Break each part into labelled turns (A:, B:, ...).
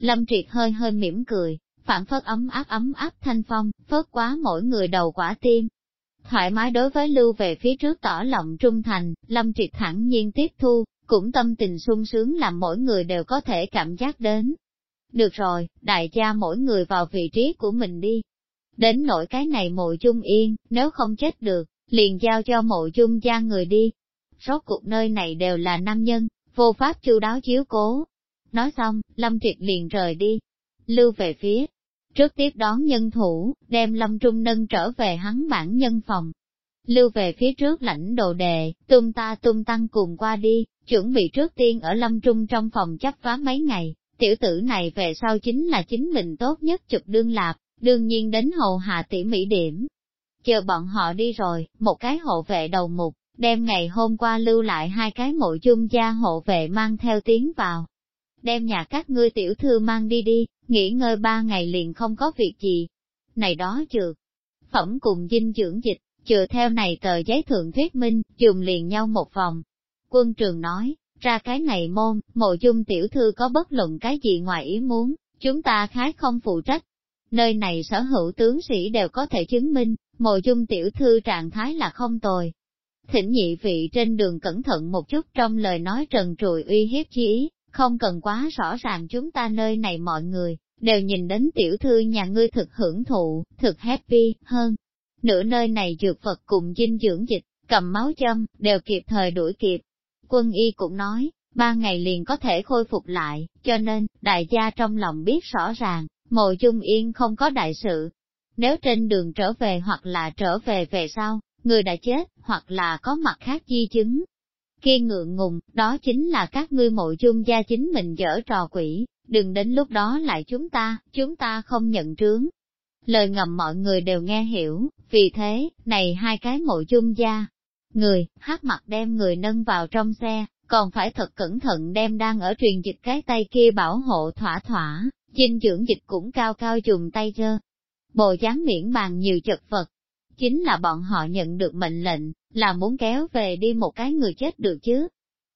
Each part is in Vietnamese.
A: Lâm Triệt hơi hơi mỉm cười, phản phất ấm áp ấm áp thanh phong, phớt quá mỗi người đầu quả tim. Thoải mái đối với lưu về phía trước tỏ lòng trung thành, Lâm Triệt thẳng nhiên tiếp thu, cũng tâm tình sung sướng làm mỗi người đều có thể cảm giác đến. Được rồi, đại gia mỗi người vào vị trí của mình đi. Đến nỗi cái này mộ chung yên, nếu không chết được, liền giao cho mộ chung gia người đi. Rốt cuộc nơi này đều là nam nhân, vô pháp chu đáo chiếu cố. Nói xong, Lâm Triệt liền rời đi. Lưu về phía, trước tiếp đón nhân thủ, đem Lâm Trung Nâng trở về hắn bản nhân phòng. Lưu về phía trước lãnh đồ đề, tung ta tung tăng cùng qua đi, chuẩn bị trước tiên ở Lâm Trung trong phòng chấp vá mấy ngày, tiểu tử này về sau chính là chính mình tốt nhất chụp đương lạp, đương nhiên đến hầu hạ tỉ mỹ điểm. Chờ bọn họ đi rồi, một cái hộ vệ đầu mục, đem ngày hôm qua lưu lại hai cái mộ chung gia hộ vệ mang theo tiếng vào. Đem nhà các ngươi tiểu thư mang đi đi, nghỉ ngơi ba ngày liền không có việc gì. Này đó trừ phẩm cùng dinh dưỡng dịch, chừa theo này tờ giấy thượng thuyết minh, dùng liền nhau một vòng. Quân trường nói, ra cái này môn, mộ chung tiểu thư có bất luận cái gì ngoài ý muốn, chúng ta khái không phụ trách. Nơi này sở hữu tướng sĩ đều có thể chứng minh, mộ chung tiểu thư trạng thái là không tồi. Thỉnh nhị vị trên đường cẩn thận một chút trong lời nói trần trùi uy hiếp chí. ý, không cần quá rõ ràng chúng ta nơi này mọi người, đều nhìn đến tiểu thư nhà ngươi thực hưởng thụ, thực happy hơn. Nửa nơi này dược vật cùng dinh dưỡng dịch, cầm máu châm, đều kịp thời đuổi kịp. Quân y cũng nói, ba ngày liền có thể khôi phục lại, cho nên, đại gia trong lòng biết rõ ràng, mộ dung yên không có đại sự. Nếu trên đường trở về hoặc là trở về về sau, người đã chết, hoặc là có mặt khác di chứng. Kia ngượng ngùng, đó chính là các ngươi mộ chung gia chính mình dở trò quỷ, đừng đến lúc đó lại chúng ta, chúng ta không nhận trướng. Lời ngầm mọi người đều nghe hiểu, vì thế, này hai cái mộ chung gia, người, hát mặt đem người nâng vào trong xe, còn phải thật cẩn thận đem đang ở truyền dịch cái tay kia bảo hộ thỏa thỏa, dinh dưỡng dịch cũng cao cao dùng tay rơ. Bồ dáng miễn bàn nhiều chật vật, chính là bọn họ nhận được mệnh lệnh, là muốn kéo về đi một cái người chết được chứ.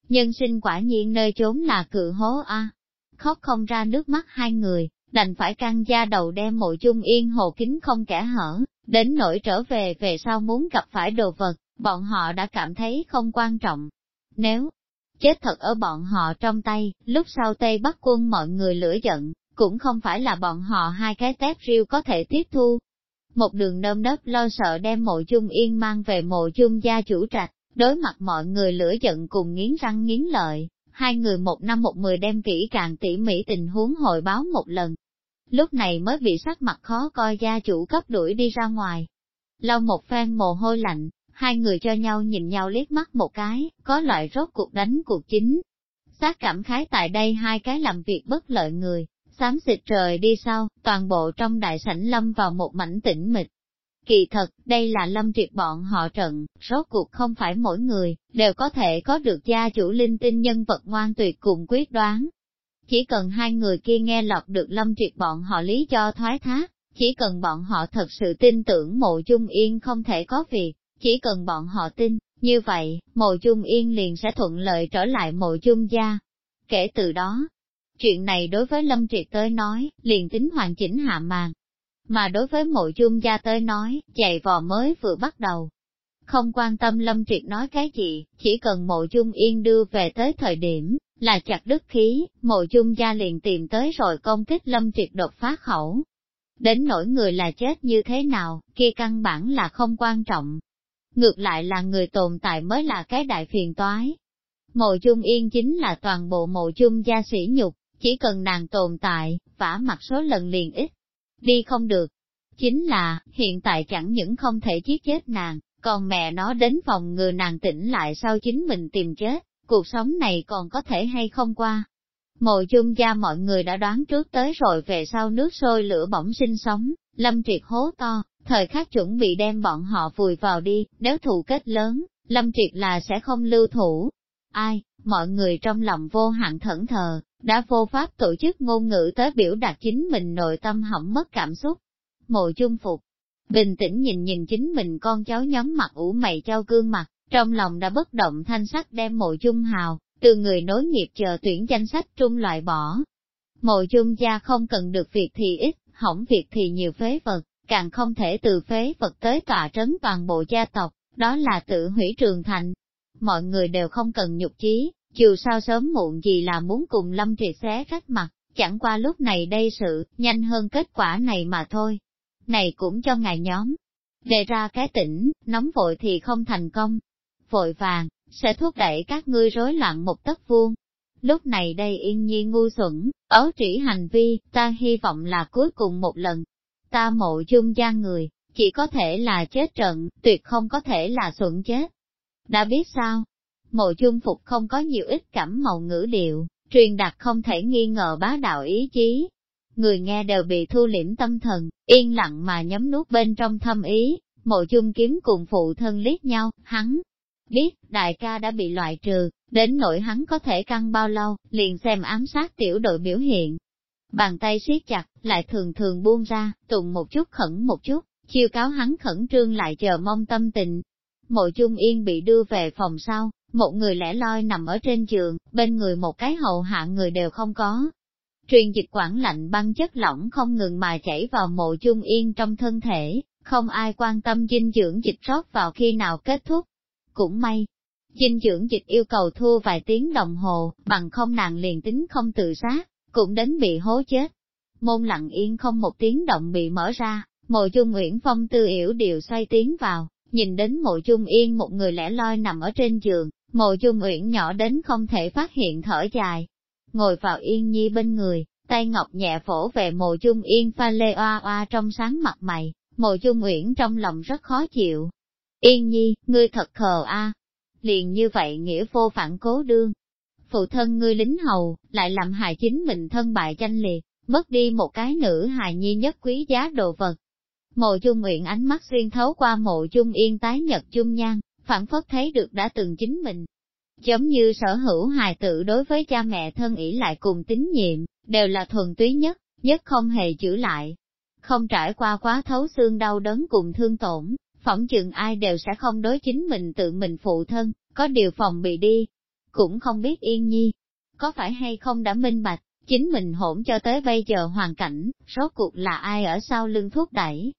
A: Nhân sinh quả nhiên nơi trốn là cự hố a khóc không ra nước mắt hai người, đành phải căng da đầu đem mộ chung yên hồ kính không kẻ hở, đến nỗi trở về về sau muốn gặp phải đồ vật, bọn họ đã cảm thấy không quan trọng. Nếu chết thật ở bọn họ trong tay, lúc sau Tây Bắc quân mọi người lửa giận, cũng không phải là bọn họ hai cái tép riêu có thể tiếp thu. Một đường nơm nớp lo sợ đem mộ chung yên mang về mộ chung gia chủ trạch, đối mặt mọi người lửa giận cùng nghiến răng nghiến lợi, hai người một năm một mười đem kỹ càng tỉ mỉ tình huống hội báo một lần. Lúc này mới bị sắc mặt khó coi gia chủ cấp đuổi đi ra ngoài. Lau một phen mồ hôi lạnh, hai người cho nhau nhìn nhau liếc mắt một cái, có loại rốt cuộc đánh cuộc chính. Xác cảm khái tại đây hai cái làm việc bất lợi người, xám xịt trời đi sau, toàn bộ trong đại sảnh lâm vào một mảnh tĩnh mịch. Kỳ thật, đây là lâm triệt bọn họ trận, rốt cuộc không phải mỗi người, đều có thể có được gia chủ linh tinh nhân vật ngoan tuyệt cùng quyết đoán. Chỉ cần hai người kia nghe lọt được lâm triệt bọn họ lý cho thoái thác, chỉ cần bọn họ thật sự tin tưởng mộ chung yên không thể có việc, chỉ cần bọn họ tin, như vậy, mộ chung yên liền sẽ thuận lợi trở lại mộ chung gia. Kể từ đó, chuyện này đối với Lâm Triệt tới nói, liền tính hoàn chỉnh hạ màn. Mà đối với mộ chung gia tới nói, chạy vò mới vừa bắt đầu. Không quan tâm Lâm Triệt nói cái gì, chỉ cần mộ chung yên đưa về tới thời điểm, là chặt đứt khí, mộ chung gia liền tìm tới rồi công kích Lâm Triệt đột phá khẩu. Đến nỗi người là chết như thế nào, kia căn bản là không quan trọng, ngược lại là người tồn tại mới là cái đại phiền toái. Mộ chung yên chính là toàn bộ mộ chung gia sĩ nhục, chỉ cần nàng tồn tại, vả mặt số lần liền ít, đi không được. Chính là, hiện tại chẳng những không thể giết chết nàng, còn mẹ nó đến phòng ngừa nàng tỉnh lại sau chính mình tìm chết, cuộc sống này còn có thể hay không qua. Mộ chung gia mọi người đã đoán trước tới rồi về sau nước sôi lửa bỏng sinh sống, lâm triệt hố to, thời khắc chuẩn bị đem bọn họ vùi vào đi, nếu thù kết lớn, Lâm Triệt là sẽ không lưu thủ. Ai, mọi người trong lòng vô hạn thẫn thờ, đã vô pháp tổ chức ngôn ngữ tới biểu đạt chính mình nội tâm hỏng mất cảm xúc. Mộ chung phục, bình tĩnh nhìn nhìn chính mình con cháu nhóm mặt ủ mày trao gương mặt, trong lòng đã bất động thanh sắc đem mộ chung hào, từ người nối nghiệp chờ tuyển danh sách trung loại bỏ. Mộ chung gia không cần được việc thì ít, hỏng việc thì nhiều phế vật, càng không thể từ phế vật tới tòa trấn toàn bộ gia tộc, đó là tự hủy trường thành. Mọi người đều không cần nhục chí, dù sao sớm muộn gì là muốn cùng Lâm Triệt xé rách mặt, chẳng qua lúc này đây sự, nhanh hơn kết quả này mà thôi. Này cũng cho ngài nhóm, đề ra cái tỉnh, nóng vội thì không thành công. Vội vàng, sẽ thúc đẩy các ngươi rối loạn một tấc vuông. Lúc này đây yên nhiên ngu xuẩn, ấu trĩ hành vi, ta hy vọng là cuối cùng một lần. Ta mộ chung gian người, chỉ có thể là chết trận, tuyệt không có thể là xuẩn chết. Đã biết sao? Mộ chung phục không có nhiều ít cảm màu ngữ điệu, truyền đạt không thể nghi ngờ bá đạo ý chí. Người nghe đều bị thu liễm tâm thần, yên lặng mà nhấm nuốt bên trong thâm ý, mộ chung kiếm cùng phụ thân liếc nhau, hắn biết đại ca đã bị loại trừ, đến nỗi hắn có thể căng bao lâu, liền xem ám sát tiểu đội biểu hiện. Bàn tay siết chặt, lại thường thường buông ra, tụng một chút khẩn một chút, chiêu cáo hắn khẩn trương lại chờ mong tâm tình. Mộ chung yên bị đưa về phòng sau, một người lẻ loi nằm ở trên giường, bên người một cái hậu hạ người đều không có. Truyền dịch quản lạnh băng chất lỏng không ngừng mà chảy vào mộ chung yên trong thân thể, không ai quan tâm dinh dưỡng dịch rót vào khi nào kết thúc. Cũng may, dinh dưỡng dịch yêu cầu thua vài tiếng đồng hồ, bằng không nàng liền tính không tự sát, cũng đến bị hố chết. Môn lặng yên không một tiếng động bị mở ra, mộ chung Nguyễn Phong tư yểu điều xoay tiếng vào, nhìn đến mộ chung yên một người lẻ loi nằm ở trên giường, mộ dung Uyển nhỏ đến không thể phát hiện thở dài. Ngồi vào yên nhi bên người, tay ngọc nhẹ phổ về mộ dung yên pha lê oa oa trong sáng mặt mày, mộ dung Uyển trong lòng rất khó chịu. Yên nhi, ngươi thật khờ a Liền như vậy nghĩa vô phản cố đương. Phụ thân ngươi lính hầu, lại làm hại chính mình thân bại tranh liệt, mất đi một cái nữ hài nhi nhất quý giá đồ vật. Mộ dung Uyển ánh mắt xuyên thấu qua mộ dung yên tái nhật chung nhan, phản phất thấy được đã từng chính mình. Giống như sở hữu hài tử đối với cha mẹ thân ỷ lại cùng tín nhiệm, đều là thuần túy nhất, nhất không hề giữ lại. Không trải qua quá thấu xương đau đớn cùng thương tổn, phỏng chừng ai đều sẽ không đối chính mình tự mình phụ thân, có điều phòng bị đi. Cũng không biết yên nhi, có phải hay không đã minh bạch, chính mình hỗn cho tới bây giờ hoàn cảnh, rốt cuộc là ai ở sau lưng thuốc đẩy.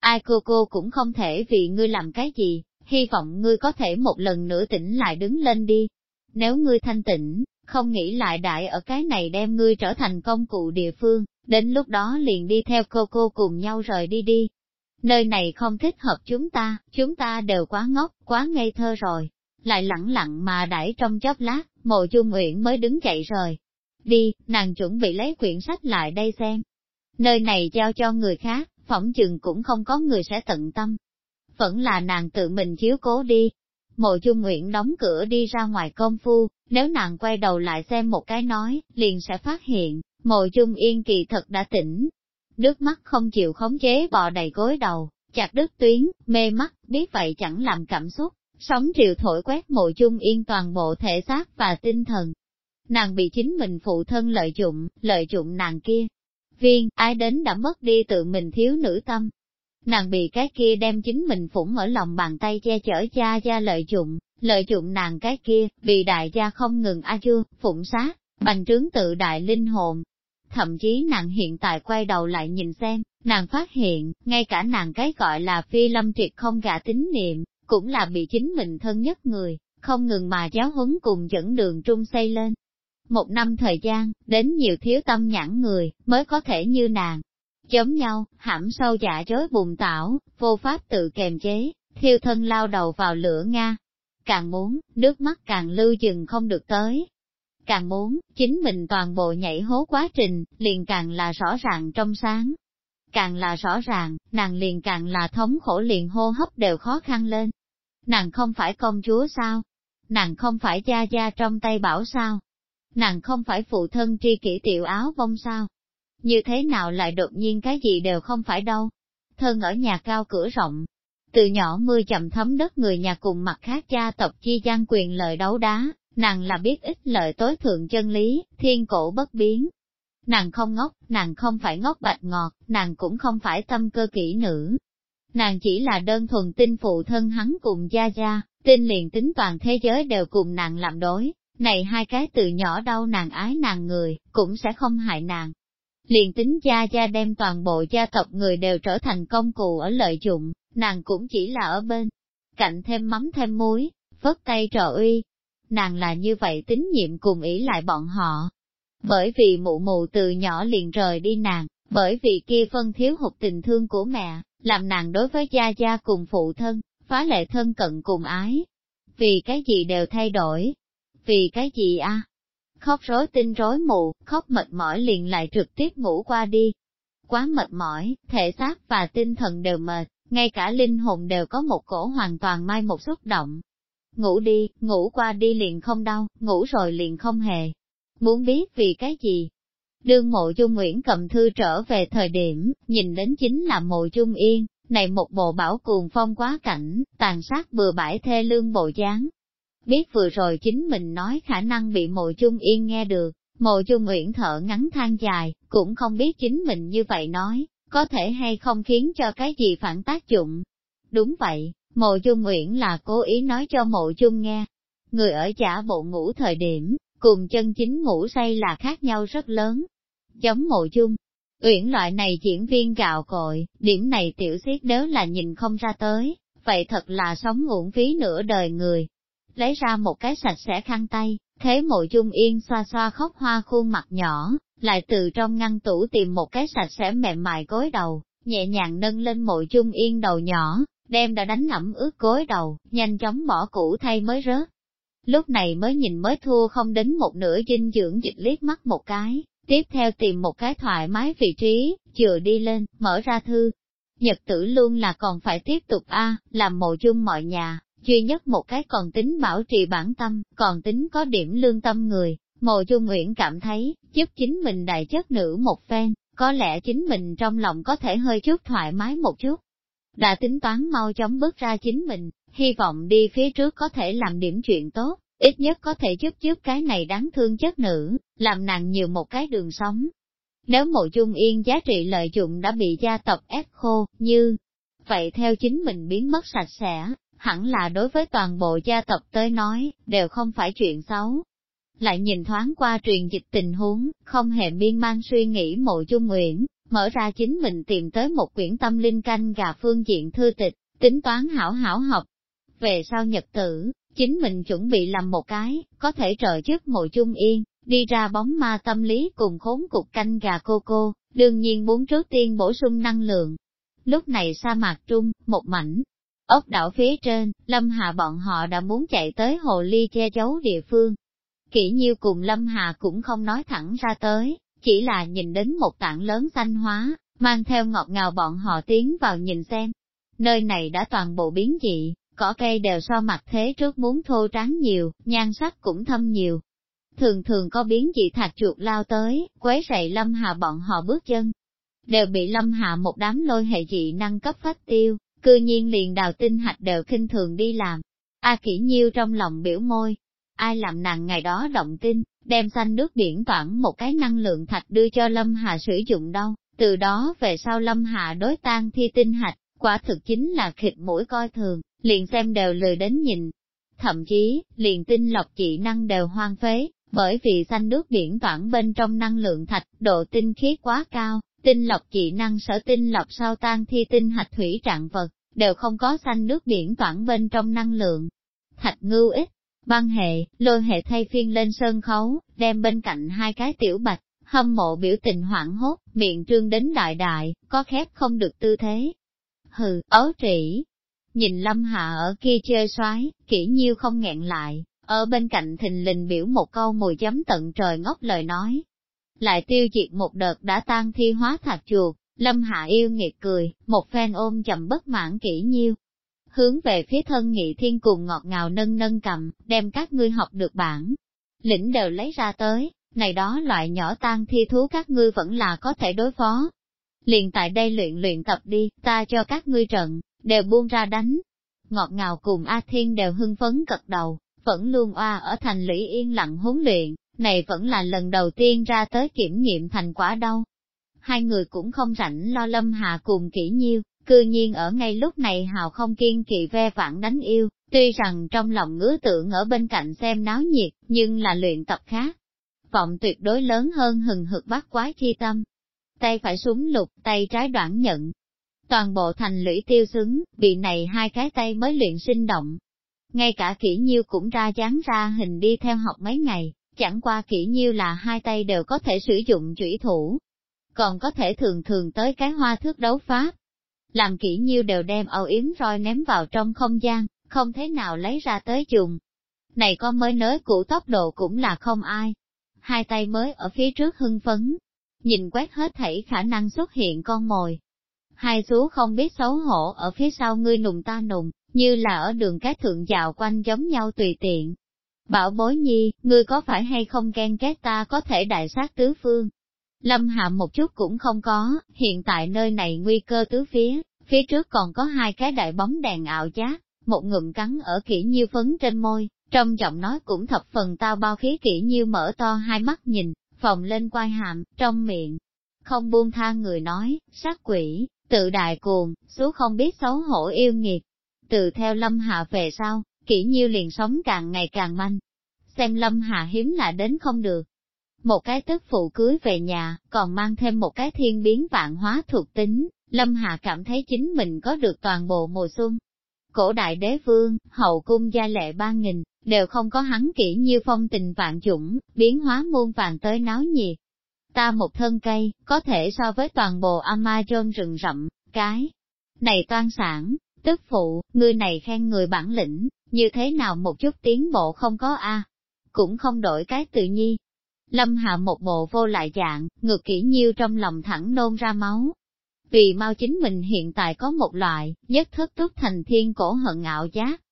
A: Ai cô cô cũng không thể vì ngươi làm cái gì, hy vọng ngươi có thể một lần nữa tỉnh lại đứng lên đi. Nếu ngươi thanh tỉnh, không nghĩ lại đại ở cái này đem ngươi trở thành công cụ địa phương, đến lúc đó liền đi theo cô cô cùng nhau rời đi đi. Nơi này không thích hợp chúng ta, chúng ta đều quá ngốc, quá ngây thơ rồi. Lại lặng lặng mà đãi trong chốc lát, mộ chung uyển mới đứng chạy rời. Đi, nàng chuẩn bị lấy quyển sách lại đây xem. Nơi này giao cho người khác, phỏng chừng cũng không có người sẽ tận tâm, vẫn là nàng tự mình chiếu cố đi. Mộ Chung Nguyện đóng cửa đi ra ngoài công phu, nếu nàng quay đầu lại xem một cái nói, liền sẽ phát hiện, Mộ Chung Yên kỳ thật đã tỉnh. Nước mắt không chịu khống chế bò đầy gối đầu, chặt đứt tuyến, mê mắt, biết vậy chẳng làm cảm xúc, sóng triều thổi quét Mộ Chung Yên toàn bộ thể xác và tinh thần. Nàng bị chính mình phụ thân lợi dụng, lợi dụng nàng kia. Viên, ai đến đã mất đi tự mình thiếu nữ tâm, Nàng bị cái kia đem chính mình phủng ở lòng bàn tay che chở cha gia lợi dụng, lợi dụng nàng cái kia, vì đại gia không ngừng a chưa, phụng sát, bành trướng tự đại linh hồn. Thậm chí nàng hiện tại quay đầu lại nhìn xem, nàng phát hiện, ngay cả nàng cái gọi là phi lâm triệt không gả tín niệm, cũng là bị chính mình thân nhất người, không ngừng mà giáo huấn cùng dẫn đường trung xây lên. Một năm thời gian, đến nhiều thiếu tâm nhãn người, mới có thể như nàng, Chống nhau, hãm sâu dạ rối bùng tảo, vô pháp tự kềm chế, thiêu thân lao đầu vào lửa Nga. Càng muốn, nước mắt càng lưu dừng không được tới. Càng muốn, chính mình toàn bộ nhảy hố quá trình, liền càng là rõ ràng trong sáng. Càng là rõ ràng, nàng liền càng là thống khổ liền hô hấp đều khó khăn lên. Nàng không phải công chúa sao? Nàng không phải cha gia trong tay bảo sao? Nàng không phải phụ thân tri kỷ tiểu áo bông sao? Như thế nào lại đột nhiên cái gì đều không phải đâu. Thân ở nhà cao cửa rộng, từ nhỏ mưa chậm thấm đất người nhà cùng mặt khác gia tộc chi gian quyền lợi đấu đá, nàng là biết ít lợi tối thượng chân lý, thiên cổ bất biến. Nàng không ngốc, nàng không phải ngốc bạch ngọt, nàng cũng không phải tâm cơ kỹ nữ. Nàng chỉ là đơn thuần tin phụ thân hắn cùng gia gia, tin liền tính toàn thế giới đều cùng nàng làm đối, này hai cái từ nhỏ đau nàng ái nàng người, cũng sẽ không hại nàng. Liền tính gia gia đem toàn bộ gia tộc người đều trở thành công cụ ở lợi dụng, nàng cũng chỉ là ở bên, cạnh thêm mắm thêm muối, vớt tay trợ uy. Nàng là như vậy tín nhiệm cùng ý lại bọn họ. Bởi vì mụ mụ từ nhỏ liền rời đi nàng, bởi vì kia phân thiếu hụt tình thương của mẹ, làm nàng đối với gia gia cùng phụ thân, phá lệ thân cận cùng ái. Vì cái gì đều thay đổi. Vì cái gì a? Khóc rối tinh rối mù, khóc mệt mỏi liền lại trực tiếp ngủ qua đi. Quá mệt mỏi, thể xác và tinh thần đều mệt, ngay cả linh hồn đều có một cổ hoàn toàn mai một xúc động. Ngủ đi, ngủ qua đi liền không đau, ngủ rồi liền không hề. Muốn biết vì cái gì? Đương mộ dung Nguyễn cầm thư trở về thời điểm, nhìn đến chính là mộ dung yên, này một bộ bảo cuồng phong quá cảnh, tàn sát bừa bãi thê lương bộ dáng. Biết vừa rồi chính mình nói khả năng bị mộ Chung yên nghe được, mộ Chung uyển thở ngắn than dài, cũng không biết chính mình như vậy nói, có thể hay không khiến cho cái gì phản tác dụng. Đúng vậy, mộ Chung uyển là cố ý nói cho mộ Chung nghe. Người ở giả bộ ngủ thời điểm, cùng chân chính ngủ say là khác nhau rất lớn. Giống mộ Chung Uyển loại này diễn viên gạo cội, điểm này tiểu xiết nếu là nhìn không ra tới, vậy thật là sống uổng phí nửa đời người. Lấy ra một cái sạch sẽ khăn tay, thế mộ dung yên xoa xoa khóc hoa khuôn mặt nhỏ, lại từ trong ngăn tủ tìm một cái sạch sẽ mềm mại gối đầu, nhẹ nhàng nâng lên mộ dung yên đầu nhỏ, đem đã đánh ẩm ướt gối đầu, nhanh chóng bỏ cũ thay mới rớt. Lúc này mới nhìn mới thua không đến một nửa dinh dưỡng dịch liếc mắt một cái, tiếp theo tìm một cái thoải mái vị trí, chừa đi lên, mở ra thư. Nhật tử luôn là còn phải tiếp tục a làm mộ chung mọi nhà, duy nhất một cái còn tính bảo trì bản tâm, còn tính có điểm lương tâm người, mộ chung nguyện cảm thấy, giúp chính mình đại chất nữ một phen, có lẽ chính mình trong lòng có thể hơi chút thoải mái một chút. Đã tính toán mau chóng bước ra chính mình, hy vọng đi phía trước có thể làm điểm chuyện tốt ít nhất có thể giúp giúp cái này đáng thương chất nữ, làm nàng nhiều một cái đường sống. Nếu mộ chung yên giá trị lợi dụng đã bị gia tộc ép khô, như vậy theo chính mình biến mất sạch sẽ, hẳn là đối với toàn bộ gia tộc tới nói, đều không phải chuyện xấu. Lại nhìn thoáng qua truyền dịch tình huống, không hề miên man suy nghĩ mộ chung nguyện, mở ra chính mình tìm tới một quyển tâm linh canh gà phương diện thư tịch, tính toán hảo hảo học. Về sau nhật tử, Chính mình chuẩn bị làm một cái, có thể trợ chức mộ chung yên, đi ra bóng ma tâm lý cùng khốn cục canh gà cô cô, đương nhiên muốn trước tiên bổ sung năng lượng. Lúc này sa mạc trung, một mảnh, ốc đảo phía trên, Lâm Hà bọn họ đã muốn chạy tới hồ ly che giấu địa phương. Kỷ nhiêu cùng Lâm Hà cũng không nói thẳng ra tới, chỉ là nhìn đến một tảng lớn xanh hóa, mang theo ngọt ngào bọn họ tiến vào nhìn xem. Nơi này đã toàn bộ biến dị, cỏ cây đều so mặt thế trước muốn thô trắng nhiều, nhan sắc cũng thâm nhiều. Thường thường có biến dị thạch chuột lao tới, quấy rầy lâm hà bọn họ bước chân. Đều bị lâm hà một đám lôi hệ dị năng cấp phát tiêu, cư nhiên liền đào tinh hạch đều khinh thường đi làm. A kỹ nhiêu trong lòng biểu môi, ai làm nàng ngày đó động tin, đem xanh nước biển toảng một cái năng lượng thạch đưa cho Lâm Hà sử dụng đâu, từ đó về sau Lâm Hà đối tan thi tinh hạch, quả thực chính là khịt mũi coi thường, liền xem đều lười đến nhìn. Thậm chí, liền tinh lọc trị năng đều hoang phế, bởi vì xanh nước biển toảng bên trong năng lượng thạch, độ tinh khiết quá cao, tinh lọc dị năng sở tinh lọc sao tan thi tinh hạch thủy trạng vật, đều không có xanh nước biển toản bên trong năng lượng. Thạch ngưu ít, băng hệ, lôi hệ thay phiên lên sân khấu, đem bên cạnh hai cái tiểu bạch, hâm mộ biểu tình hoảng hốt, miệng trương đến đại đại, có khép không được tư thế. Hừ, ấu trĩ, Nhìn Lâm Hạ ở kia chơi xoái, kỹ nhiêu không nghẹn lại, ở bên cạnh thình lình biểu một câu mùi chấm tận trời ngốc lời nói. Lại tiêu diệt một đợt đã tan thi hóa thạch chuột, Lâm Hạ yêu nghiệt cười, một phen ôm chậm bất mãn kỹ nhiêu. Hướng về phía thân nghị thiên cùng ngọt ngào nâng nâng cầm, đem các ngươi học được bản. Lĩnh đều lấy ra tới, này đó loại nhỏ tan thi thú các ngươi vẫn là có thể đối phó. Liền tại đây luyện luyện tập đi, ta cho các ngươi trận, đều buông ra đánh. Ngọt ngào cùng A Thiên đều hưng phấn cật đầu, vẫn luôn oa ở thành lũy yên lặng huấn luyện, này vẫn là lần đầu tiên ra tới kiểm nghiệm thành quả đâu. Hai người cũng không rảnh lo lâm hà cùng kỹ nhiêu, cư nhiên ở ngay lúc này hào không kiên kỵ ve vãn đánh yêu, Tuy rằng trong lòng ngứa tưởng ở bên cạnh xem náo nhiệt, nhưng là luyện tập khác. Vọng tuyệt đối lớn hơn hừng hực bát quái chi tâm. Tay phải súng lục, tay trái đoạn nhận. Toàn bộ thành lũy tiêu xứng, bị này hai cái tay mới luyện sinh động. Ngay cả kỹ nhiêu cũng ra dáng ra hình đi theo học mấy ngày, chẳng qua kỹ nhiêu là hai tay đều có thể sử dụng chủy thủ. Còn có thể thường thường tới cái hoa thước đấu pháp. Làm kỹ nhiêu đều đem âu yếm roi ném vào trong không gian, không thế nào lấy ra tới dùng. Này con mới nới cũ tốc độ cũng là không ai. Hai tay mới ở phía trước hưng phấn, nhìn quét hết thảy khả năng xuất hiện con mồi. Hai chú không biết xấu hổ ở phía sau ngươi nùng ta nùng, như là ở đường cái thượng dạo quanh giống nhau tùy tiện. Bảo bối nhi, ngươi có phải hay không ghen ghét ta có thể đại sát tứ phương? Lâm hạ một chút cũng không có, hiện tại nơi này nguy cơ tứ phía, phía trước còn có hai cái đại bóng đèn ảo giác, một ngụm cắn ở kỹ nhiêu phấn trên môi, trong giọng nói cũng thập phần tao bao khí kỹ nhiêu mở to hai mắt nhìn, phòng lên quai hàm, trong miệng. Không buông tha người nói, sát quỷ, tự đại cuồng, số không biết xấu hổ yêu nghiệt. Từ theo lâm hạ về sau, kỹ nhiêu liền sống càng ngày càng manh. Xem lâm hạ hiếm là đến không được. Một cái tức phụ cưới về nhà, còn mang thêm một cái thiên biến vạn hóa thuộc tính, lâm hạ cảm thấy chính mình có được toàn bộ mùa xuân, Cổ đại đế vương, hậu cung gia lệ ba nghìn, đều không có hắn kỹ như phong tình vạn chủng, biến hóa muôn vàng tới náo nhiệt. Ta một thân cây, có thể so với toàn bộ Amazon rừng rậm, cái này toan sản, tức phụ, người này khen người bản lĩnh, như thế nào một chút tiến bộ không có a cũng không đổi cái tự nhi. Lâm hạ một bộ vô lại dạng, ngược kỹ nhiêu trong lòng thẳng nôn ra máu, vì mau chính mình hiện tại có một loại, nhất thức túc thành thiên cổ hận ngạo giác.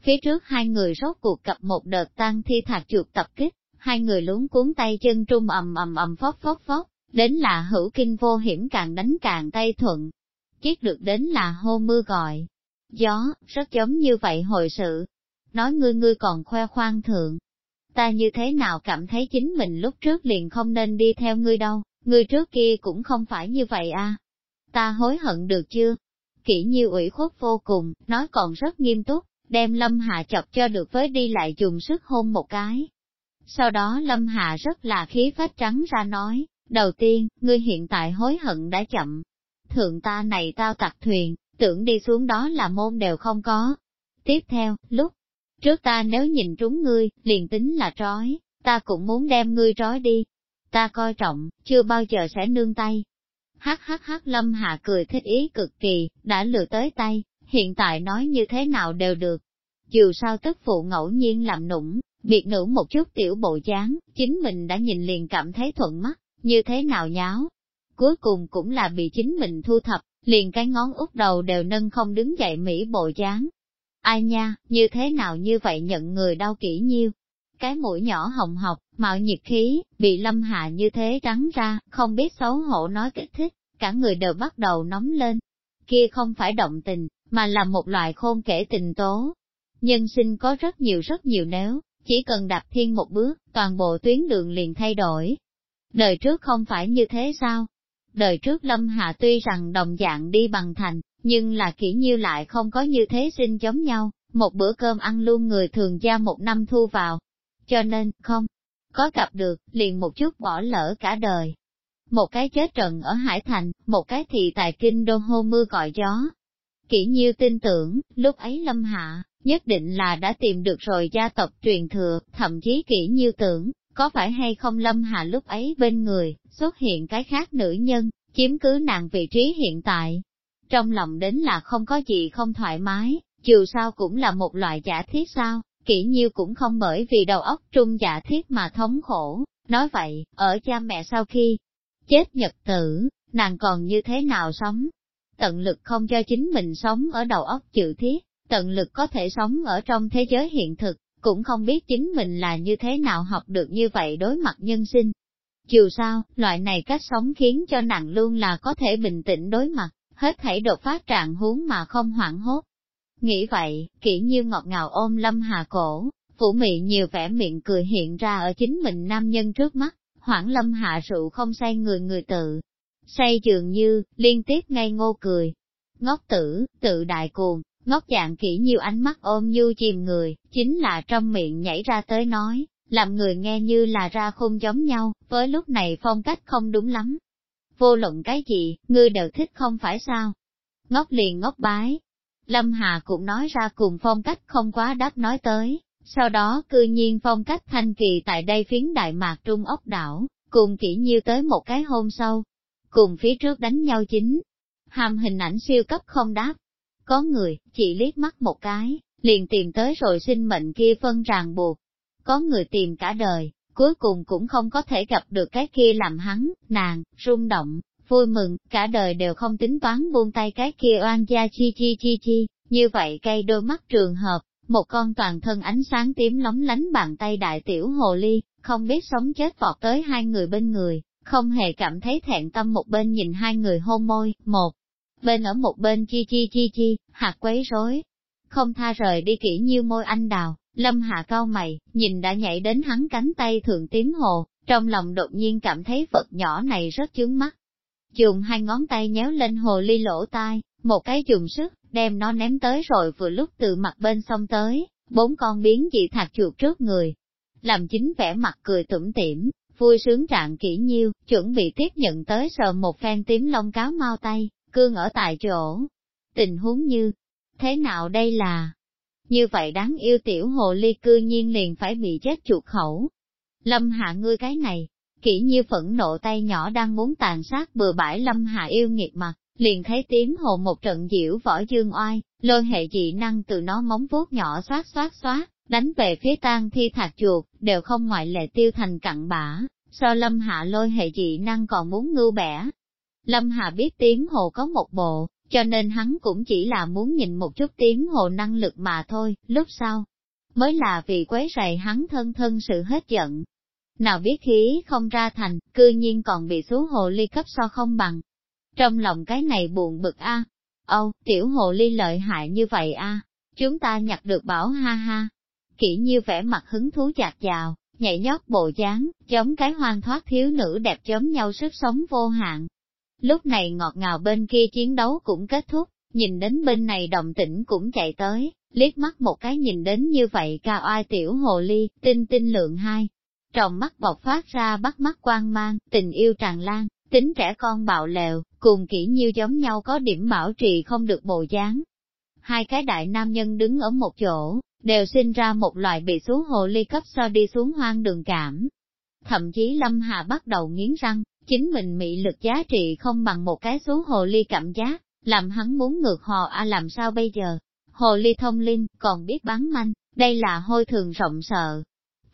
A: Phía trước hai người rốt cuộc gặp một đợt tăng thi thạc chuột tập kích, hai người lún cuốn tay chân trung ầm ầm ầm phóc phóc phóc, đến là hữu kinh vô hiểm càng đánh càng tay thuận. Chiếc được đến là hô mưa gọi. Gió, rất giống như vậy hồi sự. Nói ngươi ngươi còn khoe khoang thượng. Ta như thế nào cảm thấy chính mình lúc trước liền không nên đi theo ngươi đâu, ngươi trước kia cũng không phải như vậy à ta hối hận được chưa? Kỷ nhiêu ủy khuất vô cùng, nói còn rất nghiêm túc, đem Lâm Hạ chọc cho được với đi lại dùng sức hôn một cái. Sau đó Lâm Hạ rất là khí phách trắng ra nói, đầu tiên, ngươi hiện tại hối hận đã chậm. Thượng ta này tao tặc thuyền, tưởng đi xuống đó là môn đều không có. Tiếp theo, lúc trước ta nếu nhìn trúng ngươi, liền tính là trói, ta cũng muốn đem ngươi trói đi. Ta coi trọng, chưa bao giờ sẽ nương tay, Hắc hắc hắc lâm hạ cười thích ý cực kỳ, đã lừa tới tay, hiện tại nói như thế nào đều được. Dù sao tức phụ ngẫu nhiên làm nũng, biệt nữ một chút tiểu bộ dáng, chính mình đã nhìn liền cảm thấy thuận mắt, như thế nào nháo. Cuối cùng cũng là bị chính mình thu thập, liền cái ngón út đầu đều nâng không đứng dậy Mỹ bộ dáng. Ai nha, như thế nào như vậy nhận người đau kỹ nhiêu. Cái mũi nhỏ hồng học, mạo nhiệt khí, bị lâm hạ như thế trắng ra, không biết xấu hổ nói kích thích, cả người đều bắt đầu nóng lên. Kia không phải động tình, mà là một loại khôn kể tình tố. Nhân sinh có rất nhiều rất nhiều nếu, chỉ cần đạp thiên một bước, toàn bộ tuyến đường liền thay đổi. Đời trước không phải như thế sao? Đời trước Lâm Hạ tuy rằng đồng dạng đi bằng thành, nhưng là kỹ nhiêu lại không có như thế sinh giống nhau, một bữa cơm ăn luôn người thường gia một năm thu vào. Cho nên, không, có gặp được, liền một chút bỏ lỡ cả đời. Một cái chết trận ở Hải Thành, một cái thị tại kinh đô hô mưa gọi gió. Kỷ nhiêu tin tưởng, lúc ấy lâm hạ, nhất định là đã tìm được rồi gia tộc truyền thừa, thậm chí kỹ nhiêu tưởng, có phải hay không lâm hạ lúc ấy bên người, xuất hiện cái khác nữ nhân, chiếm cứ nàng vị trí hiện tại. Trong lòng đến là không có gì không thoải mái, dù sao cũng là một loại giả thiết sao, kỹ nhiêu cũng không bởi vì đầu óc trung giả thiết mà thống khổ. Nói vậy, ở cha mẹ sau khi chết nhật tử, nàng còn như thế nào sống? Tận lực không cho chính mình sống ở đầu óc chữ thiết, tận lực có thể sống ở trong thế giới hiện thực, cũng không biết chính mình là như thế nào học được như vậy đối mặt nhân sinh. Dù sao, loại này cách sống khiến cho nàng luôn là có thể bình tĩnh đối mặt, hết thảy đột phát trạng huống mà không hoảng hốt. Nghĩ vậy, kỹ nhiêu ngọt ngào ôm lâm hà cổ, phủ mị nhiều vẻ miệng cười hiện ra ở chính mình nam nhân trước mắt, hoảng lâm hạ rượu không say người người tự. Say dường như, liên tiếp ngay ngô cười. Ngốc tử, tự đại cuồng, Ngốc dạng kỹ nhiều ánh mắt ôm như chìm người, chính là trong miệng nhảy ra tới nói, làm người nghe như là ra khung giống nhau, với lúc này phong cách không đúng lắm. Vô luận cái gì, ngươi đều thích không phải sao? Ngốc liền ngốc bái. Lâm Hà cũng nói ra cùng phong cách không quá đáp nói tới, sau đó cư nhiên phong cách thanh kỳ tại đây phiến đại mạc trung ốc đảo, cùng kỹ nhiêu tới một cái hôn sâu, cùng phía trước đánh nhau chính. Hàm hình ảnh siêu cấp không đáp. Có người, chỉ liếc mắt một cái, liền tìm tới rồi sinh mệnh kia phân ràng buộc. Có người tìm cả đời, cuối cùng cũng không có thể gặp được cái kia làm hắn, nàng, rung động, vui mừng, cả đời đều không tính toán buông tay cái kia oan gia chi chi chi chi, như vậy cây đôi mắt trường hợp, một con toàn thân ánh sáng tím lóng lánh bàn tay đại tiểu hồ ly, không biết sống chết vọt tới hai người bên người, không hề cảm thấy thẹn tâm một bên nhìn hai người hôn môi, một bên ở một bên chi chi chi chi, hạt quấy rối. Không tha rời đi kỹ như môi anh đào, lâm hạ cao mày, nhìn đã nhảy đến hắn cánh tay thượng tím hồ, trong lòng đột nhiên cảm thấy vật nhỏ này rất chướng mắt. Dùng hai ngón tay nhéo lên hồ ly lỗ tai, một cái dùng sức, đem nó ném tới rồi vừa lúc từ mặt bên sông tới, bốn con biến dị thạc chuột trước người. Làm chính vẻ mặt cười tủm tỉm, vui sướng trạng kỹ nhiêu, chuẩn bị tiếp nhận tới sờ một phen tím lông cáo mau tay, cương ở tại chỗ. Tình huống như, thế nào đây là? Như vậy đáng yêu tiểu hồ ly cư nhiên liền phải bị chết chuột khẩu. Lâm hạ ngươi cái này, kỹ như phẫn nộ tay nhỏ đang muốn tàn sát bừa bãi lâm hạ yêu nghiệt mặt, liền thấy tím hồ một trận diễu võ dương oai, lôi hệ dị năng từ nó móng vuốt nhỏ xoát xoát xoát, đánh về phía tan thi thạc chuột, đều không ngoại lệ tiêu thành cặn bã, so lâm hạ lôi hệ dị năng còn muốn ngưu bẻ. Lâm Hà biết tiếng hồ có một bộ, cho nên hắn cũng chỉ là muốn nhìn một chút tiếng hồ năng lực mà thôi, lúc sau, mới là vì quấy rầy hắn thân thân sự hết giận. Nào biết khí không ra thành, cư nhiên còn bị số hồ ly cấp so không bằng, trong lòng cái này buồn bực a. À. Âu, tiểu hồ ly lợi hại như vậy a, chúng ta nhặt được bảo ha ha. Kỹ như vẻ mặt hứng thú chạc chào, nhảy nhót bộ dáng, giống cái hoang thoát thiếu nữ đẹp giống nhau sức sống vô hạn. Lúc này ngọt ngào bên kia chiến đấu cũng kết thúc, nhìn đến bên này đồng tĩnh cũng chạy tới, liếc mắt một cái nhìn đến như vậy cao ai tiểu hồ ly, tinh tinh lượng hai. Trong mắt bộc phát ra bắt mắt quang mang, tình yêu tràn lan, tính trẻ con bạo lèo, cùng kỹ nhiêu giống nhau có điểm bảo trì không được bộ dáng. Hai cái đại nam nhân đứng ở một chỗ, đều sinh ra một loại bị xuống hồ ly cấp so đi xuống hoang đường cảm. Thậm chí Lâm Hà bắt đầu nghiến răng, chính mình mị lực giá trị không bằng một cái số hồ ly cảm giác, làm hắn muốn ngược hò a à làm sao bây giờ. Hồ ly thông linh, còn biết bán manh, đây là hôi thường rộng sợ.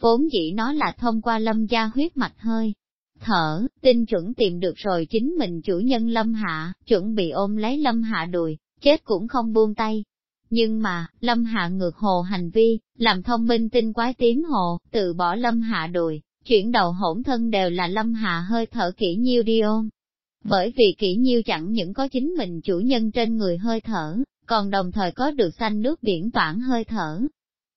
A: Vốn dĩ nó là thông qua lâm gia huyết mạch hơi, thở, tin chuẩn tìm được rồi chính mình chủ nhân Lâm Hạ, chuẩn bị ôm lấy Lâm Hạ đùi, chết cũng không buông tay. Nhưng mà, Lâm Hạ ngược hồ hành vi, làm thông minh tinh quái tím hồ, tự bỏ Lâm Hạ đùi, chuyển đầu hỗn thân đều là Lâm hà hơi thở kỹ nhiêu đi ôm. Bởi vì kỹ nhiêu chẳng những có chính mình chủ nhân trên người hơi thở, còn đồng thời có được xanh nước biển toản hơi thở.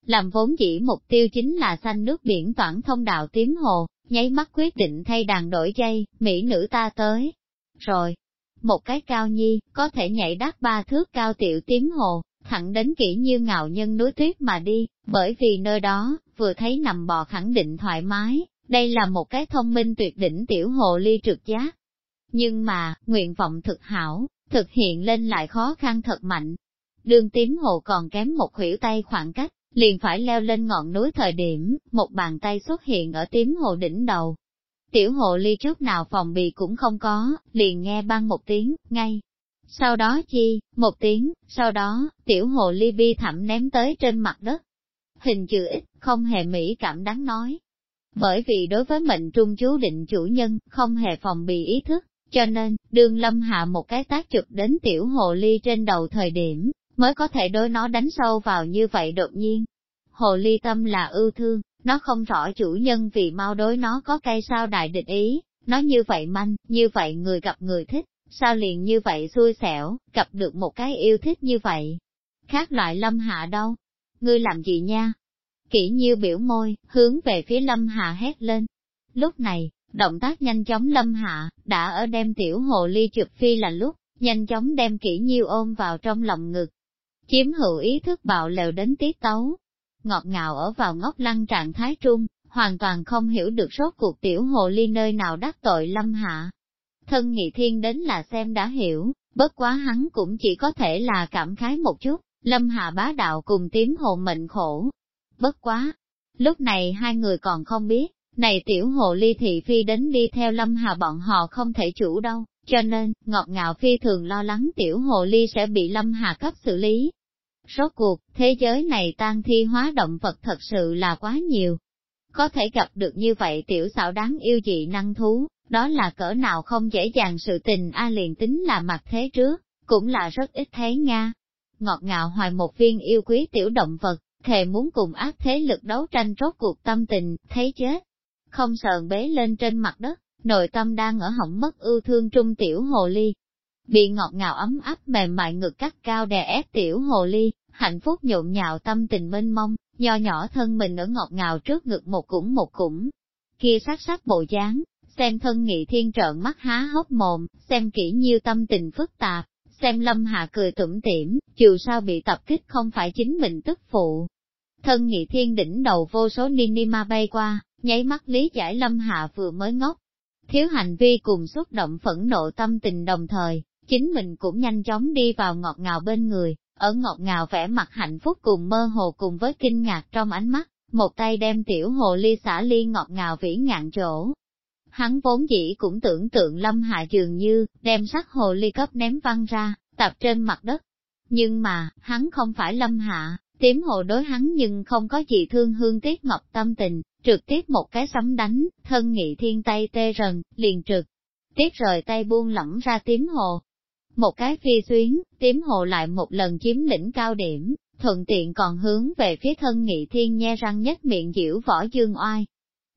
A: Làm vốn chỉ mục tiêu chính là xanh nước biển toản thông đạo tím hồ, nháy mắt quyết định thay đàn đổi dây, mỹ nữ ta tới. Rồi, một cái cao nhi, có thể nhảy đắt ba thước cao tiểu tím hồ, thẳng đến kỹ như ngạo nhân núi tuyết mà đi, bởi vì nơi đó, vừa thấy nằm bò khẳng định thoải mái, đây là một cái thông minh tuyệt đỉnh tiểu hồ ly trực giác. Nhưng mà, nguyện vọng thực hảo, thực hiện lên lại khó khăn thật mạnh. Đường tím hồ còn kém một khuỷu tay khoảng cách, liền phải leo lên ngọn núi thời điểm, một bàn tay xuất hiện ở tím hồ đỉnh đầu. Tiểu hồ ly trước nào phòng bị cũng không có, liền nghe băng một tiếng, ngay. Sau đó chi, một tiếng, sau đó, tiểu hồ ly bi thẳm ném tới trên mặt đất. Hình chữ ít, không hề mỹ cảm đáng nói. Bởi vì đối với mệnh trung chú định chủ nhân, không hề phòng bị ý thức, cho nên, đường lâm hạ một cái tác chụp đến tiểu hồ ly trên đầu thời điểm, mới có thể đối nó đánh sâu vào như vậy đột nhiên. Hồ ly tâm là ưu thương, nó không rõ chủ nhân vì mau đối nó có cây sao đại địch ý, nó như vậy manh, như vậy người gặp người thích, sao liền như vậy xui xẻo, gặp được một cái yêu thích như vậy. Khác loại lâm hạ đâu? Ngươi làm gì nha? Kỷ nhiêu biểu môi, hướng về phía lâm hạ hét lên. Lúc này, động tác nhanh chóng lâm hạ, đã ở đem tiểu hồ ly chụp phi là lúc, nhanh chóng đem kỹ nhiêu ôm vào trong lòng ngực, chiếm hữu ý thức bạo lều đến tiết tấu. Ngọt ngào ở vào ngóc lăng trạng thái trung, hoàn toàn không hiểu được rốt cuộc tiểu hồ ly nơi nào đắc tội lâm hạ. Thân nghị thiên đến là xem đã hiểu, bất quá hắn cũng chỉ có thể là cảm khái một chút, lâm hạ bá đạo cùng tím hồ mệnh khổ. Bất quá, lúc này hai người còn không biết, này tiểu hồ ly thị phi đến đi theo lâm hà bọn họ không thể chủ đâu, cho nên, ngọt ngào phi thường lo lắng tiểu hồ ly sẽ bị lâm hà cấp xử lý. Rốt cuộc, thế giới này tan thi hóa động vật thật sự là quá nhiều. Có thể gặp được như vậy tiểu xảo đáng yêu dị năng thú, đó là cỡ nào không dễ dàng sự tình A liền tính là mặt thế trước, cũng là rất ít thấy Nga. Ngọt ngào hoài một viên yêu quý tiểu động vật, thề muốn cùng ác thế lực đấu tranh rốt cuộc tâm tình, thấy chết. Không sờn bế lên trên mặt đất, nội tâm đang ở hỏng mất ưu thương trung tiểu hồ ly. Bị ngọt ngào ấm áp mềm mại ngực cắt cao đè ép tiểu hồ ly, hạnh phúc nhộn nhạo tâm tình mênh mông, nho nhỏ thân mình ở ngọt ngào trước ngực một củng một củng. Kia sắc sắc bộ dáng, xem thân nghị thiên trợn mắt há hốc mồm, xem kỹ nhiêu tâm tình phức tạp, xem lâm hạ cười tủm tỉm, dù sao bị tập kích không phải chính mình tức phụ. Thân nghị thiên đỉnh đầu vô số ninima bay qua, nháy mắt lý giải lâm hạ vừa mới ngốc. Thiếu hành vi cùng xúc động phẫn nộ tâm tình đồng thời, chính mình cũng nhanh chóng đi vào ngọt ngào bên người, ở ngọt ngào vẻ mặt hạnh phúc cùng mơ hồ cùng với kinh ngạc trong ánh mắt, một tay đem tiểu hồ ly xả ly ngọt ngào vĩ ngạn chỗ, hắn vốn dĩ cũng tưởng tượng lâm hạ dường như, đem sắc hồ ly cấp ném văng ra, tập trên mặt đất. Nhưng mà, hắn không phải lâm hạ, tím hồ đối hắn nhưng không có gì thương hương tiếc ngọc tâm tình, trực tiếp một cái sấm đánh, thân nghị thiên tay tê rần, liền trực. Tiếp rời tay buông lỏng ra tím hồ. Một cái phi xuyến, tím hồ lại một lần chiếm lĩnh cao điểm, thuận tiện còn hướng về phía thân nghị thiên nhe răng nhất miệng diễu võ dương oai,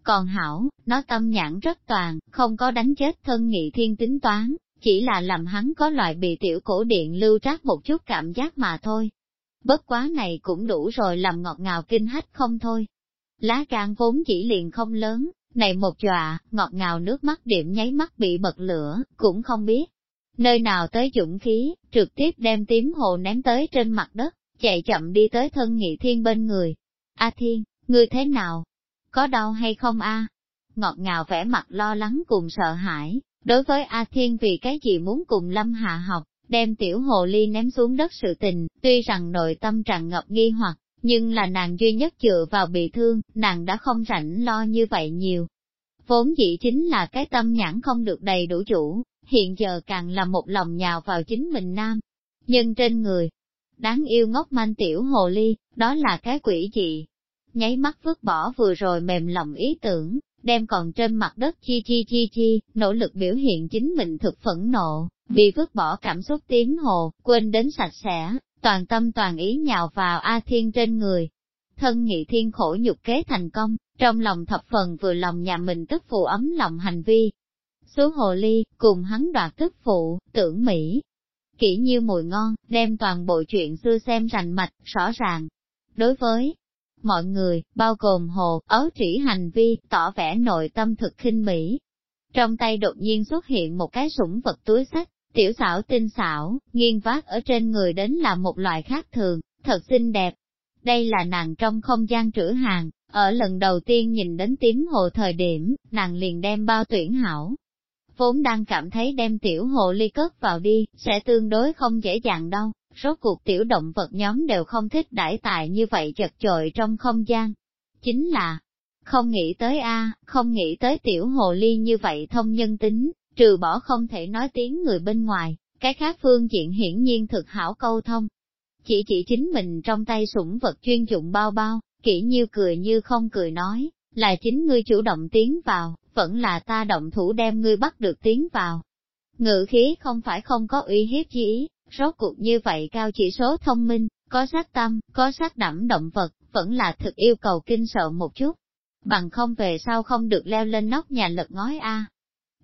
A: còn hảo, nó tâm nhãn rất toàn, không có đánh chết thân nghị thiên tính toán, chỉ là làm hắn có loại bị tiểu cổ điện lưu trác một chút cảm giác mà thôi. Bất quá này cũng đủ rồi làm ngọt ngào kinh hách không thôi. Lá gan vốn chỉ liền không lớn, này một dọa, ngọt ngào nước mắt điểm nháy mắt bị bật lửa, cũng không biết. Nơi nào tới dũng khí, trực tiếp đem tím hồ ném tới trên mặt đất, chạy chậm đi tới thân nghị thiên bên người. A thiên, ngươi thế nào? có đau hay không a? Ngọt ngào vẻ mặt lo lắng cùng sợ hãi, đối với A Thiên vì cái gì muốn cùng Lâm Hạ học, đem tiểu hồ ly ném xuống đất sự tình, tuy rằng nội tâm tràn ngập nghi hoặc, nhưng là nàng duy nhất dựa vào bị thương, nàng đã không rảnh lo như vậy nhiều. Vốn dĩ chính là cái tâm nhãn không được đầy đủ chủ, hiện giờ càng là một lòng nhào vào chính mình nam. Nhưng trên người, đáng yêu ngốc manh tiểu hồ ly, đó là cái quỷ dị. nháy mắt vứt bỏ vừa rồi mềm lòng ý tưởng, đem còn trên mặt đất chi chi chi chi, nỗ lực biểu hiện chính mình thực phẫn nộ, vì vứt bỏ cảm xúc tiếng hồ, quên đến sạch sẽ, toàn tâm toàn ý nhào vào A Thiên trên người. Thân nghị thiên khổ nhục kế thành công, trong lòng thập phần vừa lòng nhà mình tức phụ ấm lòng hành vi. Số hồ ly, cùng hắn đoạt tức phụ, tưởng Mỹ. Kỹ như mùi ngon, đem toàn bộ chuyện xưa xem rành mạch, rõ ràng. Đối với mọi người, bao gồm hồ, ấu trĩ hành vi, tỏ vẻ nội tâm thực khinh mỹ. Trong tay đột nhiên xuất hiện một cái sủng vật túi sách, tiểu xảo tinh xảo, nghiêng vác ở trên người đến là một loại khác thường, thật xinh đẹp. Đây là nàng trong không gian trữ hàng, ở lần đầu tiên nhìn đến tím hồ thời điểm, nàng liền đem bao tuyển hảo. Vốn đang cảm thấy đem tiểu hồ ly cất vào đi, sẽ tương đối không dễ dàng đâu, rốt cuộc tiểu động vật nhóm đều không thích đãi tài như vậy chật chội trong không gian. Chính là, không nghĩ tới a, không nghĩ tới tiểu hồ ly như vậy thông nhân tính, trừ bỏ không thể nói tiếng người bên ngoài, cái khác phương diện hiển nhiên thực hảo câu thông. Chỉ chỉ chính mình trong tay sủng vật chuyên dụng bao bao, kỹ như cười như không cười nói, là chính ngươi chủ động tiến vào, vẫn là ta động thủ đem ngươi bắt được tiến vào. Ngự khí không phải không có uy hiếp gì ý, Rốt cuộc như vậy cao chỉ số thông minh, có sát tâm, có sát đẫm động vật, vẫn là thực yêu cầu kinh sợ một chút. Bằng không về sau không được leo lên nóc nhà lật ngói A.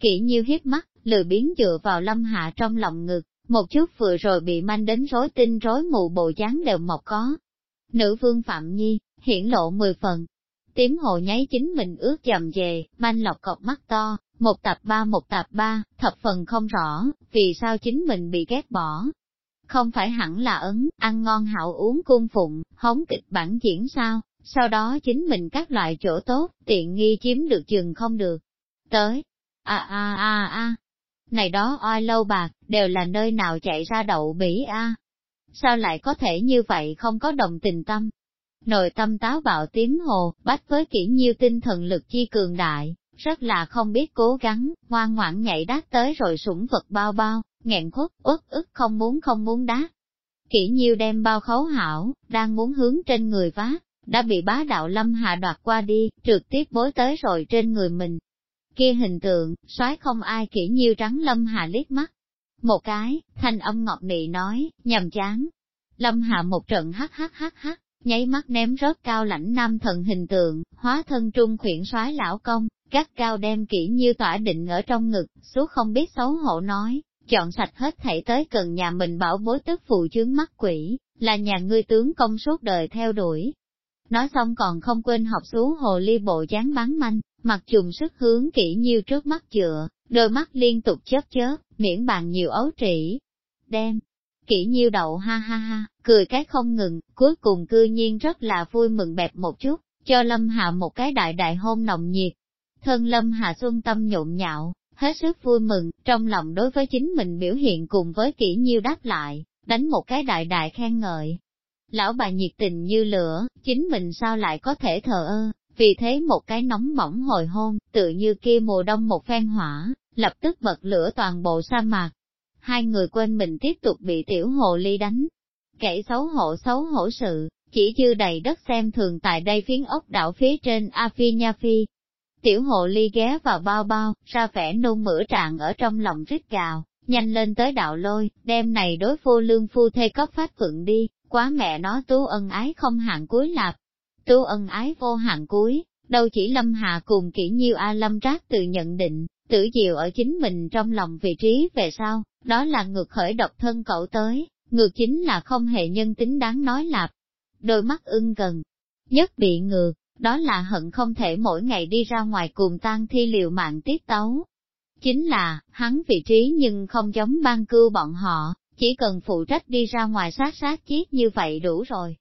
A: Kỹ như hiếp mắt, lười biến dựa vào lâm hạ trong lòng ngực, một chút vừa rồi bị manh đến rối tinh rối mù bộ dáng đều mọc có. Nữ vương Phạm Nhi, hiển lộ mười phần. Tím hồ nháy chính mình ướt dầm về, manh lọc cọc mắt to, một tập ba một tập ba, thập phần không rõ, vì sao chính mình bị ghét bỏ. không phải hẳn là ấn, ăn ngon hảo uống cung phụng, hóng kịch bản diễn sao, sau đó chính mình các loại chỗ tốt, tiện nghi chiếm được chừng không được. Tới, a a a a, này đó oi lâu bạc, đều là nơi nào chạy ra đậu bỉ a Sao lại có thể như vậy không có đồng tình tâm? Nội tâm táo bạo tím hồ, bách với kỹ nhiêu tinh thần lực chi cường đại, rất là không biết cố gắng, ngoan ngoãn nhảy đát tới rồi sủng vật bao bao, nghẹn khuất, uất ức không muốn không muốn đát. Kỹ nhiêu đem bao khấu hảo, đang muốn hướng trên người vá đã bị bá đạo lâm hạ đoạt qua đi, trực tiếp bối tới rồi trên người mình. Kia hình tượng, soái không ai kỹ nhiêu trắng lâm hạ liếc mắt. Một cái, thanh âm ngọt nị nói, nhầm chán. Lâm hạ một trận hắc hắc hắc hắc, nháy mắt ném rớt cao lãnh nam thần hình tượng, hóa thân trung khuyển soái lão công, gắt cao đem kỹ như tỏa định ở trong ngực, số không biết xấu hổ nói, chọn sạch hết thảy tới cần nhà mình bảo bối tức phụ chướng mắt quỷ, là nhà ngươi tướng công suốt đời theo đuổi. Nói xong còn không quên học xuống hồ ly bộ dáng bán manh, mặt trùng sức hướng kỹ nhiêu trước mắt chữa, đôi mắt liên tục chớp chớp, miễn bàn nhiều ấu trĩ. Đem, kỹ nhiêu đậu ha ha ha, cười cái không ngừng, cuối cùng cư nhiên rất là vui mừng bẹp một chút, cho Lâm Hạ một cái đại đại hôn nồng nhiệt. Thân Lâm Hà xuân tâm nhộn nhạo, hết sức vui mừng, trong lòng đối với chính mình biểu hiện cùng với kỹ nhiêu đáp lại, đánh một cái đại đại khen ngợi. Lão bà nhiệt tình như lửa, chính mình sao lại có thể thờ ơ, vì thế một cái nóng bỏng hồi hôn, tự như kia mùa đông một phen hỏa, lập tức bật lửa toàn bộ sa mạc. Hai người quên mình tiếp tục bị tiểu hồ ly đánh. Kẻ xấu hổ xấu hổ sự, chỉ dư đầy đất xem thường tại đây phiến ốc đảo phía trên A Phi Nha Phi, Tiểu hộ ly ghé vào bao bao, ra vẻ nôn mửa trạng ở trong lòng rít gào, nhanh lên tới đạo lôi, đem này đối phu lương phu thê cấp phát phượng đi, quá mẹ nó tú ân ái không hạn cuối lạp. Tú ân ái vô hạn cuối, đâu chỉ lâm hà cùng kỹ nhiêu A lâm trác tự nhận định, tử diệu ở chính mình trong lòng vị trí về sau, đó là ngược khởi độc thân cậu tới, ngược chính là không hề nhân tính đáng nói lạp. Đôi mắt ưng gần, nhất bị ngược, đó là hận không thể mỗi ngày đi ra ngoài cùng tang thi liều mạng tiết tấu. Chính là, hắn vị trí nhưng không giống ban cưu bọn họ, chỉ cần phụ trách đi ra ngoài sát sát chiết như vậy đủ rồi.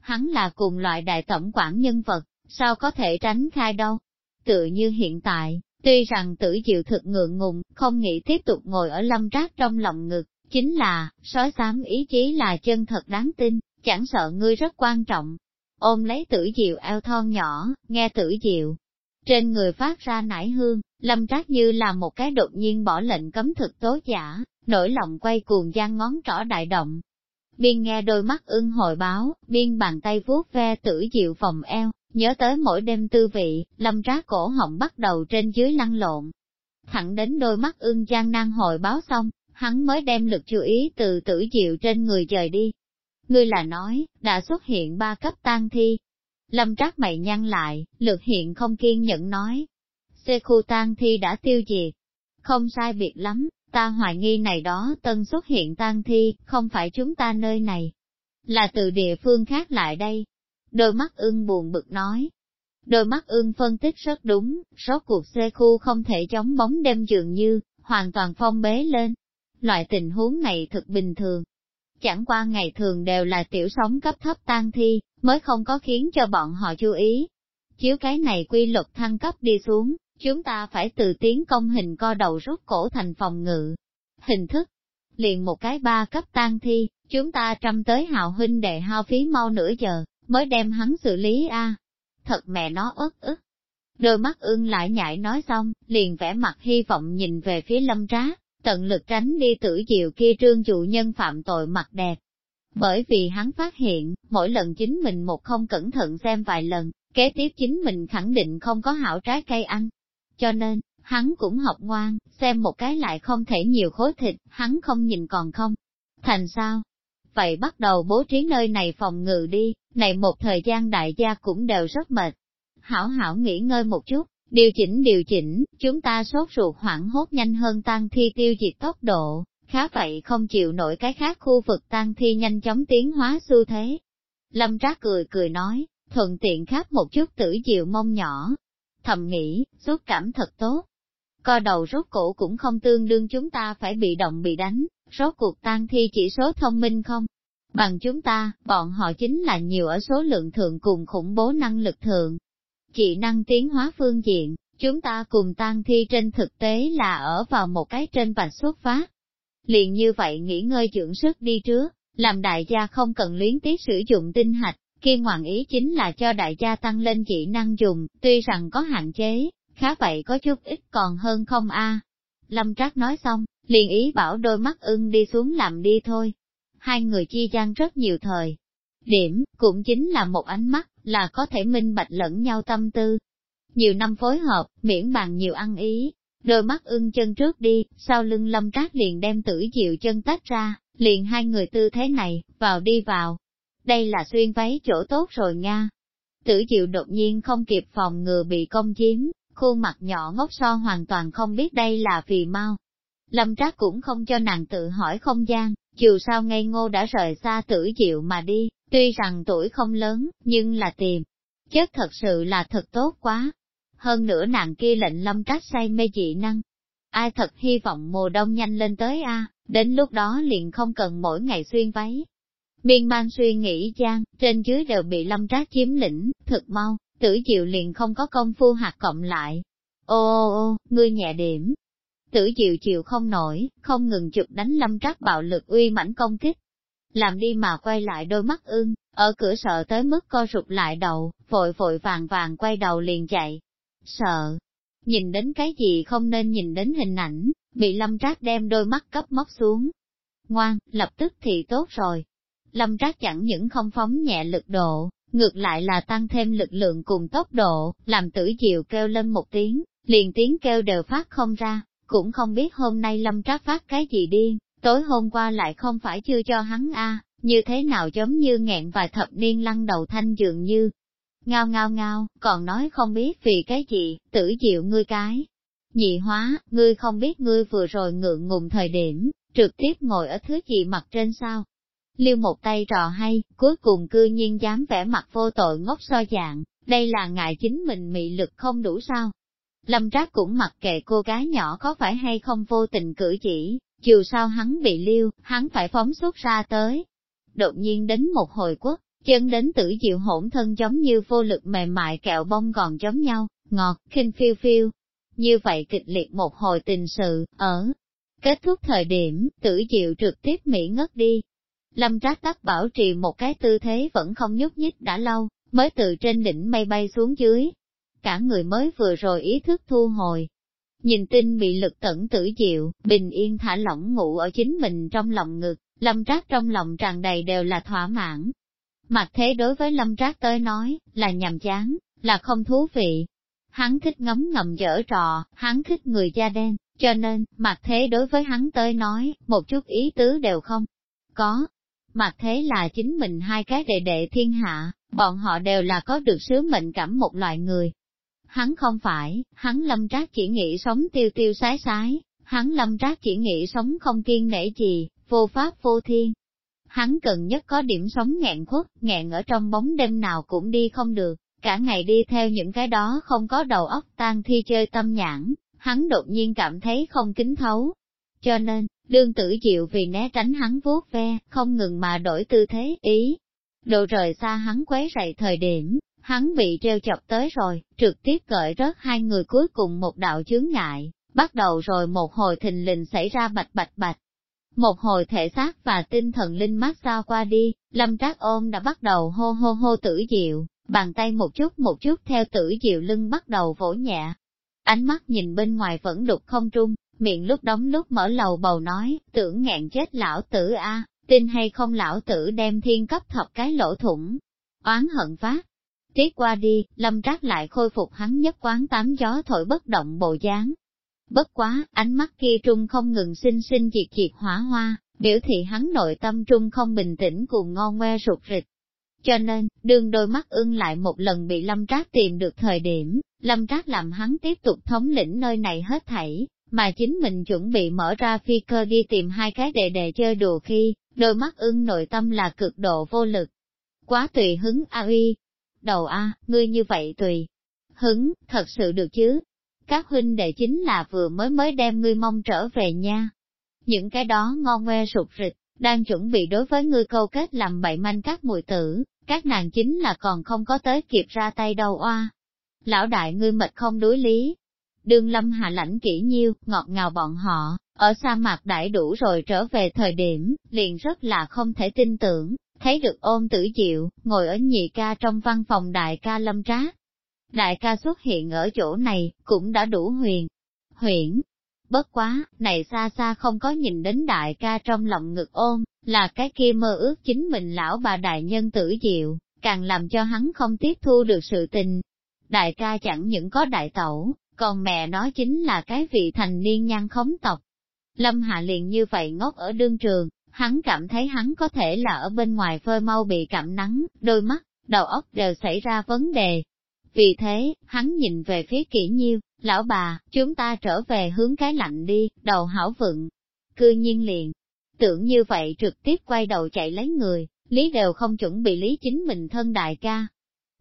A: Hắn là cùng loại đại tổng quản nhân vật, sao có thể tránh khai đâu. Tự như hiện tại, tuy rằng tử diệu thực ngượng ngùng, không nghĩ tiếp tục ngồi ở lâm trác trong lòng ngực, chính là, sói xám ý chí là chân thật đáng tin, chẳng sợ ngươi rất quan trọng, ôm lấy tử diệu eo thon nhỏ, nghe tử diệu. Trên người phát ra nải hương, lâm trác như là một cái đột nhiên bỏ lệnh cấm thực tố giả, nổi lòng quay cuồng gian ngón trỏ đại động. Biên nghe đôi mắt ưng hồi báo, biên bàn tay vuốt ve tử diệu phòng eo, nhớ tới mỗi đêm tư vị, lâm trác cổ họng bắt đầu trên dưới lăn lộn. Thẳng đến đôi mắt ưng gian nan hồi báo xong, hắn mới đem lực chú ý từ tử diệu trên người rời đi, ngươi là nói, đã xuất hiện ba cấp tang thi. Lâm trác mày nhăn lại, lược hiện không kiên nhẫn nói. Xê khu tang thi đã tiêu diệt. Không sai biệt lắm, ta hoài nghi này đó tân xuất hiện tang thi, không phải chúng ta nơi này. Là từ địa phương khác lại đây. Đôi mắt ưng buồn bực nói. Đôi mắt ưng phân tích rất đúng, số cuộc xe khu không thể chống bóng đêm dường như, hoàn toàn phong bế lên. Loại tình huống này thực bình thường, Chẳng qua ngày thường đều là tiểu sống cấp thấp tan thi, mới không có khiến cho bọn họ chú ý. Chiếu cái này quy luật thăng cấp đi xuống, chúng ta phải từ tiến công hình co đầu rút cổ thành phòng ngự. Hình thức, liền một cái ba cấp tan thi, chúng ta trăm tới hào huynh đệ hao phí mau nửa giờ, mới đem hắn xử lý a. Thật mẹ nó ớt ức. Đôi mắt ưng lại nhảy nói xong, liền vẽ mặt hy vọng nhìn về phía lâm trá, tận lực tránh đi tử diệu kia trương dụ nhân phạm tội mặt đẹp. Bởi vì hắn phát hiện, mỗi lần chính mình một không cẩn thận xem vài lần, kế tiếp chính mình khẳng định không có hảo trái cây ăn. Cho nên, hắn cũng học ngoan, xem một cái lại không thể nhiều khối thịt, hắn không nhìn còn không. Thành sao? Vậy bắt đầu bố trí nơi này phòng ngự đi, này một thời gian đại gia cũng đều rất mệt. Hảo hảo nghỉ ngơi một chút, Điều chỉnh điều chỉnh, chúng ta sốt ruột hoảng hốt nhanh hơn tăng thi tiêu diệt tốc độ, khá vậy không chịu nổi cái khác khu vực tăng thi nhanh chóng tiến hóa xu thế. Lâm Trác cười cười nói, thuận tiện khắp một chút tử diệu mông nhỏ. Thầm nghĩ, xúc cảm thật tốt. co đầu rốt cổ cũng không tương đương chúng ta phải bị động bị đánh, rốt cuộc tan thi chỉ số thông minh không? Bằng chúng ta, bọn họ chính là nhiều ở số lượng thượng cùng khủng bố năng lực thượng chị năng tiến hóa phương diện, chúng ta cùng tan thi trên thực tế là ở vào một cái trên vạch xuất phát. Liền như vậy nghỉ ngơi dưỡng sức đi trước, làm đại gia không cần luyến tiếc sử dụng tinh hạch, kia ngoạn ý chính là cho đại gia tăng lên dị năng dùng, tuy rằng có hạn chế, khá vậy có chút ít còn hơn không a. Lâm Trác nói xong, liền ý bảo đôi mắt ưng đi xuống làm đi thôi. Hai người chi gian rất nhiều thời. Điểm, cũng chính là một ánh mắt, là có thể minh bạch lẫn nhau tâm tư. Nhiều năm phối hợp, miễn bàn nhiều ăn ý. Đôi mắt ưng chân trước đi, sau lưng lâm trác liền đem tử diệu chân tách ra, liền hai người tư thế này, vào đi vào. Đây là xuyên váy chỗ tốt rồi nha. Tử diệu đột nhiên không kịp phòng ngừa bị công chiếm, khuôn mặt nhỏ ngốc so hoàn toàn không biết đây là vì mau. Lâm Trác cũng không cho nàng tự hỏi không gian, dù sao ngây ngô đã rời xa tử diệu mà đi, tuy rằng tuổi không lớn, nhưng là tìm. Chất thật sự là thật tốt quá. Hơn nữa nàng kia lệnh Lâm Trác say mê dị năng. Ai thật hy vọng mùa đông nhanh lên tới a đến lúc đó liền không cần mỗi ngày xuyên váy. Miên man suy nghĩ gian, trên dưới đều bị Lâm Trác chiếm lĩnh, thật mau, tử diệu liền không có công phu hạt cộng lại. Ô ô ô, ngươi nhẹ điểm. Tử diệu chịu không nổi, không ngừng chụp đánh lâm trác bạo lực uy mãnh công kích. Làm đi mà quay lại đôi mắt ưng, ở cửa sợ tới mức co rụt lại đầu, vội vội vàng vàng quay đầu liền chạy. Sợ, nhìn đến cái gì không nên nhìn đến hình ảnh, bị lâm trác đem đôi mắt cấp móc xuống. Ngoan, lập tức thì tốt rồi. Lâm trác chẳng những không phóng nhẹ lực độ, ngược lại là tăng thêm lực lượng cùng tốc độ, làm tử diệu kêu lên một tiếng, liền tiếng kêu đều phát không ra, cũng không biết hôm nay lâm trác phát cái gì điên, tối hôm qua lại không phải chưa cho hắn a như thế nào giống như nghẹn vài thập niên lăn đầu thanh dường như. Ngao ngao ngao, còn nói không biết vì cái gì, tử diệu ngươi cái. Nhị hóa, ngươi không biết ngươi vừa rồi ngượng ngùng thời điểm, trực tiếp ngồi ở thứ gì mặt trên sao, liêu một tay trò hay, cuối cùng cư nhiên dám vẽ mặt vô tội ngốc so dạng, đây là ngại chính mình mị lực không đủ sao. Lâm Trác cũng mặc kệ cô gái nhỏ có phải hay không vô tình cử chỉ, dù sao hắn bị liêu, hắn phải phóng xuất ra tới. Đột nhiên đến một hồi quốc, chân đến tử diệu hỗn thân giống như vô lực mềm mại kẹo bông còn giống nhau, ngọt, khinh phiêu phiêu. Như vậy kịch liệt một hồi tình sự, ở kết thúc thời điểm, tử diệu trực tiếp Mỹ ngất đi, Lâm trác tắc bảo trì một cái tư thế vẫn không nhúc nhích đã lâu, mới từ trên đỉnh mây bay xuống dưới. Cả người mới vừa rồi ý thức thu hồi. Nhìn tin bị lực tẩn tử diệu, bình yên thả lỏng ngủ ở chính mình trong lòng ngực, lâm trác trong lòng tràn đầy đều là thỏa mãn. Mặt thế đối với lâm trác tới nói, là nhàm chán, là không thú vị. Hắn thích ngấm ngầm dở trò, hắn thích người da đen, cho nên, mặt thế đối với hắn tới nói, một chút ý tứ đều không có, Mặt thế là chính mình hai cái đệ đệ thiên hạ, bọn họ đều là có được sứ mệnh cảm một loại người. Hắn không phải, hắn lâm trác chỉ nghĩ sống tiêu tiêu sái sái, hắn lâm trác chỉ nghĩ sống không kiên nể gì, vô pháp vô thiên. Hắn cần nhất có điểm sống nghẹn khuất, nghẹn ở trong bóng đêm nào cũng đi không được, cả ngày đi theo những cái đó không có đầu óc tan thi chơi tâm nhãn, hắn đột nhiên cảm thấy không kính thấu. Cho nên, Đương tử chịu vì né tránh hắn vuốt ve, không ngừng mà đổi tư thế, ý. Độ rời xa hắn quấy rầy thời điểm, hắn bị treo chọc tới rồi, trực tiếp cởi rớt hai người cuối cùng một đạo chướng ngại, bắt đầu rồi một hồi thình lình xảy ra bạch bạch bạch. Một hồi thể xác và tinh thần linh mát xa qua đi, lâm trác ôm đã bắt đầu hô hô hô tử diệu, bàn tay một chút một chút theo tử diệu lưng bắt đầu vỗ nhẹ. Ánh mắt nhìn bên ngoài vẫn đục không trung, miệng lúc đóng lúc mở lầu bầu nói, tưởng ngẹn chết lão tử a, tin hay không lão tử đem thiên cấp thập cái lỗ thủng, oán hận phát. Tiết qua đi, lâm trác lại khôi phục hắn nhất quán tám gió thổi bất động bộ dáng. Bất quá, ánh mắt kia trung không ngừng sinh sinh diệt diệt hỏa hoa, biểu thị hắn nội tâm trung không bình tĩnh cùng ngon ngoe rụt rịch. Cho nên, đương đôi mắt ưng lại một lần bị lâm trác tìm được thời điểm, lâm trác làm hắn tiếp tục thống lĩnh nơi này hết thảy, mà chính mình chuẩn bị mở ra phi cơ đi tìm hai cái đệ đệ chơi đùa khi, đôi mắt ưng nội tâm là cực độ vô lực. Quá tùy hứng a uy. Đầu a, ngươi như vậy tùy. Hứng, thật sự được chứ? các huynh đệ chính là vừa mới mới đem ngươi mong trở về nha. Những cái đó ngon ngoe sụt rịch, đang chuẩn bị đối với ngươi câu kết làm bậy manh các mùi tử, các nàng chính là còn không có tới kịp ra tay đâu oa. Lão đại ngươi mệt không đối lý. Đương lâm hạ lãnh kỹ nhiêu, ngọt ngào bọn họ, ở sa mạc đãi đủ rồi trở về thời điểm, liền rất là không thể tin tưởng, thấy được ôm tử diệu, ngồi ở nhị ca trong văn phòng đại ca lâm trác. Đại ca xuất hiện ở chỗ này, cũng đã đủ huyền. Huyển, bất quá, này xa xa không có nhìn đến đại ca trong lòng ngực ôm, là cái kia mơ ước chính mình lão bà đại nhân tử diệu, càng làm cho hắn không tiếp thu được sự tình. Đại ca chẳng những có đại tẩu, còn mẹ nó chính là cái vị thành niên nhan khống tộc. Lâm Hạ liền như vậy ngốc ở đương trường, hắn cảm thấy hắn có thể là ở bên ngoài phơi mau bị cảm nắng, đôi mắt, đầu óc đều xảy ra vấn đề. Vì thế, hắn nhìn về phía kỹ nhiêu, lão bà, chúng ta trở về hướng cái lạnh đi, đầu hảo vựng. Cư nhiên liền, tưởng như vậy trực tiếp quay đầu chạy lấy người, lý đều không chuẩn bị lý chính mình thân đại ca.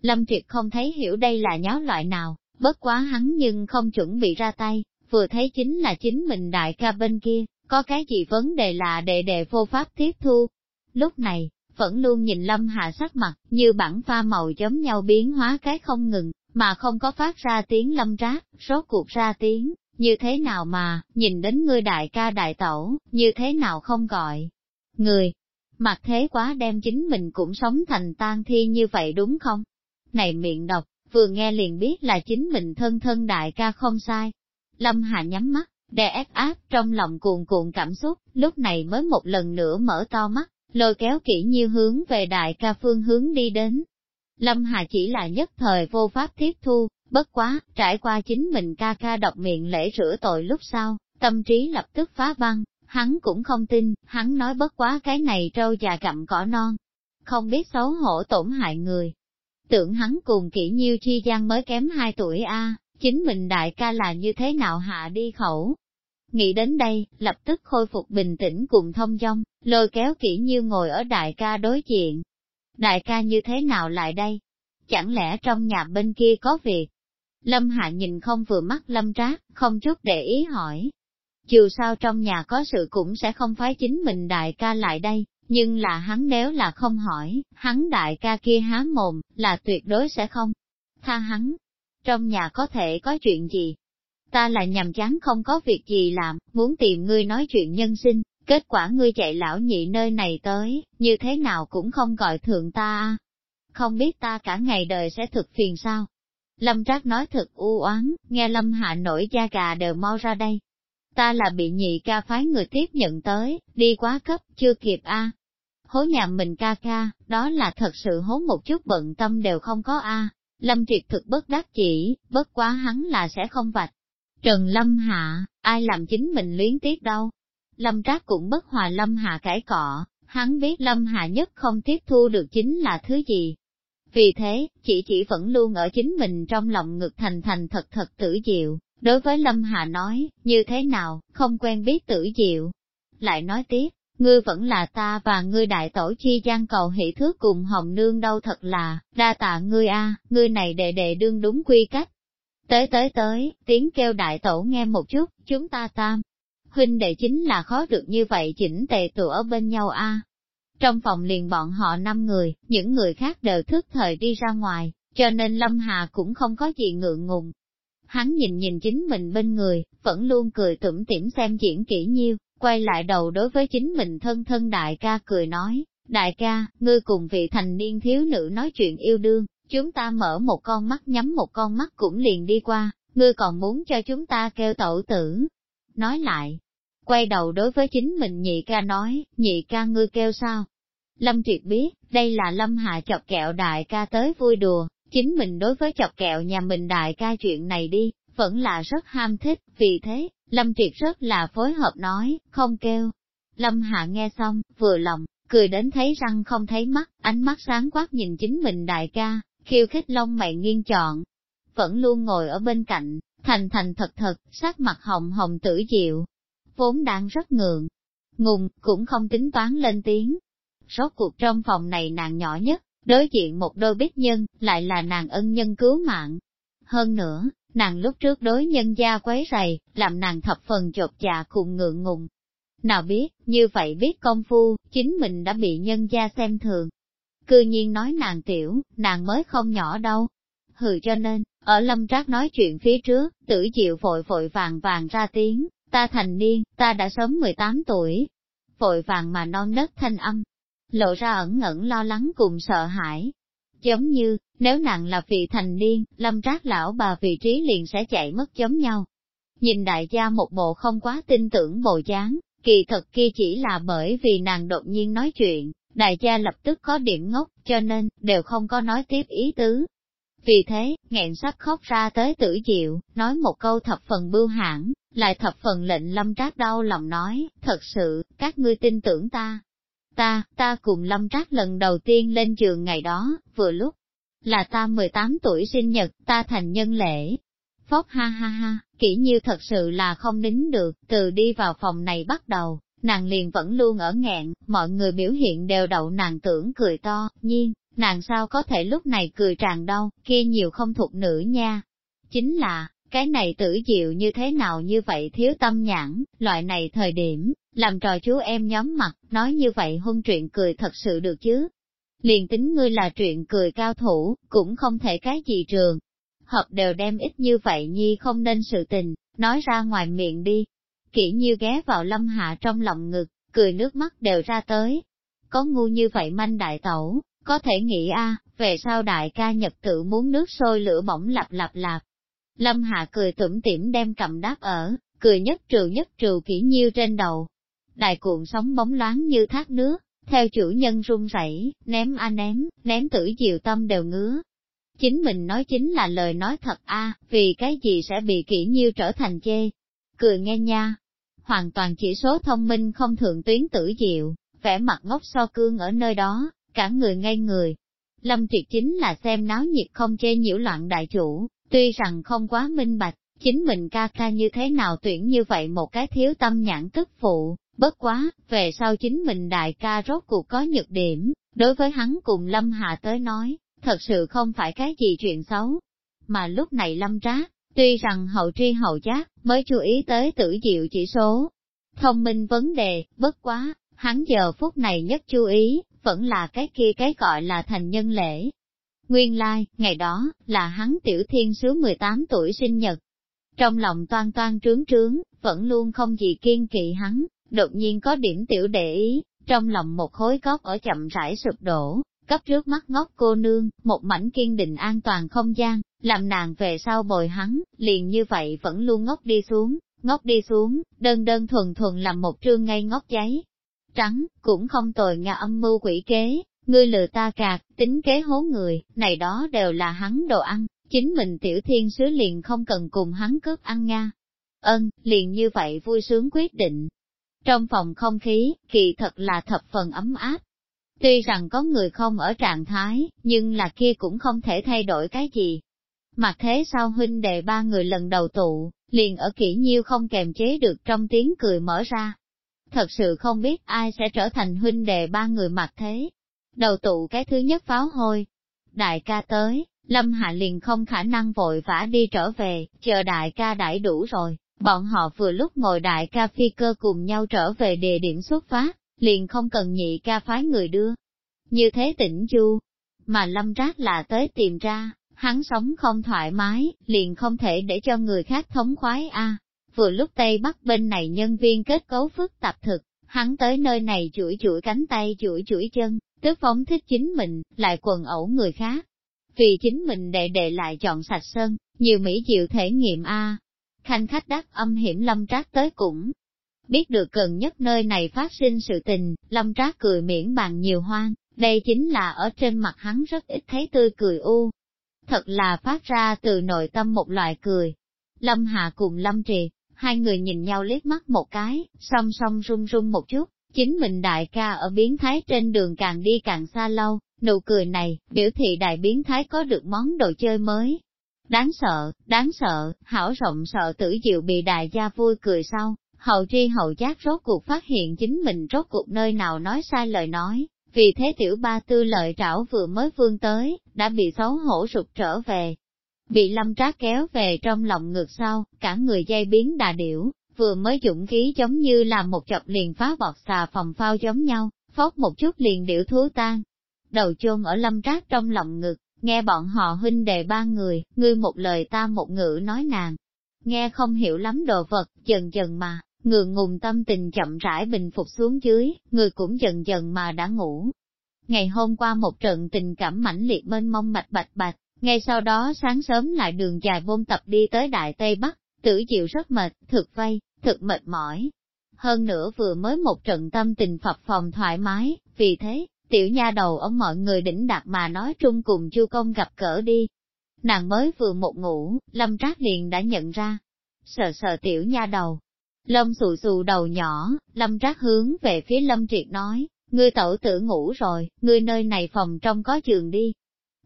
A: Lâm Triệt không thấy hiểu đây là nháo loại nào, bất quá hắn nhưng không chuẩn bị ra tay, vừa thấy chính là chính mình đại ca bên kia, có cái gì vấn đề là đệ đệ vô pháp tiếp thu. Lúc này, vẫn luôn nhìn Lâm Hạ sắc mặt, như bản pha màu giống nhau biến hóa cái không ngừng, mà không có phát ra tiếng lâm trác, rốt cuộc ra tiếng, như thế nào mà, nhìn đến ngươi đại ca đại tẩu, như thế nào không gọi. Người, mặt thế quá đem chính mình cũng sống thành tan thi như vậy đúng không? Này miệng độc, vừa nghe liền biết là chính mình thân thân đại ca không sai. Lâm Hạ nhắm mắt, đè ép áp trong lòng cuồn cuộn cảm xúc, lúc này mới một lần nữa mở to mắt, lôi kéo kỹ nhiêu hướng về đại ca phương hướng đi đến. Lâm Hà chỉ là nhất thời vô pháp tiếp thu, bất quá, trải qua chính mình ca ca độc miệng lễ rửa tội lúc sau, tâm trí lập tức phá băng, hắn cũng không tin, hắn nói bất quá cái này trâu già gặm cỏ non, không biết xấu hổ tổn hại người. Tưởng hắn cùng kỹ nhiêu chi gian mới kém 2 tuổi a chính mình đại ca là như thế nào hạ đi khẩu. Nghĩ đến đây, lập tức khôi phục bình tĩnh cùng thông dong, lôi kéo kỹ như ngồi ở đại ca đối diện. Đại ca như thế nào lại đây? Chẳng lẽ trong nhà bên kia có việc? Lâm Hạ nhìn không vừa mắt Lâm Trác, không chút để ý hỏi. Dù sao trong nhà có sự cũng sẽ không phái chính mình đại ca lại đây, nhưng là hắn nếu là không hỏi, hắn đại ca kia há mồm, là tuyệt đối sẽ không. Tha hắn, trong nhà có thể có chuyện gì? Ta là nhằm chán không có việc gì làm, muốn tìm ngươi nói chuyện nhân sinh, kết quả ngươi chạy lão nhị nơi này tới, như thế nào cũng không gọi thượng ta Không biết ta cả ngày đời sẽ thực phiền sao? Lâm Trác nói thật u oán, nghe Lâm Hạ nổi da gà đều mau ra đây. Ta là bị nhị ca phái người tiếp nhận tới, đi quá cấp, chưa kịp a. Hố nhà mình ca ca, đó là thật sự hố một chút bận tâm đều không có a. Lâm Triệt thực bất đắc chỉ, bất quá hắn là sẽ không vạch. Trần Lâm Hạ, ai làm chính mình luyến tiếc đâu. Lâm Trác cũng bất hòa Lâm Hạ cãi cọ, hắn biết Lâm Hạ nhất không tiếp thu được chính là thứ gì. Vì thế, chỉ chỉ vẫn luôn ở chính mình trong lòng ngực thành thành thật thật tử diệu, đối với Lâm Hạ nói, như thế nào, không quen biết tử diệu. Lại nói tiếp, ngươi vẫn là ta và ngươi đại tổ chi gian cầu hỷ thước cùng hồng nương đâu thật là, đa tạ ngươi a, ngươi này đệ đệ đương đúng quy cách. Tới tới tới, tiếng kêu đại tổ nghe một chút, chúng ta tam. Huynh đệ chính là khó được như vậy chỉnh tề tụ ở bên nhau a. Trong phòng liền bọn họ năm người, những người khác đều thức thời đi ra ngoài, cho nên Lâm Hà cũng không có gì ngượng ngùng. Hắn nhìn nhìn chính mình bên người, vẫn luôn cười tủm tỉm xem diễn kỹ nhiêu, quay lại đầu đối với chính mình thân thân đại ca cười nói, đại ca, ngươi cùng vị thành niên thiếu nữ nói chuyện yêu đương, chúng ta mở một con mắt nhắm một con mắt cũng liền đi qua, ngươi còn muốn cho chúng ta kêu tẩu tử. Nói lại, quay đầu đối với chính mình nhị ca nói, nhị ca ngươi kêu sao? Lâm Triệt biết, đây là Lâm Hạ chọc kẹo đại ca tới vui đùa, chính mình đối với chọc kẹo nhà mình đại ca chuyện này đi, vẫn là rất ham thích, vì thế, Lâm Triệt rất là phối hợp nói, không kêu. Lâm Hạ nghe xong, vừa lòng, cười đến thấy răng không thấy mắt, ánh mắt sáng quát nhìn chính mình đại ca, khiêu khích lông mày nghiêng chọn. Vẫn luôn ngồi ở bên cạnh, thành thành thật thật, sắc mặt hồng hồng tử diệu. Vốn đang rất ngượng, ngùng, cũng không tính toán lên tiếng. Rốt cuộc trong phòng này nàng nhỏ nhất, đối diện một đôi bích nhân, lại là nàng ân nhân cứu mạng. Hơn nữa, nàng lúc trước đối nhân gia quấy rầy, làm nàng thập phần chột dạ cùng ngượng ngùng. Nào biết, như vậy biết công phu, chính mình đã bị nhân gia xem thường. Cư nhiên nói nàng tiểu, nàng mới không nhỏ đâu. Hừ cho nên, ở lâm trác nói chuyện phía trước, tử diệu vội vội vàng vàng ra tiếng, ta thành niên, ta đã sớm 18 tuổi. Vội vàng mà non nớt thanh âm, lộ ra ẩn ngẩn lo lắng cùng sợ hãi. Giống như, nếu nàng là vị thành niên, lâm trác lão bà vị trí liền sẽ chạy mất giống nhau. Nhìn đại gia một bộ không quá tin tưởng bộ dáng, kỳ thật kia chỉ là bởi vì nàng đột nhiên nói chuyện, đại gia lập tức có điểm ngốc, cho nên, đều không có nói tiếp ý tứ. Vì thế, nghẹn sắc khóc ra tới tử diệu, nói một câu thập phần bưu hãn, lại thập phần lệnh lâm trác đau lòng nói, thật sự, các ngươi tin tưởng ta. Ta, ta cùng lâm trác lần đầu tiên lên trường ngày đó, vừa lúc, là ta 18 tuổi sinh nhật, ta thành nhân lễ. Phóc ha ha ha, kỹ như thật sự là không nín được, từ đi vào phòng này bắt đầu, nàng liền vẫn luôn ở nghẹn, mọi người biểu hiện đều đậu nàng tưởng cười to, nhiên, nàng sao có thể lúc này cười tràn đâu, kia nhiều không thuộc nữ nha. Chính là, cái này tử diệu như thế nào như vậy thiếu tâm nhãn, loại này thời điểm, làm trò chú em nhóm mặt, nói như vậy hôn truyện cười thật sự được chứ. Liền tính ngươi là truyện cười cao thủ, cũng không thể cái gì trường. Hợp đều đem ít như vậy nhi không nên sự tình, nói ra ngoài miệng đi. Kỹ như ghé vào lâm hạ trong lòng ngực, cười nước mắt đều ra tới. Có ngu như vậy manh đại tẩu, có thể nghĩ a về sau đại ca nhật tự muốn nước sôi lửa bỏng lặp lặp lặp. Lâm Hạ cười tủm tỉm đem cầm đáp ở, cười nhất trừ nhất trừ kỹ nhiêu trên đầu. Đại cuộn sóng bóng loáng như thác nước, theo chủ nhân run rẩy, ném a ném, ném tử diệu tâm đều ngứa. Chính mình nói chính là lời nói thật a, vì cái gì sẽ bị kỹ nhiêu trở thành chê. Cười nghe nha, hoàn toàn chỉ số thông minh không thượng tuyến tử diệu, vẻ mặt ngốc so cương ở nơi đó, cả người ngay người. Lâm Triệt chính là xem náo nhiệt không chê nhiễu loạn đại chủ, tuy rằng không quá minh bạch, chính mình ca ca như thế nào tuyển như vậy một cái thiếu tâm nhãn tức phụ, bất quá, về sau chính mình đại ca rốt cuộc có nhược điểm, đối với hắn cùng Lâm Hà tới nói, thật sự không phải cái gì chuyện xấu. Mà lúc này Lâm Trác, tuy rằng hậu tri hậu giác, mới chú ý tới tử diệu chỉ số, thông minh vấn đề, bất quá, hắn giờ phút này nhất chú ý, vẫn là cái kia cái gọi là thành nhân lễ. Nguyên lai, like, ngày đó, là hắn tiểu thiên sứ 18 tuổi sinh nhật. Trong lòng toan toan trướng trướng, vẫn luôn không gì kiên kỵ hắn, đột nhiên có điểm tiểu để ý, trong lòng một khối góc ở chậm rãi sụp đổ, cấp trước mắt ngóc cô nương, một mảnh kiên định an toàn không gian, làm nàng về sau bồi hắn, liền như vậy vẫn luôn ngóc đi xuống, ngóc đi xuống, đơn đơn thuần thuần làm một trương ngay ngóc giấy, trắng, cũng không tồi nga âm mưu quỷ kế, ngươi lừa ta cạt, tính kế hố người, này đó đều là hắn đồ ăn, chính mình tiểu thiên sứ liền không cần cùng hắn cướp ăn nga. ơn liền như vậy vui sướng quyết định. Trong phòng không khí, kỳ thật là thập phần ấm áp. Tuy rằng có người không ở trạng thái, nhưng là kia cũng không thể thay đổi cái gì. Mặt thế sau huynh đệ ba người lần đầu tụ, liền ở kỹ nhiêu không kềm chế được trong tiếng cười mở ra, thật sự không biết ai sẽ trở thành huynh đệ ba người mặt thế. Đầu tụ cái thứ nhất pháo hôi. Đại ca tới, Lâm Hạ liền không khả năng vội vã đi trở về, chờ đại ca đãi đủ rồi. Bọn họ vừa lúc ngồi đại ca phi cơ cùng nhau trở về địa điểm xuất phát, liền không cần nhị ca phái người đưa. Như thế tỉnh chu, mà lâm rác là tới tìm ra, hắn sống không thoải mái, liền không thể để cho người khác thống khoái a vừa lúc Tây Bắc bên này nhân viên kết cấu phức tạp thực, hắn tới nơi này chuỗi chuỗi cánh tay chuỗi chuỗi chân, tức phóng thích chính mình, lại quần ẩu người khác. Vì chính mình đệ đệ lại chọn sạch sơn nhiều mỹ diệu thể nghiệm A. Khanh khách đắc âm hiểm lâm trác tới cũng. Biết được gần nhất nơi này phát sinh sự tình, lâm trác cười miễn bàn nhiều hoang, đây chính là ở trên mặt hắn rất ít thấy tươi cười u. Thật là phát ra từ nội tâm một loại cười. Lâm Hạ cùng Lâm trì hai người nhìn nhau liếc mắt một cái, song song run run một chút, chính mình đại ca ở biến thái trên đường càng đi càng xa lâu, nụ cười này, biểu thị đại biến thái có được món đồ chơi mới. Đáng sợ, đáng sợ, hảo rộng sợ tử diệu bị đại gia vui cười sau, hậu tri hậu giác rốt cuộc phát hiện chính mình rốt cuộc nơi nào nói sai lời nói, vì thế tiểu ba tư lợi trảo vừa mới vương tới, đã bị xấu hổ sụt trở về. bị lâm trác kéo về trong lòng ngực sau, cả người dây biến đà điểu, vừa mới dũng khí giống như là một chọc liền phá bọt xà phòng phao giống nhau, phốt một chút liền điểu thú tan. Đầu chôn ở lâm trác trong lòng ngực, nghe bọn họ huynh đệ ba người, ngươi một lời ta một ngữ nói nàng. Nghe không hiểu lắm đồ vật, dần dần mà, ngượng ngùng tâm tình chậm rãi bình phục xuống dưới, người cũng dần dần mà đã ngủ. Ngày hôm qua một trận tình cảm mãnh liệt mênh mông mạch bạch bạch, ngay sau đó sáng sớm lại đường dài bôn tập đi tới Đại Tây Bắc, tử chịu rất mệt, thực vây, thực mệt mỏi. Hơn nữa vừa mới một trận tâm tình phập phòng thoải mái, vì thế, tiểu nha đầu ông mọi người đỉnh đạt mà nói trung cùng chu công gặp cỡ đi. Nàng mới vừa một ngủ, lâm trác liền đã nhận ra. Sờ sờ tiểu nha đầu, lông xù xù đầu nhỏ, lâm trác hướng về phía lâm triệt nói, ngươi tẩu tử ngủ rồi, ngươi nơi này phòng trong có giường đi.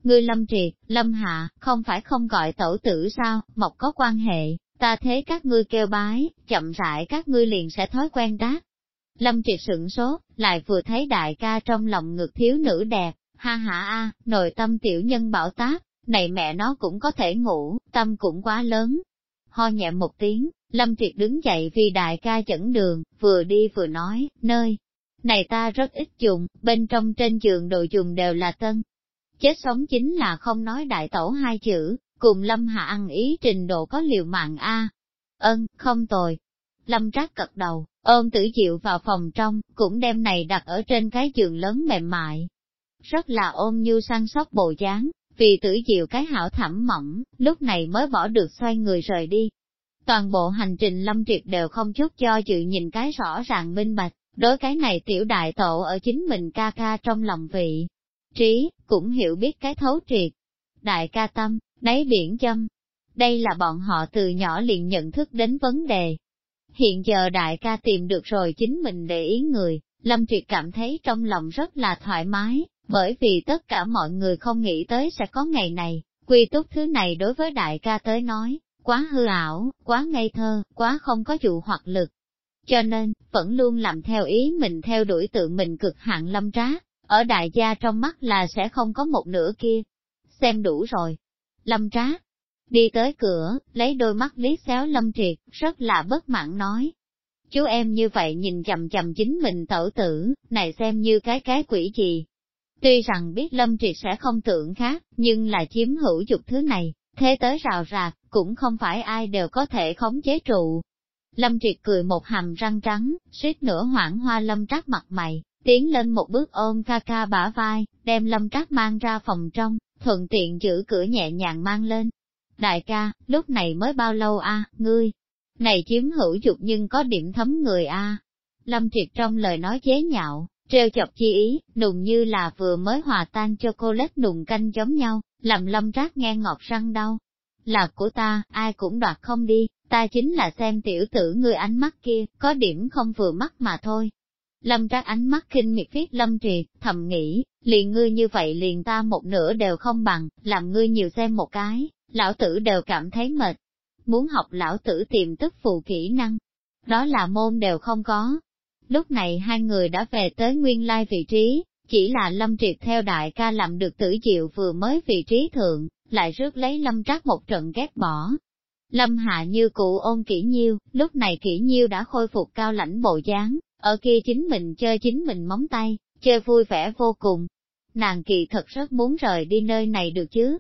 A: Ngươi lâm triệt, lâm hạ, không phải không gọi tẩu tử sao, mộc có quan hệ, ta thế các ngươi kêu bái, chậm rãi các ngươi liền sẽ thói quen đáp. Lâm triệt sửng sốt, lại vừa thấy đại ca trong lòng ngực thiếu nữ đẹp, ha ha a, nội tâm tiểu nhân bảo tác, này mẹ nó cũng có thể ngủ, tâm cũng quá lớn. Ho nhẹ một tiếng, Lâm triệt đứng dậy vì đại ca dẫn đường, vừa đi vừa nói, nơi này ta rất ít dùng, bên trong trên giường đồ dùng đều là tân. Chết sống chính là không nói đại tẩu hai chữ, cùng Lâm Hạ ăn ý trình độ có liều mạng a. Ân, không tồi. Lâm Trác cật đầu, ôm tử chịu vào phòng trong, cũng đem này đặt ở trên cái giường lớn mềm mại. Rất là ôm như săn sóc bộ dáng, vì tử chịu cái hảo thẳm mỏng, lúc này mới bỏ được xoay người rời đi. Toàn bộ hành trình Lâm Triệt đều không chút cho dự nhìn cái rõ ràng minh bạch, đối cái này tiểu đại tổ ở chính mình ca ca trong lòng vị. Trí, cũng hiểu biết cái thấu triệt. Đại ca tâm, đáy biển châm. Đây là bọn họ từ nhỏ liền nhận thức đến vấn đề. Hiện giờ đại ca tìm được rồi chính mình để ý người, Lâm Triệt cảm thấy trong lòng rất là thoải mái, bởi vì tất cả mọi người không nghĩ tới sẽ có ngày này, quy túc thứ này đối với đại ca tới nói, quá hư ảo, quá ngây thơ, quá không có dụ hoặc lực. Cho nên, vẫn luôn làm theo ý mình theo đuổi tự mình cực hạn lâm trá, ở đại gia trong mắt là sẽ không có một nửa kia. Xem đủ rồi, Lâm trá, đi tới cửa, lấy đôi mắt lý xéo Lâm Triệt, rất là bất mãn nói. Chú em như vậy nhìn chầm chầm chính mình tẩu tử, này xem như cái cái quỷ gì. Tuy rằng biết Lâm Triệt sẽ không tưởng khác, nhưng là chiếm hữu dục thứ này, thế tới rào rạc, cũng không phải ai đều có thể khống chế trụ. Lâm Triệt cười một hàm răng trắng, suýt nửa hoảng hoa Lâm Trác mặt mày, tiến lên một bước ôm ca ca bả vai, đem Lâm Trác mang ra phòng trong, thuận tiện giữ cửa nhẹ nhàng mang lên. Đại ca, lúc này mới bao lâu a ngươi? Này chiếm hữu dục nhưng có điểm thấm người a Lâm Triệt trong lời nói chế nhạo, treo chọc chi ý, nùng như là vừa mới hòa tan cho cô lết nùng canh giống nhau, làm lâm rác nghe ngọt răng đau. Là của ta, ai cũng đoạt không đi, ta chính là xem tiểu tử người ánh mắt kia, có điểm không vừa mắt mà thôi. Lâm trác ánh mắt kinh miệt viết lâm triệt, thầm nghĩ, liền ngươi như vậy liền ta một nửa đều không bằng, làm ngươi nhiều xem một cái, lão tử đều cảm thấy mệt. Muốn học lão tử tìm tức phù kỹ năng, đó là môn đều không có. Lúc này hai người đã về tới nguyên lai vị trí, chỉ là lâm triệt theo đại ca làm được tử diệu vừa mới vị trí thượng, lại rước lấy lâm trác một trận ghét bỏ. Lâm hạ như cụ ôn kỹ nhiêu, lúc này kỹ nhiêu đã khôi phục cao lãnh bộ dáng, ở kia chính mình chơi chính mình móng tay, chơi vui vẻ vô cùng, nàng kỳ thật rất muốn rời đi nơi này được chứ.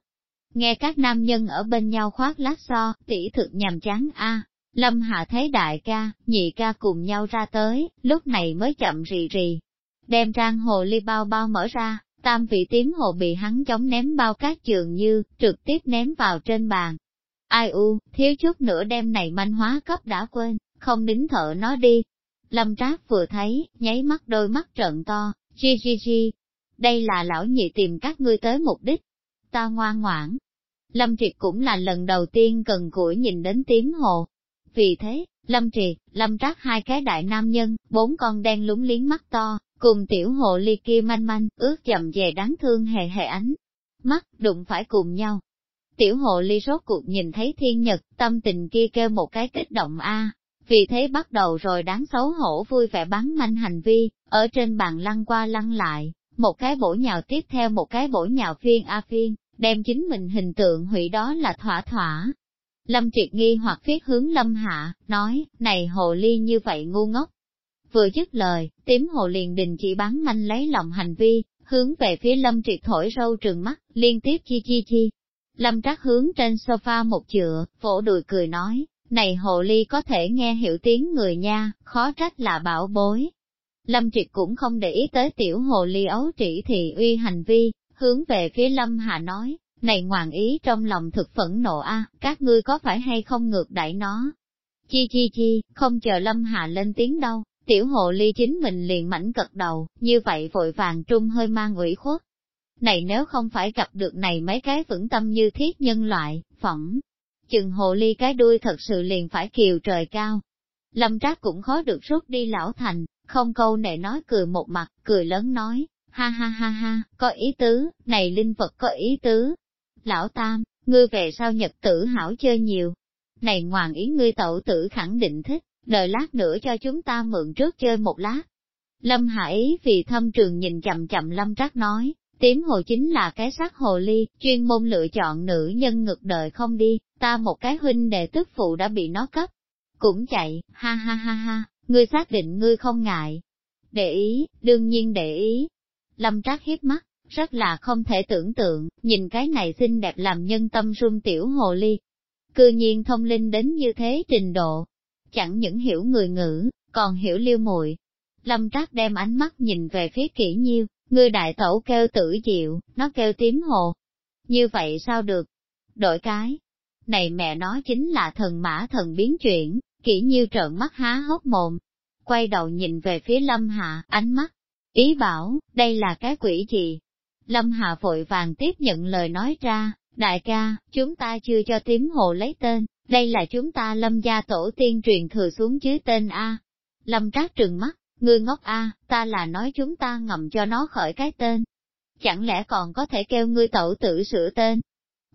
A: Nghe các nam nhân ở bên nhau khoác lát so, tỉ thực nhàm chán a. Lâm Hạ thấy đại ca, nhị ca cùng nhau ra tới, lúc này mới chậm rì rì. Đem trang hồ ly bao bao mở ra, tam vị tím hồ bị hắn chống ném bao cát trường như, trực tiếp ném vào trên bàn. Ai u, thiếu chút nữa đem này manh hóa cấp đã quên, không đính thợ nó đi. Lâm Trác vừa thấy, nháy mắt đôi mắt trợn to, chi chi chi, đây là lão nhị tìm các ngươi tới mục đích. Ta ngoan ngoãn. Lâm Triệt cũng là lần đầu tiên cần củi nhìn đến tiếng hồ. Vì thế, Lâm Triệt, Lâm Trác hai cái đại nam nhân, bốn con đen lúng liếng mắt to, cùng tiểu hồ ly kia manh manh, ướt chậm về đáng thương hề hề ánh. Mắt, đụng phải cùng nhau. Tiểu hồ ly rốt cuộc nhìn thấy thiên nhật, tâm tình kia kêu một cái kích động a vì thế bắt đầu rồi đáng xấu hổ vui vẻ bắn manh hành vi, ở trên bàn lăn qua lăn lại, một cái bổ nhào tiếp theo một cái bổ nhào phiên a phiên, đem chính mình hình tượng hủy đó là thỏa thỏa. Lâm triệt nghi hoặc viết hướng lâm hạ, nói, này hồ ly như vậy ngu ngốc. Vừa dứt lời, tím hồ liền đình chỉ bán manh lấy lòng hành vi, hướng về phía lâm triệt thổi râu trường mắt, liên tiếp chi chi chi. Lâm trác hướng trên sofa một chữa, vỗ đùi cười nói, này hồ ly có thể nghe hiểu tiếng người nha, khó trách là bảo bối. Lâm triệt cũng không để ý tới tiểu hồ ly ấu trĩ thị uy hành vi, hướng về phía lâm hà nói, này ngoạn ý trong lòng thực phẫn nộ a, các ngươi có phải hay không ngược đẩy nó? Chi chi chi, không chờ lâm hà lên tiếng đâu, tiểu hồ ly chính mình liền mảnh cật đầu, như vậy vội vàng trung hơi mang ủy khuất. Này nếu không phải gặp được này mấy cái vững tâm như thiết nhân loại, phỏng, chừng hồ ly cái đuôi thật sự liền phải kiều trời cao. Lâm trác cũng khó được rút đi lão thành, không câu nệ nói cười một mặt, cười lớn nói, ha ha ha ha, có ý tứ, này linh vật có ý tứ. Lão Tam, ngươi về sau nhật tử hảo chơi nhiều. Này ngoan ý ngươi tẩu tử khẳng định thích, đợi lát nữa cho chúng ta mượn trước chơi một lát. Lâm Hải vì thâm trường nhìn chậm chậm Lâm Trác nói, tiếm hồ chính là cái sắc hồ ly, chuyên môn lựa chọn nữ nhân ngực đời không đi, ta một cái huynh đệ tức phụ đã bị nó cấp. Cũng chạy, ha ha ha ha, ngươi xác định ngươi không ngại. Để ý, đương nhiên để ý. Lâm Trác hiếp mắt, rất là không thể tưởng tượng, nhìn cái này xinh đẹp làm nhân tâm run tiểu hồ ly. Cư nhiên thông linh đến như thế trình độ, chẳng những hiểu người ngữ, còn hiểu liêu muội. Lâm Trác đem ánh mắt nhìn về phía kỹ nhiêu, ngươi đại tẩu kêu tử diệu, nó kêu tím hồ. Như vậy sao được? Đổi cái. Này mẹ nó chính là thần mã thần biến chuyển, kỹ như trợn mắt há hốc mồm. Quay đầu nhìn về phía Lâm Hạ, ánh mắt. Ý bảo, đây là cái quỷ gì? Lâm Hạ vội vàng tiếp nhận lời nói ra, đại ca, chúng ta chưa cho tím hồ lấy tên, đây là chúng ta lâm gia tổ tiên truyền thừa xuống dưới tên A. Lâm trác trừng mắt, ngươi ngốc A, ta là nói chúng ta ngầm cho nó khởi cái tên. Chẳng lẽ còn có thể kêu ngươi tẩu tử sửa tên?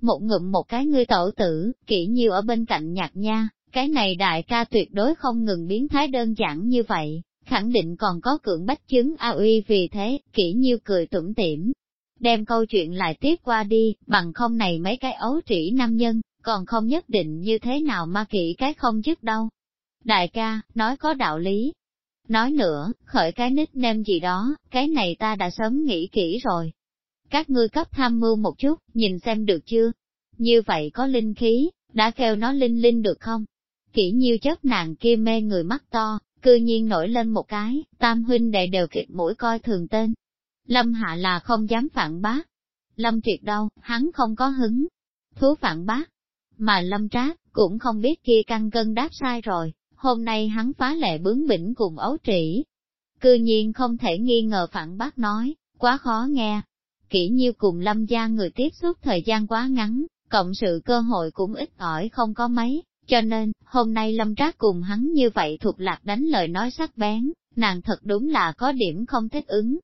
A: Một ngụm một cái ngươi tẩu tử, kỹ nhiêu ở bên cạnh nhạc nha, cái này đại ca tuyệt đối không ngừng biến thái đơn giản như vậy, khẳng định còn có cưỡng bách chứng A uy vì thế, kỹ nhiêu cười tủm tỉm. Đem câu chuyện lại tiếp qua đi, bằng không này mấy cái ấu trĩ nam nhân, còn không nhất định như thế nào ma kỹ cái không dứt đâu. Đại ca, nói có đạo lý. Nói nữa, khởi cái nickname gì đó, cái này ta đã sớm nghĩ kỹ rồi. Các ngươi cấp tham mưu một chút, nhìn xem được chưa? Như vậy có linh khí, đã kêu nó linh linh được không? Kỹ nhiêu chất nàng kia mê người mắt to, cư nhiên nổi lên một cái, tam huynh đệ đều kịp mũi coi thường tên. Lâm hạ là không dám phản bác. Lâm triệt đâu, hắn không có hứng. Thú phản bác, mà lâm trác, cũng không biết kia căng cân đáp sai rồi, hôm nay hắn phá lệ bướng bỉnh cùng ấu trĩ. Cư nhiên không thể nghi ngờ phản bác nói, quá khó nghe. Kỷ nhiêu cùng lâm gia người tiếp xúc thời gian quá ngắn, cộng sự cơ hội cũng ít ỏi không có mấy, cho nên, hôm nay lâm trác cùng hắn như vậy thuộc lạc đánh lời nói sắc bén, nàng thật đúng là có điểm không thích ứng,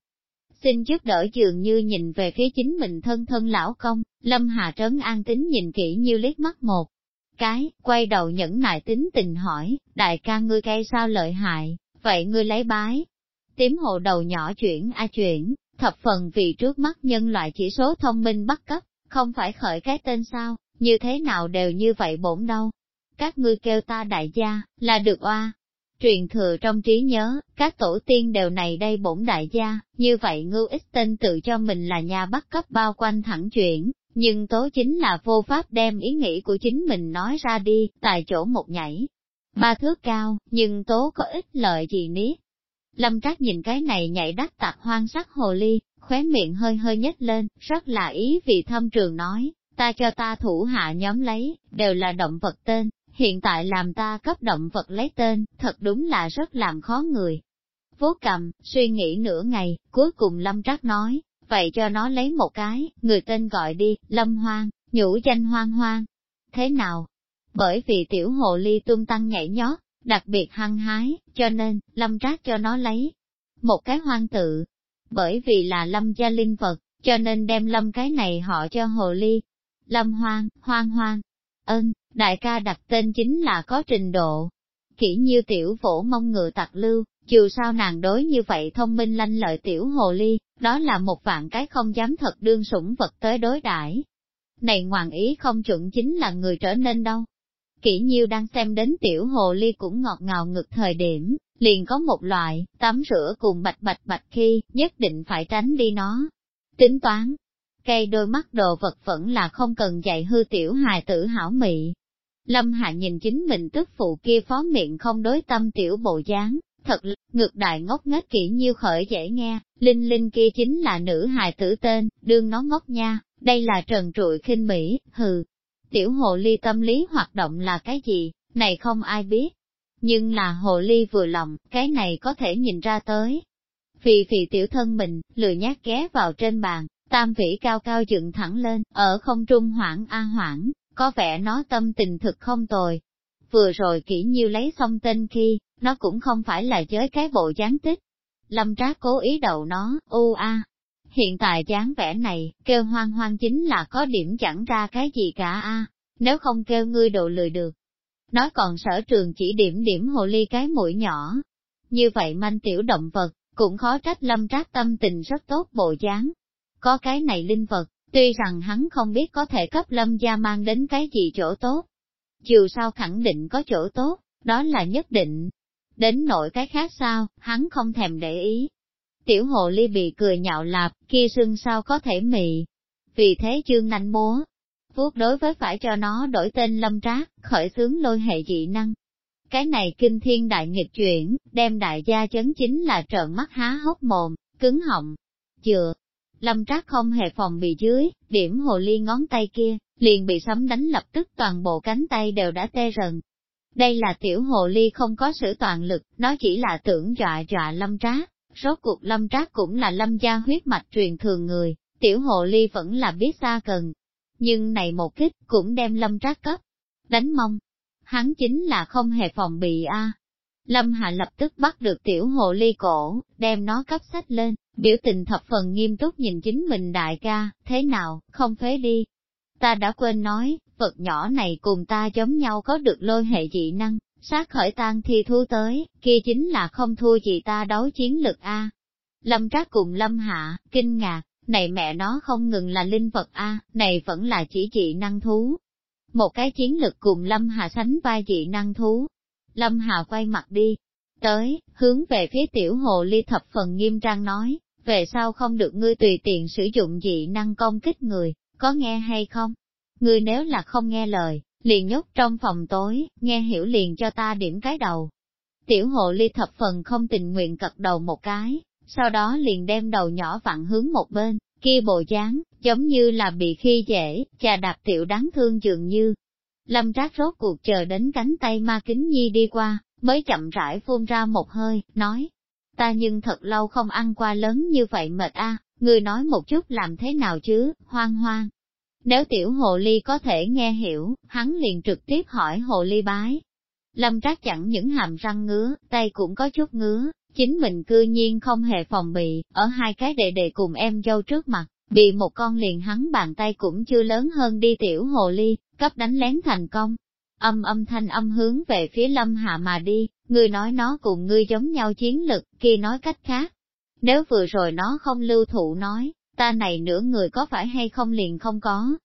A: xin giúp đỡ dường như nhìn về phía chính mình thân thân lão công, Lâm Hà Trấn an tính nhìn kỹ như liếc mắt một cái, quay đầu nhẫn nại tính tình hỏi, đại ca ngươi cây sao lợi hại, vậy ngươi lấy bái. Tím hồ đầu nhỏ chuyển a chuyển, thập phần vì trước mắt nhân loại chỉ số thông minh bắt cấp, không phải khởi cái tên sao, như thế nào đều như vậy bổn đâu. Các ngươi kêu ta đại gia, là được oa, Truyền thừa trong trí nhớ, các tổ tiên đều này đây bổn đại gia, như vậy ngưu ít tên tự cho mình là nhà bắt cấp bao quanh thẳng chuyển, nhưng tố chính là vô pháp đem ý nghĩ của chính mình nói ra đi, tại chỗ một nhảy. Ba thước cao, nhưng tố có ích lợi gì niết. Lâm Trác nhìn cái này nhảy đắc tạc hoang sắc hồ ly, khóe miệng hơi hơi nhếch lên, rất là ý vị thâm trường nói, ta cho ta thủ hạ nhóm lấy, đều là động vật tên, hiện tại làm ta cấp động vật lấy tên, thật đúng là rất làm khó người. Vố cầm, suy nghĩ nửa ngày, cuối cùng Lâm Trác nói, vậy cho nó lấy một cái, người tên gọi đi, Lâm Hoang, nhũ danh Hoang Hoang. Thế nào? Bởi vì tiểu hồ ly tung tăng nhảy nhót, đặc biệt hăng hái, cho nên, Lâm Trác cho nó lấy một cái hoang tự. Bởi vì là Lâm gia linh vật, cho nên đem Lâm cái này họ cho hồ ly. Lâm Hoang, Hoang Hoang. Ơn, đại ca đặt tên chính là có trình độ. Kỹ như tiểu vỗ mông ngựa tặc lưu, dù sao nàng đối như vậy thông minh lanh lợi tiểu hồ ly, đó là một vạn cái không dám thật đương sủng vật tới đối đãi này ngoạn ý không chuẩn chính là người trở nên đâu. Kỷ nhiêu đang xem đến tiểu hồ ly cũng ngọt ngào ngực thời điểm, liền có một loại, tắm rửa cùng bạch bạch bạch khi, nhất định phải tránh đi nó. Tính toán, cây đôi mắt đồ vật vẫn là không cần dạy hư tiểu hài tử hảo mị. Lâm Hạ nhìn chính mình tức phụ kia phó miệng không đối tâm tiểu bộ dáng, thật ngược đại ngốc nghếch kỹ nhiêu khởi dễ nghe, Linh Linh kia chính là nữ hài tử tên, đương nó ngốc nha, đây là trần trụi khinh mỹ, hừ. Tiểu hồ ly tâm lý hoạt động là cái gì, này không ai biết. Nhưng là hồ ly vừa lòng, cái này có thể nhìn ra tới. Phì phì tiểu thân mình, lười nhát ghé vào trên bàn, tam vĩ cao cao dựng thẳng lên, ở không trung hoảng a hoảng, có vẻ nó tâm tình thực không tồi. Vừa rồi kỹ nhiêu lấy xong tên khi, nó cũng không phải là giới cái bộ dáng tích. Lâm trác cố ý đầu nó, u a. Hiện tại dáng vẻ này, kêu hoang hoang chính là có điểm chẳng ra cái gì cả a nếu không kêu ngươi độ lười được. Nói còn sở trường chỉ điểm điểm hồ ly cái mũi nhỏ. Như vậy manh tiểu động vật, cũng khó trách lâm trác tâm tình rất tốt bộ dáng. Có cái này linh vật, tuy rằng hắn không biết có thể cấp lâm gia mang đến cái gì chỗ tốt. Dù sao khẳng định có chỗ tốt, đó là nhất định. Đến nội cái khác sao, hắn không thèm để ý. Tiểu hồ ly bị cười nhạo lạp, kia xương sao có thể mị. Vì thế chương nanh múa, vuốt đối với phải cho nó đổi tên lâm trác, khởi xướng lôi hệ dị năng. Cái này kinh thiên đại nghịch chuyển, đem đại gia chấn chính là trợn mắt há hốc mồm, cứng họng. Chừa, lâm trác không hề phòng bị dưới, điểm hồ ly ngón tay kia, liền bị sấm đánh lập tức toàn bộ cánh tay đều đã tê rần. Đây là tiểu hồ ly không có sự toàn lực, nó chỉ là tưởng dọa dọa lâm trác, rốt cuộc lâm trác cũng là lâm gia huyết mạch truyền thường người, tiểu hồ ly vẫn là biết xa cần, nhưng này một kích cũng đem lâm trác cấp, đánh mong, Hắn chính là không hề phòng bị a. Lâm Hạ lập tức bắt được tiểu hồ ly cổ, đem nó cấp sách lên, biểu tình thập phần nghiêm túc nhìn chính mình đại ca, thế nào, không phế đi. Ta đã quên nói, vật nhỏ này cùng ta giống nhau có được lôi hệ dị năng, sát khởi tan thi thu tới, kia chính là không thua gì ta đấu chiến lực A. Lâm Trác cùng Lâm Hạ, kinh ngạc, này mẹ nó không ngừng là linh vật a, này vẫn là chỉ dị năng thú. Một cái chiến lực cùng Lâm Hạ sánh vai dị năng thú. Lâm Hà quay mặt đi, tới, hướng về phía tiểu hồ ly thập phần nghiêm trang nói, về sau không được ngươi tùy tiện sử dụng dị năng công kích người, có nghe hay không? Ngươi nếu là không nghe lời, liền nhốt trong phòng tối, nghe hiểu liền cho ta điểm cái đầu. Tiểu hồ ly thập phần không tình nguyện cật đầu một cái, sau đó liền đem đầu nhỏ vặn hướng một bên, kia bộ dáng, giống như là bị khi dễ, chà đạp tiểu đáng thương dường như. Lâm trác rốt cuộc chờ đến cánh tay ma kính nhi đi qua, mới chậm rãi phun ra một hơi, nói, ta nhưng thật lâu không ăn qua lớn như vậy mệt a người nói một chút làm thế nào chứ, hoang hoang. Nếu tiểu hồ ly có thể nghe hiểu, hắn liền trực tiếp hỏi hồ ly bái. Lâm trác chẳng những hàm răng ngứa, tay cũng có chút ngứa, Chính mình cư nhiên không hề phòng bị, ở hai cái đệ đệ cùng em dâu trước mặt, bị một con liền hắn bàn tay cũng chưa lớn hơn đi tiểu hồ ly, cấp đánh lén thành công. Âm âm thanh âm hướng về phía lâm hạ mà đi, ngươi nói nó cùng ngươi giống nhau chiến lực, kia nói cách khác. Nếu vừa rồi nó không lưu thụ nói, ta này nửa người có phải hay không liền không có.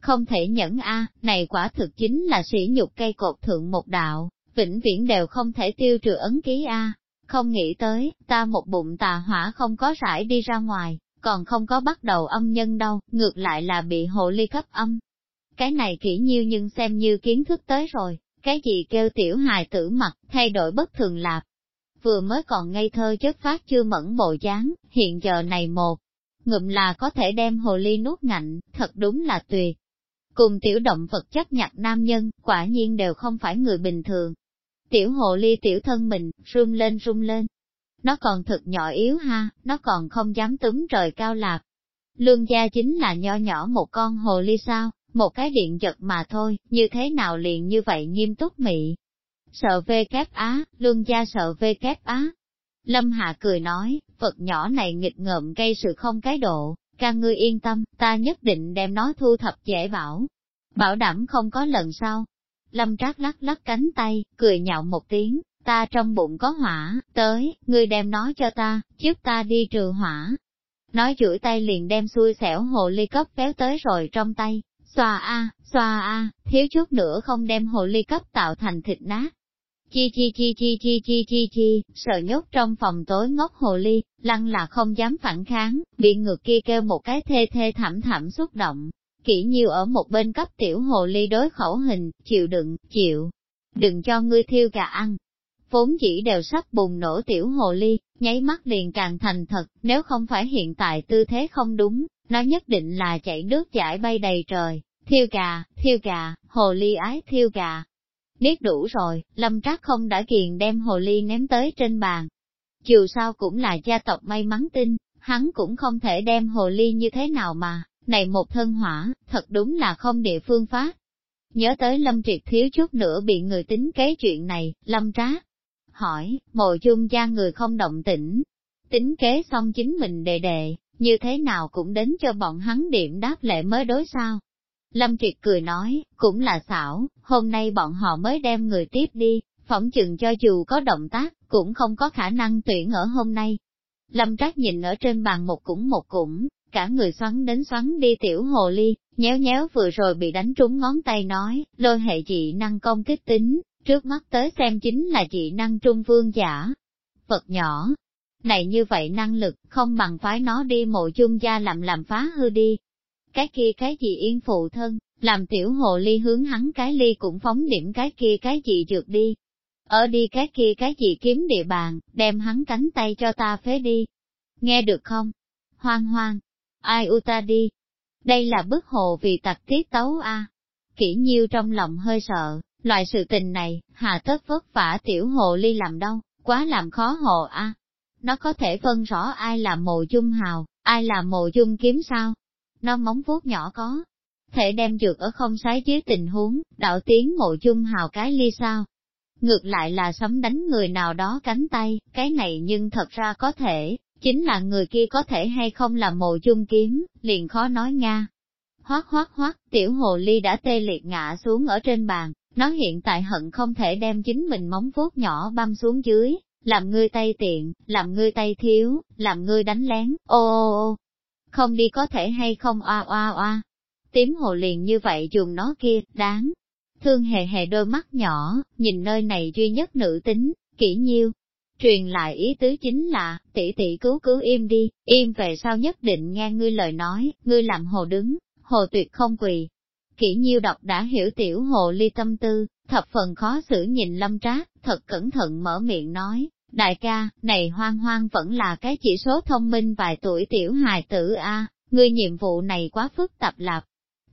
A: Không thể nhẫn a này quả thực chính là sỉ nhục cây cột thượng một đạo, vĩnh viễn đều không thể tiêu trừ ấn ký a không nghĩ tới, ta một bụng tà hỏa không có rải đi ra ngoài, còn không có bắt đầu âm nhân đâu, ngược lại là bị hộ ly cấp âm. Cái này kỹ nhiêu nhưng xem như kiến thức tới rồi, cái gì kêu tiểu hài tử mặt, thay đổi bất thường lạp. Vừa mới còn ngây thơ chất phát chưa mẫn bộ dáng, hiện giờ này một, ngụm là có thể đem hồ ly nuốt ngạnh, thật đúng là tuyệt. Cùng tiểu động vật chất nhặt nam nhân, quả nhiên đều không phải người bình thường. Tiểu hồ ly tiểu thân mình, run lên run lên. Nó còn thật nhỏ yếu ha, nó còn không dám túm trời cao lạc. Lương gia chính là nho nhỏ một con hồ ly sao, một cái điện giật mà thôi, như thế nào liền như vậy nghiêm túc mị. Sợ vê kép á, lương gia sợ vê kép á. Lâm Hạ cười nói, vật nhỏ này nghịch ngợm gây sự không cái độ, ca ngươi yên tâm, ta nhất định đem nó thu thập dễ bảo. Bảo đảm không có lần sau, Lâm Trác lắc lắc cánh tay, cười nhạo một tiếng, ta trong bụng có hỏa, tới, ngươi đem nó cho ta, giúp ta đi trừ hỏa. Nói chuỗi tay liền đem xui xẻo hồ ly cấp véo tới rồi trong tay, xoa a, xoa a, thiếu chút nữa không đem hồ ly cấp tạo thành thịt nát. Chi chi chi chi chi chi chi chi, sợ nhốt trong phòng tối ngốc hồ ly, lăng là không dám phản kháng, bị ngược kia kêu một cái thê thê thảm thảm xúc động. Kỹ nhiêu ở một bên cấp tiểu hồ ly đối khẩu hình, chịu đựng, chịu, đừng cho ngươi thiêu gà ăn. Vốn chỉ đều sắp bùng nổ tiểu hồ ly, nháy mắt liền càng thành thật, nếu không phải hiện tại tư thế không đúng, nó nhất định là chạy nước chảy bay đầy trời, thiêu gà, thiêu gà, hồ ly ái thiêu gà. Niết đủ rồi, lâm trác không đã kiền đem hồ ly ném tới trên bàn. Dù sao cũng là gia tộc may mắn tin, hắn cũng không thể đem hồ ly như thế nào mà, này một thân hỏa, thật đúng là không địa phương phát. Nhớ tới lâm triệt thiếu chút nữa bị người tính kế chuyện này, lâm trác hỏi, mộ chung gia người không động tĩnh, tính kế xong chính mình đề đề, như thế nào cũng đến cho bọn hắn điểm đáp lệ mới đối sao. Lâm Triệt cười nói, cũng là xảo, hôm nay bọn họ mới đem người tiếp đi, phỏng chừng cho dù có động tác, cũng không có khả năng tuyển ở hôm nay. Lâm Trác nhìn ở trên bàn một cũng một cũng, cả người xoắn đến xoắn đi tiểu hồ ly, nhéo nhéo vừa rồi bị đánh trúng ngón tay nói, lôi hệ dị năng công kích tính, trước mắt tới xem chính là dị năng trung vương giả. Vật nhỏ, này như vậy năng lực, không bằng phái nó đi mộ chung gia làm làm phá hư đi. Cái kia cái gì yên phụ thân, làm tiểu hồ ly hướng hắn cái ly cũng phóng điểm cái kia cái gì trượt đi. Ở đi cái kia cái gì kiếm địa bàn, đem hắn cánh tay cho ta phế đi. Nghe được không? Hoang hoang, ai u ta đi. Đây là bức hồ vì tặc tiết tấu a. À. Kỷ nhiêu trong lòng hơi sợ, loại sự tình này, hà tất vất vả tiểu hồ ly làm đâu, quá làm khó hồ a à nó có thể phân rõ ai là mộ dung hào, ai là mộ dung kiếm sao. Nó móng vuốt nhỏ có, thể đem dược ở không sái dưới tình huống, đạo tiếng mộ dung hào cái ly sao. Ngược lại là sấm đánh người nào đó cánh tay, cái này nhưng thật ra có thể, chính là người kia có thể hay không là mộ dung kiếm, liền khó nói nga. Hoác hoác hoác, tiểu hồ ly đã tê liệt ngã xuống ở trên bàn, nó hiện tại hận không thể đem chính mình móng vuốt nhỏ băm xuống dưới, làm ngươi tay tiện, làm ngươi tay thiếu, làm ngươi đánh lén, ô ô ô, không đi có thể hay không oa oa oa. Tím hồ liền như vậy dùng nó kia, đáng. Thương hề hề đôi mắt nhỏ, nhìn nơi này duy nhất nữ tính, kỹ nhiêu. Truyền lại ý tứ chính là, tỷ tỷ cứu cứu im đi, im về sau nhất định nghe ngươi lời nói, ngươi làm hồ đứng, hồ tuyệt không quỳ. Kỹ nhiêu đọc đã hiểu tiểu hồ ly tâm tư, thập phần khó xử nhìn lâm trác, thật cẩn thận mở miệng nói, đại ca, này hoang hoang vẫn là cái chỉ số thông minh vài tuổi tiểu hài tử A, ngươi nhiệm vụ này quá phức tạp lạp.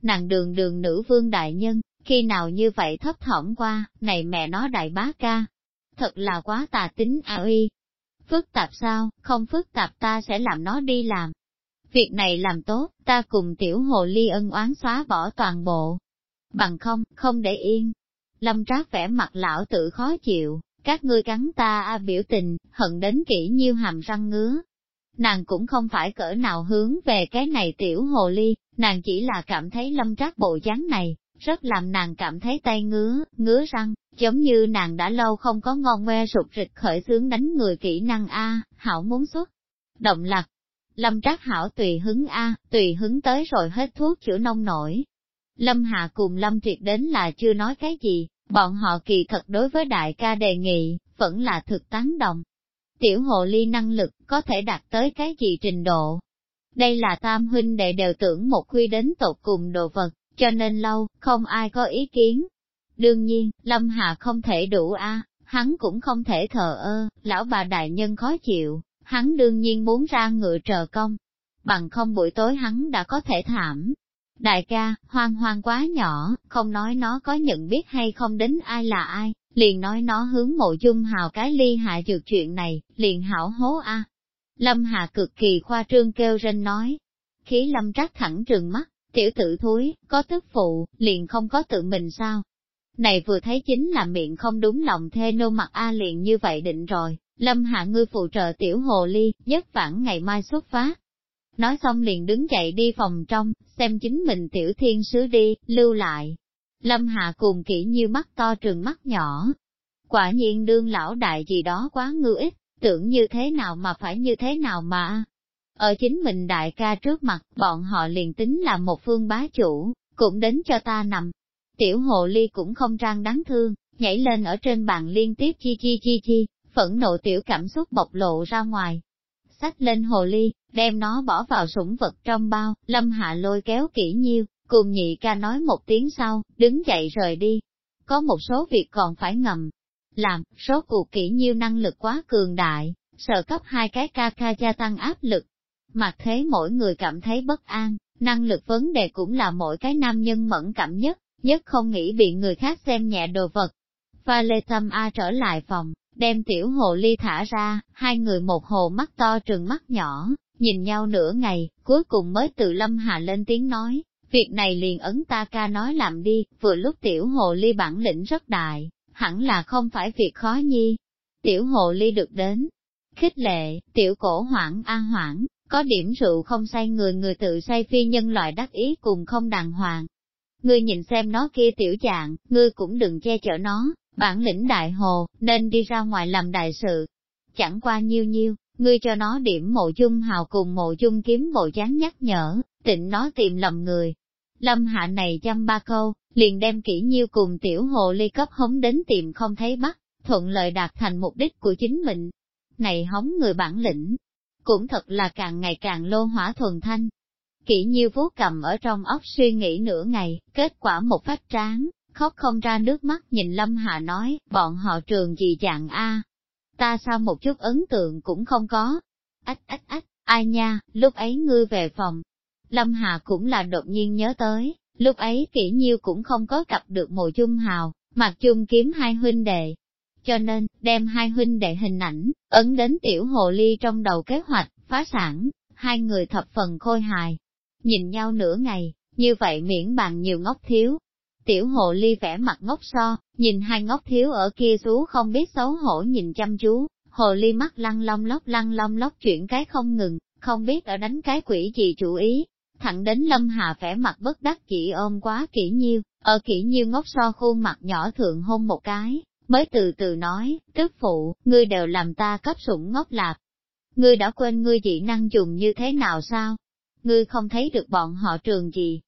A: Nàng đường đường nữ vương đại nhân, khi nào như vậy thấp thỏm qua, này mẹ nó đại bá ca. Thật là quá tà tính a uy. Phức tạp sao, không phức tạp ta sẽ làm nó đi làm. Việc này làm tốt, ta cùng tiểu hồ ly ân oán xóa bỏ toàn bộ. Bằng không, không để yên, Lâm Trác vẻ mặt lão tự khó chịu, các ngươi cắn ta a biểu tình, hận đến kỹ nhiêu hàm răng ngứa. Nàng cũng không phải cỡ nào hướng về cái này tiểu hồ ly, nàng chỉ là cảm thấy lâm trác bộ dáng này, rất làm nàng cảm thấy tay ngứa, ngứa răng, giống như nàng đã lâu không có ngon ngoe sụt rịch khởi sướng đánh người kỹ năng A, hảo muốn xuất. Động lạc, lâm trác hảo tùy hứng A, tùy hứng tới rồi hết thuốc chữa nông nổi, Lâm Hạ cùng Lâm Triệt đến là chưa nói cái gì, bọn họ kỳ thật đối với đại ca đề nghị, vẫn là thực tán đồng. Tiểu hồ ly năng lực có thể đạt tới cái gì trình độ. Đây là tam huynh đệ đều tưởng một quy đến tột cùng đồ vật, cho nên lâu, không ai có ý kiến. Đương nhiên, Lâm Hạ không thể đủ a, hắn cũng không thể thờ ơ, lão bà đại nhân khó chịu, hắn đương nhiên muốn ra ngựa trờ công. Bằng không buổi tối hắn đã có thể thảm, Đại ca, hoang hoang quá nhỏ, không nói nó có nhận biết hay không đến ai là ai, liền nói nó hướng mộ dung hào cái ly hạ dược chuyện này, liền hảo hố a. Lâm Hà cực kỳ khoa trương kêu rên nói. Khí lâm trác thẳng trừng mắt, tiểu tử thúi, có tức phụ, liền không có tự mình sao. Này vừa thấy chính là miệng không đúng lòng thê nô mặt A liền như vậy định rồi, lâm hạ ngươi phụ trợ tiểu hồ ly, nhất vãn ngày mai xuất phát, Nói xong liền đứng dậy đi phòng trong, xem chính mình tiểu thiên sứ đi, lưu lại. Lâm Hạ cùng kỹ như mắt to trừng mắt nhỏ. Quả nhiên đương lão đại gì đó quá ngư ích, tưởng như thế nào mà phải như thế nào mà. Ở chính mình đại ca trước mặt, bọn họ liền tính là một phương bá chủ, cũng đến cho ta nằm. Tiểu hồ ly cũng không trang đáng thương, nhảy lên ở trên bàn liên tiếp chi chi chi chi, phẫn nộ tiểu cảm xúc bộc lộ ra ngoài sách lên hồ ly, đem nó bỏ vào sủng vật trong bao, lâm hạ lôi kéo kỹ nhiêu, cùng nhị ca nói một tiếng sau, đứng dậy rời đi. Có một số việc còn phải ngầm, làm, số cuộc kỹ nhiêu năng lực quá cường đại, sợ cấp hai cái ca ca gia tăng áp lực. Mặt thế mỗi người cảm thấy bất an, năng lực vấn đề cũng là mỗi cái nam nhân mẫn cảm nhất, nhất không nghĩ bị người khác xem nhẹ đồ vật. Và lê tâm A trở lại phòng, đem tiểu hồ ly thả ra, hai người một hồ mắt to trừng mắt nhỏ, nhìn nhau nửa ngày, cuối cùng mới từ lâm hà lên tiếng nói, việc này liền ấn ta ca nói làm đi, vừa lúc tiểu hồ ly bản lĩnh rất đại, hẳn là không phải việc khó nhi. Tiểu hồ ly được đến, khích lệ, tiểu cổ hoảng an hoảng, có điểm rượu không say người người tự say phi nhân loại đắc ý cùng không đàng hoàng. Ngươi nhìn xem nó kia tiểu dạng, ngươi cũng đừng che chở nó, bản lĩnh đại hồ, nên đi ra ngoài làm đại sự. Chẳng qua nhiêu nhiêu, ngươi cho nó điểm mộ dung hào cùng mộ dung kiếm bộ dáng nhắc nhở, tịnh nó tìm lầm người. Lâm hạ này chăm ba câu, liền đem kỹ nhiêu cùng tiểu hồ ly cấp hống đến tìm không thấy bắt, thuận lợi đạt thành mục đích của chính mình. Này hống người bản lĩnh, cũng thật là càng ngày càng lô hỏa thuần thanh. Kỷ nhiêu vú cầm ở trong óc suy nghĩ nửa ngày, kết quả một phát tráng, khóc không ra nước mắt nhìn Lâm Hà nói, bọn họ trường gì dạng A. Ta sao một chút ấn tượng cũng không có. Ách ách ách, ai nha, lúc ấy ngươi về phòng. Lâm Hà cũng là đột nhiên nhớ tới, lúc ấy kỹ nhiêu cũng không có gặp được mộ chung hào, mặc chung kiếm hai huynh đệ. Cho nên, đem hai huynh đệ hình ảnh, ấn đến tiểu hồ ly trong đầu kế hoạch, phá sản, hai người thập phần khôi hài. Nhìn nhau nửa ngày, như vậy miễn bàn nhiều ngốc thiếu, Tiểu hồ ly vẻ mặt ngốc so, nhìn hai ngốc thiếu ở kia xú không biết xấu hổ nhìn chăm chú, hồ ly mắt lăn long lóc lăn long lóc chuyển cái không ngừng, không biết ở đánh cái quỷ gì chủ ý. Thẳng đến lâm hà vẻ mặt bất đắc chỉ ôm quá kỹ nhiêu, ở kỹ nhiêu ngốc so khuôn mặt nhỏ thượng hôn một cái, mới từ từ nói, tức phụ, ngươi đều làm ta cấp sủng ngốc lạc. Ngươi đã quên ngươi dị năng dùng như thế nào sao? Ngươi không thấy được bọn họ trường gì?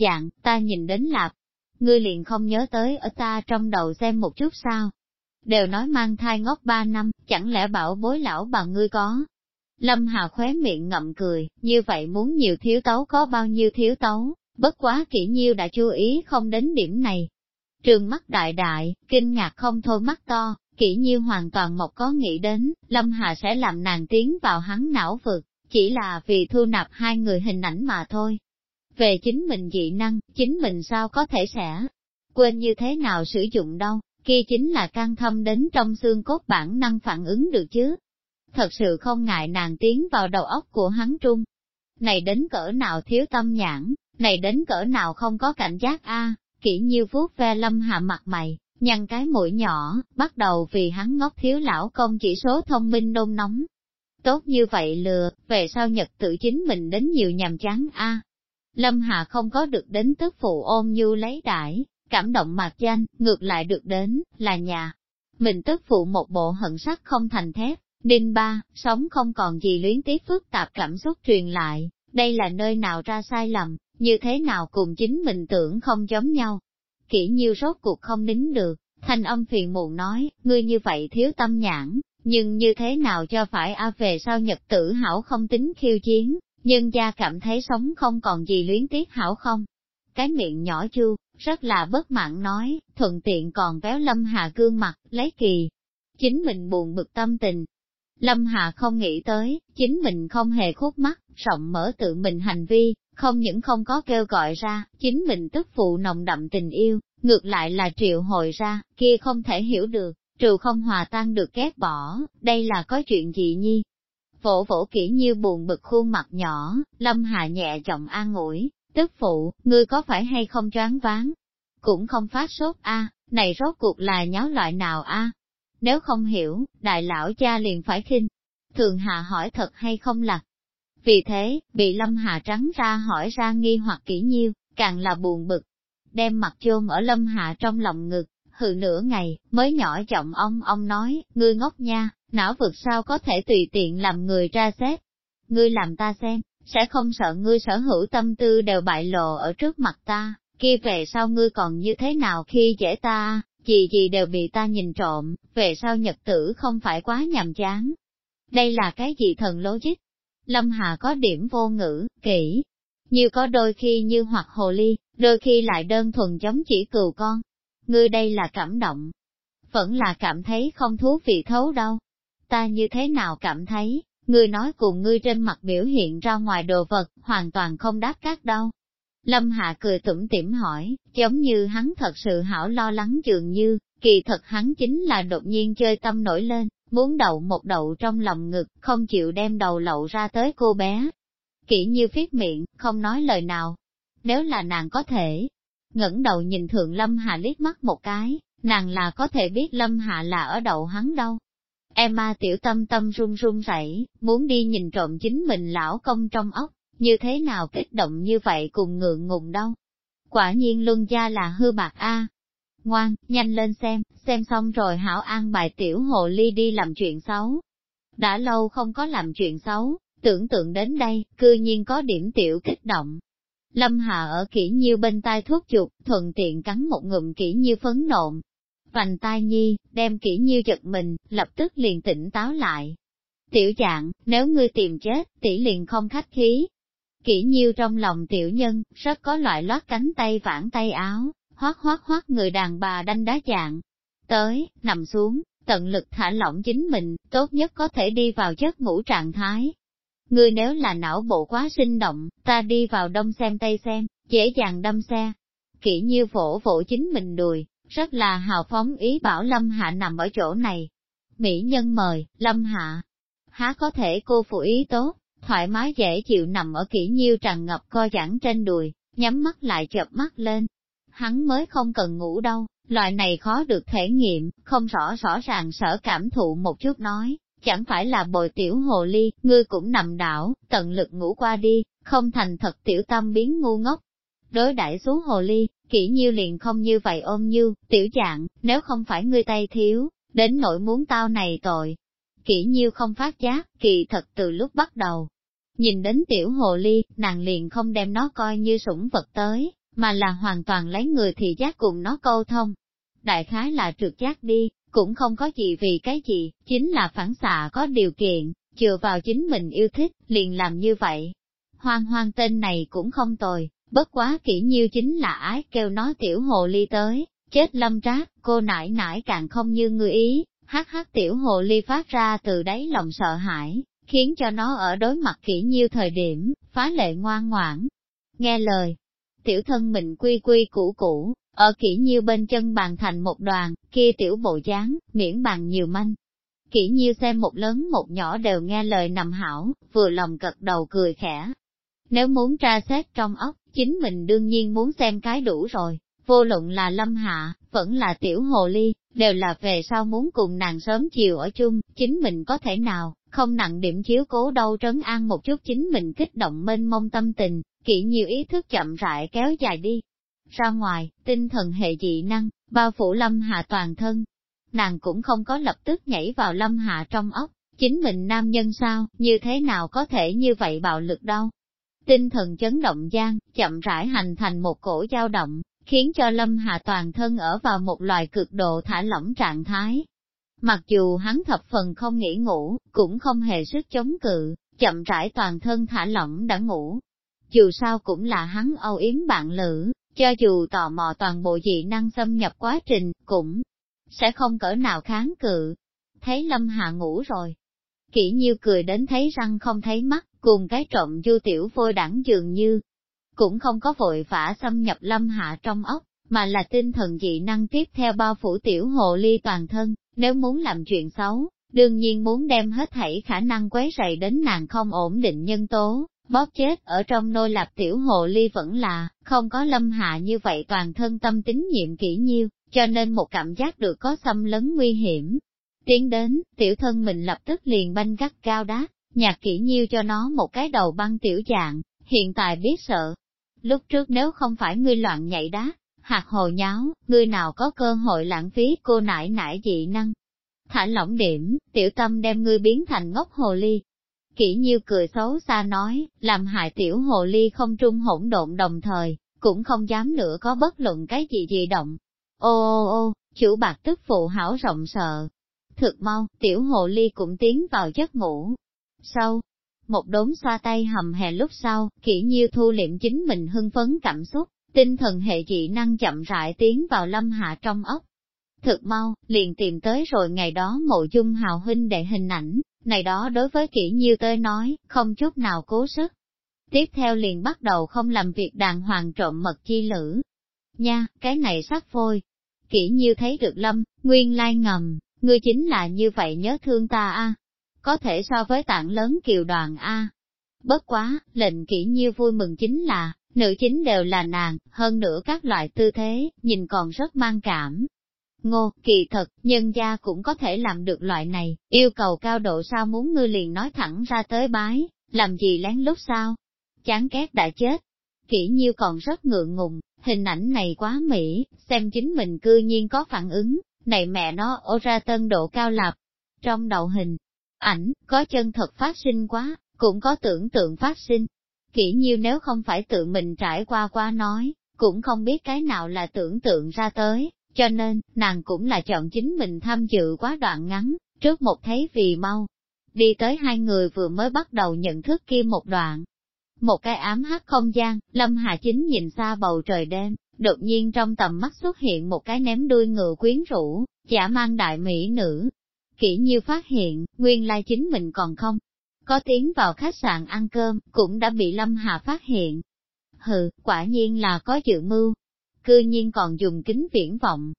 A: Dạng, ta nhìn đến lạp, ngươi liền không nhớ tới ở ta trong đầu xem một chút sao. Đều nói mang thai ngốc ba năm, chẳng lẽ bảo bối lão bà ngươi có. Lâm Hà khóe miệng ngậm cười, như vậy muốn nhiều thiếu tấu có bao nhiêu thiếu tấu, bất quá kỹ nhiêu đã chú ý không đến điểm này. Trường mắt đại đại, kinh ngạc không thôi mắt to, kỹ nhiêu hoàn toàn một có nghĩ đến, Lâm Hà sẽ làm nàng tiến vào hắn não vực, chỉ là vì thu nạp hai người hình ảnh mà thôi. Về chính mình dị năng, chính mình sao có thể sẽ quên như thế nào sử dụng đâu, kia chính là can thâm đến trong xương cốt bản năng phản ứng được chứ. Thật sự không ngại nàng tiến vào đầu óc của hắn trung. Này đến cỡ nào thiếu tâm nhãn, này đến cỡ nào không có cảnh giác a à, kỹ nhiêu vuốt ve lâm hạ mặt mày, nhăn cái mũi nhỏ, bắt đầu vì hắn ngốc thiếu lão công chỉ số thông minh nôn nóng. Tốt như vậy lừa, về sau nhật tự chính mình đến nhiều nhàm chán a Lâm Hà không có được đến tức phụ ôm như lấy đãi, cảm động mạc danh, ngược lại được đến, là nhà. Mình tức phụ một bộ hận sắc không thành thép, đinh ba, sống không còn gì luyến tiếc phức tạp cảm xúc truyền lại, đây là nơi nào ra sai lầm, như thế nào cùng chính mình tưởng không giống nhau. Kỹ nhiêu rốt cuộc không nín được, thanh âm phiền muộn nói, ngươi như vậy thiếu tâm nhãn, nhưng như thế nào cho phải a về sau nhật tử hảo không tính khiêu chiến, nhân gia cảm thấy sống không còn gì luyến tiếc hảo không. Cái miệng nhỏ chu, rất là bất mãn nói, thuận tiện còn véo Lâm Hà gương mặt, lấy kỳ. Chính mình buồn bực tâm tình. Lâm Hà không nghĩ tới, chính mình không hề khúc mắt, rộng mở tự mình hành vi, không những không có kêu gọi ra, chính mình tức phụ nồng đậm tình yêu, ngược lại là triệu hồi ra, kia không thể hiểu được, trừ không hòa tan được ghét bỏ, đây là có chuyện gì nhi, Vỗ vỗ kỹ như buồn bực khuôn mặt nhỏ, Lâm Hà nhẹ giọng an ủi, tức phụ, ngươi có phải hay không choáng váng? Cũng không phát sốt a, này rốt cuộc là nháo loại nào a? Nếu không hiểu, đại lão cha liền phải khinh. Thường Hà hỏi thật hay không là Vì thế, bị Lâm Hà trắng ra hỏi ra nghi hoặc kỹ nhiêu, càng là buồn bực. Đem mặt chôn ở Lâm Hà trong lòng ngực, hừ nửa ngày, mới nhỏ giọng ông ông nói, ngươi ngốc nha, não vực sao có thể tùy tiện làm người ra xét. Ngươi làm ta xem, sẽ không sợ ngươi sở hữu tâm tư đều bại lộ ở trước mặt ta, kia về sau ngươi còn như thế nào khi dễ ta, gì gì đều bị ta nhìn trộm, về sau nhật tử không phải quá nhàm chán. Đây là cái gì thần logic? Lâm Hà có điểm vô ngữ, kỹ, như có đôi khi như hoặc hồ ly, đôi khi lại đơn thuần giống chỉ cừu con. Ngươi đây là cảm động, vẫn là cảm thấy không thú vị thấu đâu. Ta như thế nào cảm thấy, ngươi nói cùng ngươi trên mặt biểu hiện ra ngoài đồ vật, hoàn toàn không đáp các đâu. Lâm Hạ cười tủm tỉm hỏi, giống như hắn thật sự hảo lo lắng dường như, kỳ thật hắn chính là đột nhiên chơi tâm nổi lên, muốn đậu một đậu trong lòng ngực, không chịu đem đầu lậu ra tới cô bé. Kỹ như viết miệng, không nói lời nào. Nếu là nàng có thể, ngẩng đầu nhìn thượng Lâm Hạ liếc mắt một cái, nàng là có thể biết Lâm Hạ là ở đậu hắn đâu. Emma tiểu tâm tâm run run rẩy, muốn đi nhìn trộm chính mình lão công trong ốc, như thế nào kích động như vậy cùng ngượng ngùng đâu. Quả nhiên luân gia là hư bạc A. Ngoan, nhanh lên xem, xem xong rồi hảo an bài tiểu hồ ly đi làm chuyện xấu. Đã lâu không có làm chuyện xấu, tưởng tượng đến đây, cư nhiên có điểm tiểu kích động. Lâm Hà ở kỹ nhiêu bên tai thuốc chuột, thuận tiện cắn một ngụm kỹ nhiêu phấn nộn. Vành tai nhi, đem kỹ nhiêu giật mình, lập tức liền tỉnh táo lại. Tiểu dạng, nếu ngươi tìm chết, tỷ liền không khách khí, kỹ nhiêu trong lòng tiểu nhân, rất có loại lót cánh tay vãn tay áo, hoác hoác hoác người đàn bà đanh đá dạng. Tới, nằm xuống, tận lực thả lỏng chính mình, tốt nhất có thể đi vào giấc ngủ trạng thái. Người nếu là não bộ quá sinh động, ta đi vào đông xem tây xem, dễ dàng đâm xe. kỹ nhiêu vỗ vỗ chính mình đùi, rất là hào phóng ý bảo Lâm Hạ nằm ở chỗ này. Mỹ nhân mời, Lâm Hạ, há có thể cô phụ ý tốt, thoải mái dễ chịu nằm ở kỹ nhiêu tràn ngập co giãn trên đùi, nhắm mắt lại chợp mắt lên. Hắn mới không cần ngủ đâu, loại này khó được thể nghiệm, không rõ rõ ràng sở cảm thụ một chút nói, chẳng phải là bồi tiểu hồ ly, ngươi cũng nằm đảo, tận lực ngủ qua đi, không thành thật tiểu tâm biến ngu ngốc. Đối đại xuống hồ ly, kỹ nhiêu liền không như vậy ôm như, tiểu dạng, nếu không phải ngươi tay thiếu, đến nỗi muốn tao này tội. Kỹ nhiêu không phát giác, kỳ thật từ lúc bắt đầu, Nhìn đến tiểu hồ ly, nàng liền không đem nó coi như sủng vật tới, mà là hoàn toàn lấy người thì giác cùng nó câu thông. Đại khái là trượt giác đi, cũng không có gì vì cái gì, chính là phản xạ có điều kiện, chừa vào chính mình yêu thích, liền làm như vậy. Hoang hoang tên này cũng không tồi, bất quá kỹ nhiêu chính là ái kêu nó tiểu hồ ly tới, chết lâm trác, cô nải nải càng không như người ý, hát hát tiểu hồ ly phát ra từ đáy lòng sợ hãi, khiến cho nó ở đối mặt kỹ nhiêu thời điểm, phá lệ ngoan ngoãn. Nghe lời, tiểu thân mình quy quy cũ cũ ở kỹ nhiêu bên chân bàn thành một đoàn, kia tiểu bộ dáng, miễn bàn nhiều manh. Kỹ nhiêu xem một lớn một nhỏ đều nghe lời nằm hảo, vừa lòng cật đầu cười khẽ. Nếu muốn tra xét trong ốc, chính mình đương nhiên muốn xem cái đủ rồi, vô luận là lâm hạ, vẫn là tiểu hồ ly, đều là về sau muốn cùng nàng sớm chiều ở chung, chính mình có thể nào, không nặng điểm chiếu cố đâu trấn an một chút chính mình kích động mênh mông tâm tình, kỹ nhiều ý thức chậm rãi kéo dài đi. Ra ngoài, tinh thần hệ dị năng, bao phủ lâm hạ toàn thân. Nàng cũng không có lập tức nhảy vào lâm hạ trong ốc, chính mình nam nhân sao, như thế nào có thể như vậy bạo lực đâu. Tinh thần chấn động gian, chậm rãi hành thành một cổ dao động, khiến cho lâm hà toàn thân ở vào một loài cực độ thả lỏng trạng thái, Mặc dù hắn thập phần không nghỉ ngủ, cũng không hề sức chống cự, chậm rãi toàn thân thả lỏng đã ngủ. Dù sao cũng là hắn âu yếm bạn lữ, cho dù tò mò toàn bộ dị năng xâm nhập quá trình, cũng sẽ không cỡ nào kháng cự. Thấy Lâm hà ngủ rồi. Kỷ nhiêu cười đến thấy răng không thấy mắt, cùng cái trộm du tiểu phôi đẳng dường như, cũng không có vội vã xâm nhập Lâm Hạ trong ốc, mà là tinh thần dị năng tiếp theo bao phủ tiểu hồ ly toàn thân, nếu muốn làm chuyện xấu, đương nhiên muốn đem hết thảy khả năng quấy rầy đến nàng không ổn định nhân tố, bóp chết ở trong nôi lạp tiểu hồ ly vẫn là, không có lâm hạ như vậy toàn thân tâm tính nhiệm kỹ nhiêu, cho nên một cảm giác được có xâm lấn nguy hiểm. Tiến đến, tiểu thân mình lập tức liền banh gắt cao đá, nhạc kỹ nhiêu cho nó một cái đầu băng tiểu dạng, hiện tại biết sợ. Lúc trước nếu không phải ngươi loạn nhảy đá, hạt hồ nháo, ngươi nào có cơ hội lãng phí cô nải nải dị năng. Thả lỏng điểm, tiểu tâm đem ngươi biến thành ngốc hồ ly. Kỷ nhiêu cười xấu xa nói, làm hại tiểu hồ ly không trung hỗn độn đồng thời, cũng không dám nữa có bất luận cái gì gì động. Ô ô ô, chủ bạc tức phụ hảo rộng sợ. Thực mau, tiểu hồ ly cũng tiến vào giấc ngủ. Sau, một đốn xoa tay hầm hè lúc sau, kỹ nhiêu thu liệm chính mình hưng phấn cảm xúc, tinh thần hệ dị năng chậm rãi tiến vào lâm hạ trong ốc. Thực mau, liền tìm tới rồi ngày đó mộ dung hào huynh đệ hình ảnh, này đó đối với kỹ nhiêu tới nói, không chút nào cố sức. Tiếp theo liền bắt đầu không làm việc đàng hoàng trộm mật chi lữ. Nha, cái này sắc phôi. Kỹ nhiêu thấy được lâm, nguyên lai ngầm, ngươi chính là như vậy nhớ thương ta a có thể so với tảng lớn kiều đoàn a Bất quá, lệnh kỹ nhiêu vui mừng chính là, nữ chính đều là nàng, hơn nữa các loại tư thế, nhìn còn rất mang cảm. Ngô, kỳ thật, nhân gia cũng có thể làm được loại này, yêu cầu cao độ sao muốn ngươi liền nói thẳng ra tới bái, làm gì lén lút sao? Chán ghét đã chết. Kỷ nhiêu còn rất ngượng ngùng, hình ảnh này quá mỹ, xem chính mình cư nhiên có phản ứng, này mẹ nó ô ra tân độ cao lập. Trong đầu hình, ảnh, có chân thật phát sinh quá, cũng có tưởng tượng phát sinh. Kỷ nhiêu nếu không phải tự mình trải qua qua nói, cũng không biết cái nào là tưởng tượng ra tới, cho nên, nàng cũng là chọn chính mình tham dự quá đoạn ngắn, trước một thấy vì mau. Đi tới hai người vừa mới bắt đầu nhận thức kia một đoạn. Một cái ám hắc không gian, Lâm Hà Chính nhìn xa bầu trời đêm, đột nhiên trong tầm mắt xuất hiện một cái ném đuôi ngựa quyến rũ, giả mang đại mỹ nữ. Kỹ như phát hiện, nguyên lai chính mình còn không. Có tiến vào khách sạn ăn cơm, cũng đã bị Lâm Hà phát hiện. Hừ, quả nhiên là có dự mưu, cư nhiên còn dùng kính viễn vọng.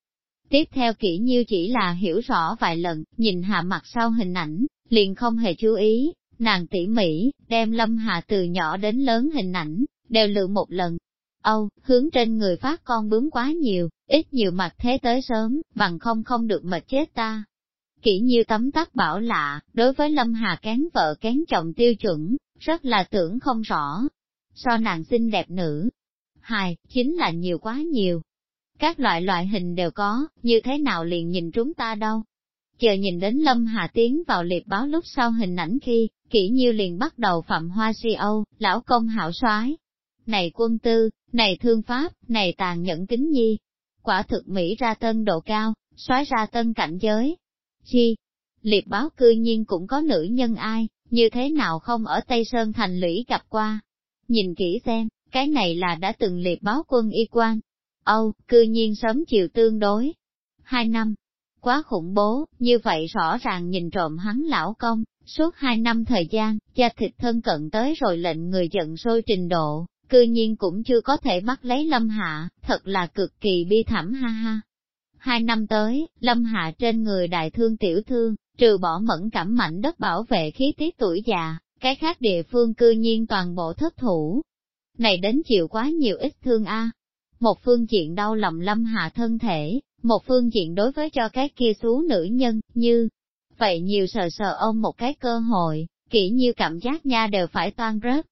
A: Tiếp theo kỹ nhiêu chỉ là hiểu rõ vài lần, nhìn hạ mặt sau hình ảnh, liền không hề chú ý, nàng tỉ mỉ, đem lâm hà từ nhỏ đến lớn hình ảnh, đều lựa một lần. Âu, hướng trên người phát con bướm quá nhiều, ít nhiều mặt thế tới sớm, bằng không không được mệt chết ta. Kỹ nhiêu tấm tắc bảo lạ, đối với lâm hà kén vợ kén chồng tiêu chuẩn, rất là tưởng không rõ. So nàng xinh đẹp nữ, hài, chính là nhiều quá nhiều. Các loại loại hình đều có, như thế nào liền nhìn chúng ta đâu. Chờ nhìn đến Lâm Hà Tiến vào liệt báo lúc sau hình ảnh khi, kỹ nhiêu liền bắt đầu phạm hoa si âu, lão công hảo soái Này quân tư, này thương pháp, này tàn nhẫn kính nhi. Quả thực Mỹ ra tân độ cao, soái ra tân cảnh giới. Chi? Liệt báo cư nhiên cũng có nữ nhân ai, như thế nào không ở Tây Sơn thành lũy gặp qua. Nhìn kỹ xem, cái này là đã từng liệt báo quân y quan. Âu, cư nhiên sớm chiều tương đối. Hai năm, quá khủng bố, như vậy rõ ràng nhìn trộm hắn lão công, suốt hai năm thời gian, cha thịt thân cận tới rồi lệnh người giận sôi trình độ, cư nhiên cũng chưa có thể bắt lấy Lâm Hạ, thật là cực kỳ bi thảm ha ha. Hai năm tới, Lâm Hạ trên người đại thương tiểu thương, trừ bỏ mẫn cảm mạnh đất bảo vệ khí tiết tuổi già, cái khác địa phương cư nhiên toàn bộ thất thủ, này đến chịu quá nhiều ít thương a. Một phương diện đau lòng lâm hạ thân thể, một phương diện đối với cho cái kia xú nữ nhân, như, vậy nhiều sờ sờ ôm một cái cơ hội, kỹ như cảm giác nha đều phải toan rớt.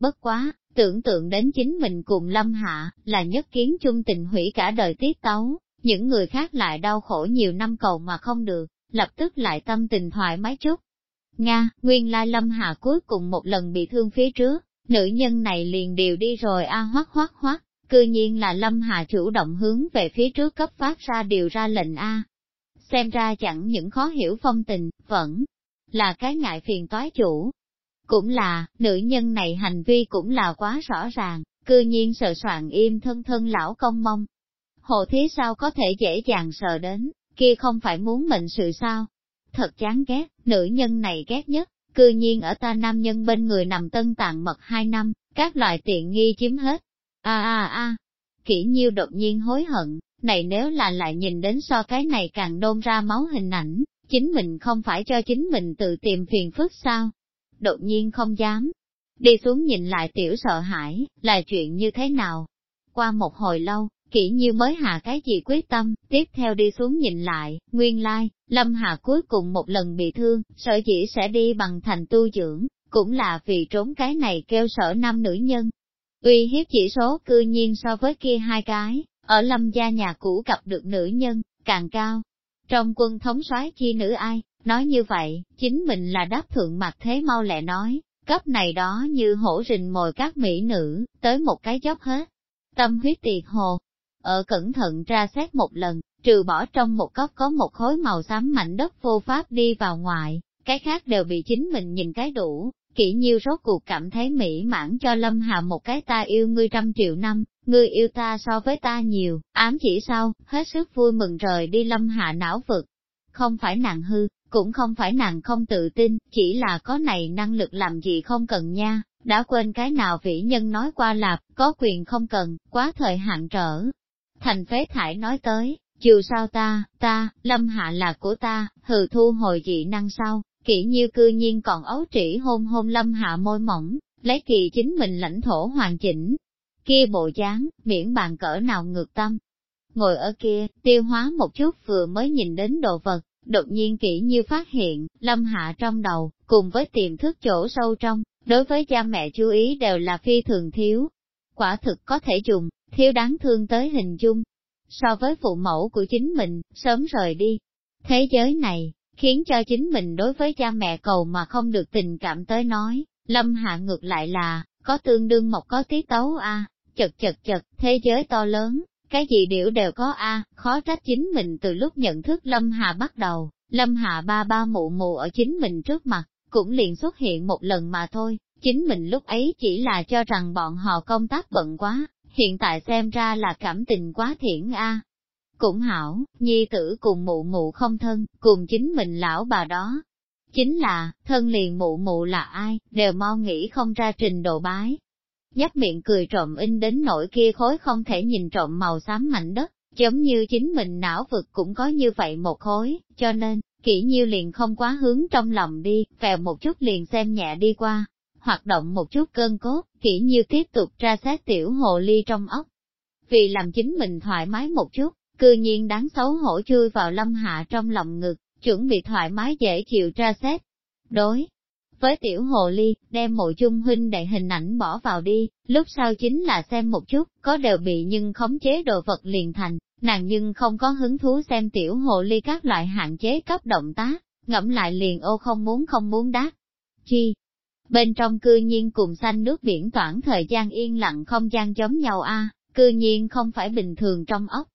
A: Bất quá, tưởng tượng đến chính mình cùng lâm hạ, là nhất kiến chung tình hủy cả đời tiết tấu, những người khác lại đau khổ nhiều năm cầu mà không được, lập tức lại tâm tình thoải mái chút. Nga, nguyên lai lâm hạ cuối cùng một lần bị thương phía trước, Nữ nhân này liền điều đi rồi a à, hoắc hoắc hoắc, cư nhiên là Lâm Hà chủ động hướng về phía trước cấp phát ra điều ra lệnh A. Xem ra chẳng những khó hiểu phong tình, vẫn là cái ngại phiền toái chủ. Cũng là, nữ nhân này hành vi cũng là quá rõ ràng, cư nhiên sợ soạn im thân thân lão công mong. Hồ thí sao có thể dễ dàng sợ đến, kia không phải muốn mệnh sự sao? Thật chán ghét, nữ nhân này ghét nhất, cư nhiên ở ta nam nhân bên người nằm tân tạng mật hai năm, các loại tiện nghi chiếm hết. A a a, kỹ nhiêu đột nhiên hối hận, này nếu là lại nhìn đến so cái này càng đôn ra máu hình ảnh, chính mình không phải cho chính mình tự tìm phiền phức sao? Đột nhiên không dám. Đi xuống nhìn lại tiểu sợ hãi, là chuyện như thế nào? Qua một hồi lâu, kỹ như mới hạ cái gì quyết tâm, tiếp theo đi xuống nhìn lại, nguyên lai, Lâm Hà cuối cùng một lần bị thương, sở dĩ sẽ đi bằng thành tu dưỡng, cũng là vì trốn cái này kêu sở nam nữ nhân. Uy hiếp chỉ số cư nhiên so với kia hai cái, ở lâm gia nhà cũ gặp được nữ nhân, càng cao. Trong quân thống soái chi nữ ai, nói như vậy, chính mình là đáp thượng mặt thế mau lẹ nói, cấp này đó như hổ rình mồi các mỹ nữ, tới một cái dốc hết. tâm huyết tiệt hồ. Ở cẩn thận ra xét một lần, trừ bỏ trong một góc có một khối màu xám mảnh đất vô pháp đi vào ngoài, cái khác đều bị chính mình nhìn cái đủ, kỹ nhiêu rốt cuộc cảm thấy mỹ mãn cho Lâm Hà một cái ta yêu ngươi trăm triệu năm, ngươi yêu ta so với ta nhiều, ám chỉ sau, hết sức vui mừng rời đi Lâm Hà não vực. Không phải nàng hư, cũng không phải nàng không tự tin, chỉ là có này năng lực làm gì không cần nha, đã quên cái nào vĩ nhân nói qua là, có quyền không cần, quá thời hạn trở. Thành phế thải nói tới, dù sao ta, ta, lâm hạ là của ta, hừ thu hồi dị năng sau, kỹ như cư nhiên còn ấu trĩ hôn hôn lâm hạ môi mỏng, lấy kỳ chính mình lãnh thổ hoàn chỉnh. Kia bộ dáng, miễn bàn cỡ nào ngược tâm. Ngồi ở kia, tiêu hóa một chút vừa mới nhìn đến đồ vật, đột nhiên kỹ như phát hiện, lâm hạ trong đầu, cùng với tiềm thức chỗ sâu trong, đối với cha mẹ chú ý đều là phi thường thiếu. Quả thực có thể dùng, thiếu đáng thương tới hình dung. So với phụ mẫu của chính mình, sớm rời đi. Thế giới này, khiến cho chính mình đối với cha mẹ cầu mà không được tình cảm tới nói, lâm hạ ngược lại là, có tương đương một có tí tấu a chật chật chật, thế giới to lớn, cái gì điểu đều có a khó trách chính mình từ lúc nhận thức lâm hạ bắt đầu, lâm hạ ba ba mụ mụ ở chính mình trước mặt, cũng liền xuất hiện một lần mà thôi, chính mình lúc ấy chỉ là cho rằng bọn họ công tác bận quá, hiện tại xem ra là cảm tình quá thiện a. Cũng hảo, nhi tử cùng mụ mụ không thân, cùng chính mình lão bà đó. Chính là, thân liền mụ mụ là ai, đều mau nghĩ không ra trình độ bái. Nhắc miệng cười trộm in đến nỗi kia khối không thể nhìn trộm màu xám mảnh đất, giống như chính mình não vực cũng có như vậy một khối, cho nên, kỹ nhiêu liền không quá hướng trong lòng đi, vèo một chút liền xem nhẹ đi qua, hoạt động một chút cơn cốt, kỹ như tiếp tục tra xét tiểu hồ ly trong ốc. Vì làm chính mình thoải mái một chút, cư nhiên đáng xấu hổ chui vào lâm hạ trong lòng ngực, chuẩn bị thoải mái dễ chịu tra xét. Đối với tiểu hồ ly, đem mộ chung huynh đệ hình ảnh bỏ vào đi, lúc sau chính là xem một chút, có đều bị nhưng khống chế đồ vật liền thành, nàng nhưng không có hứng thú xem tiểu hồ ly các loại hạn chế cấp động tác, ngẫm lại liền ô không muốn không muốn đáp. Chi? Bên trong cư nhiên cùng xanh nước biển toảng thời gian yên lặng không gian giống nhau a cư nhiên không phải bình thường trong ốc.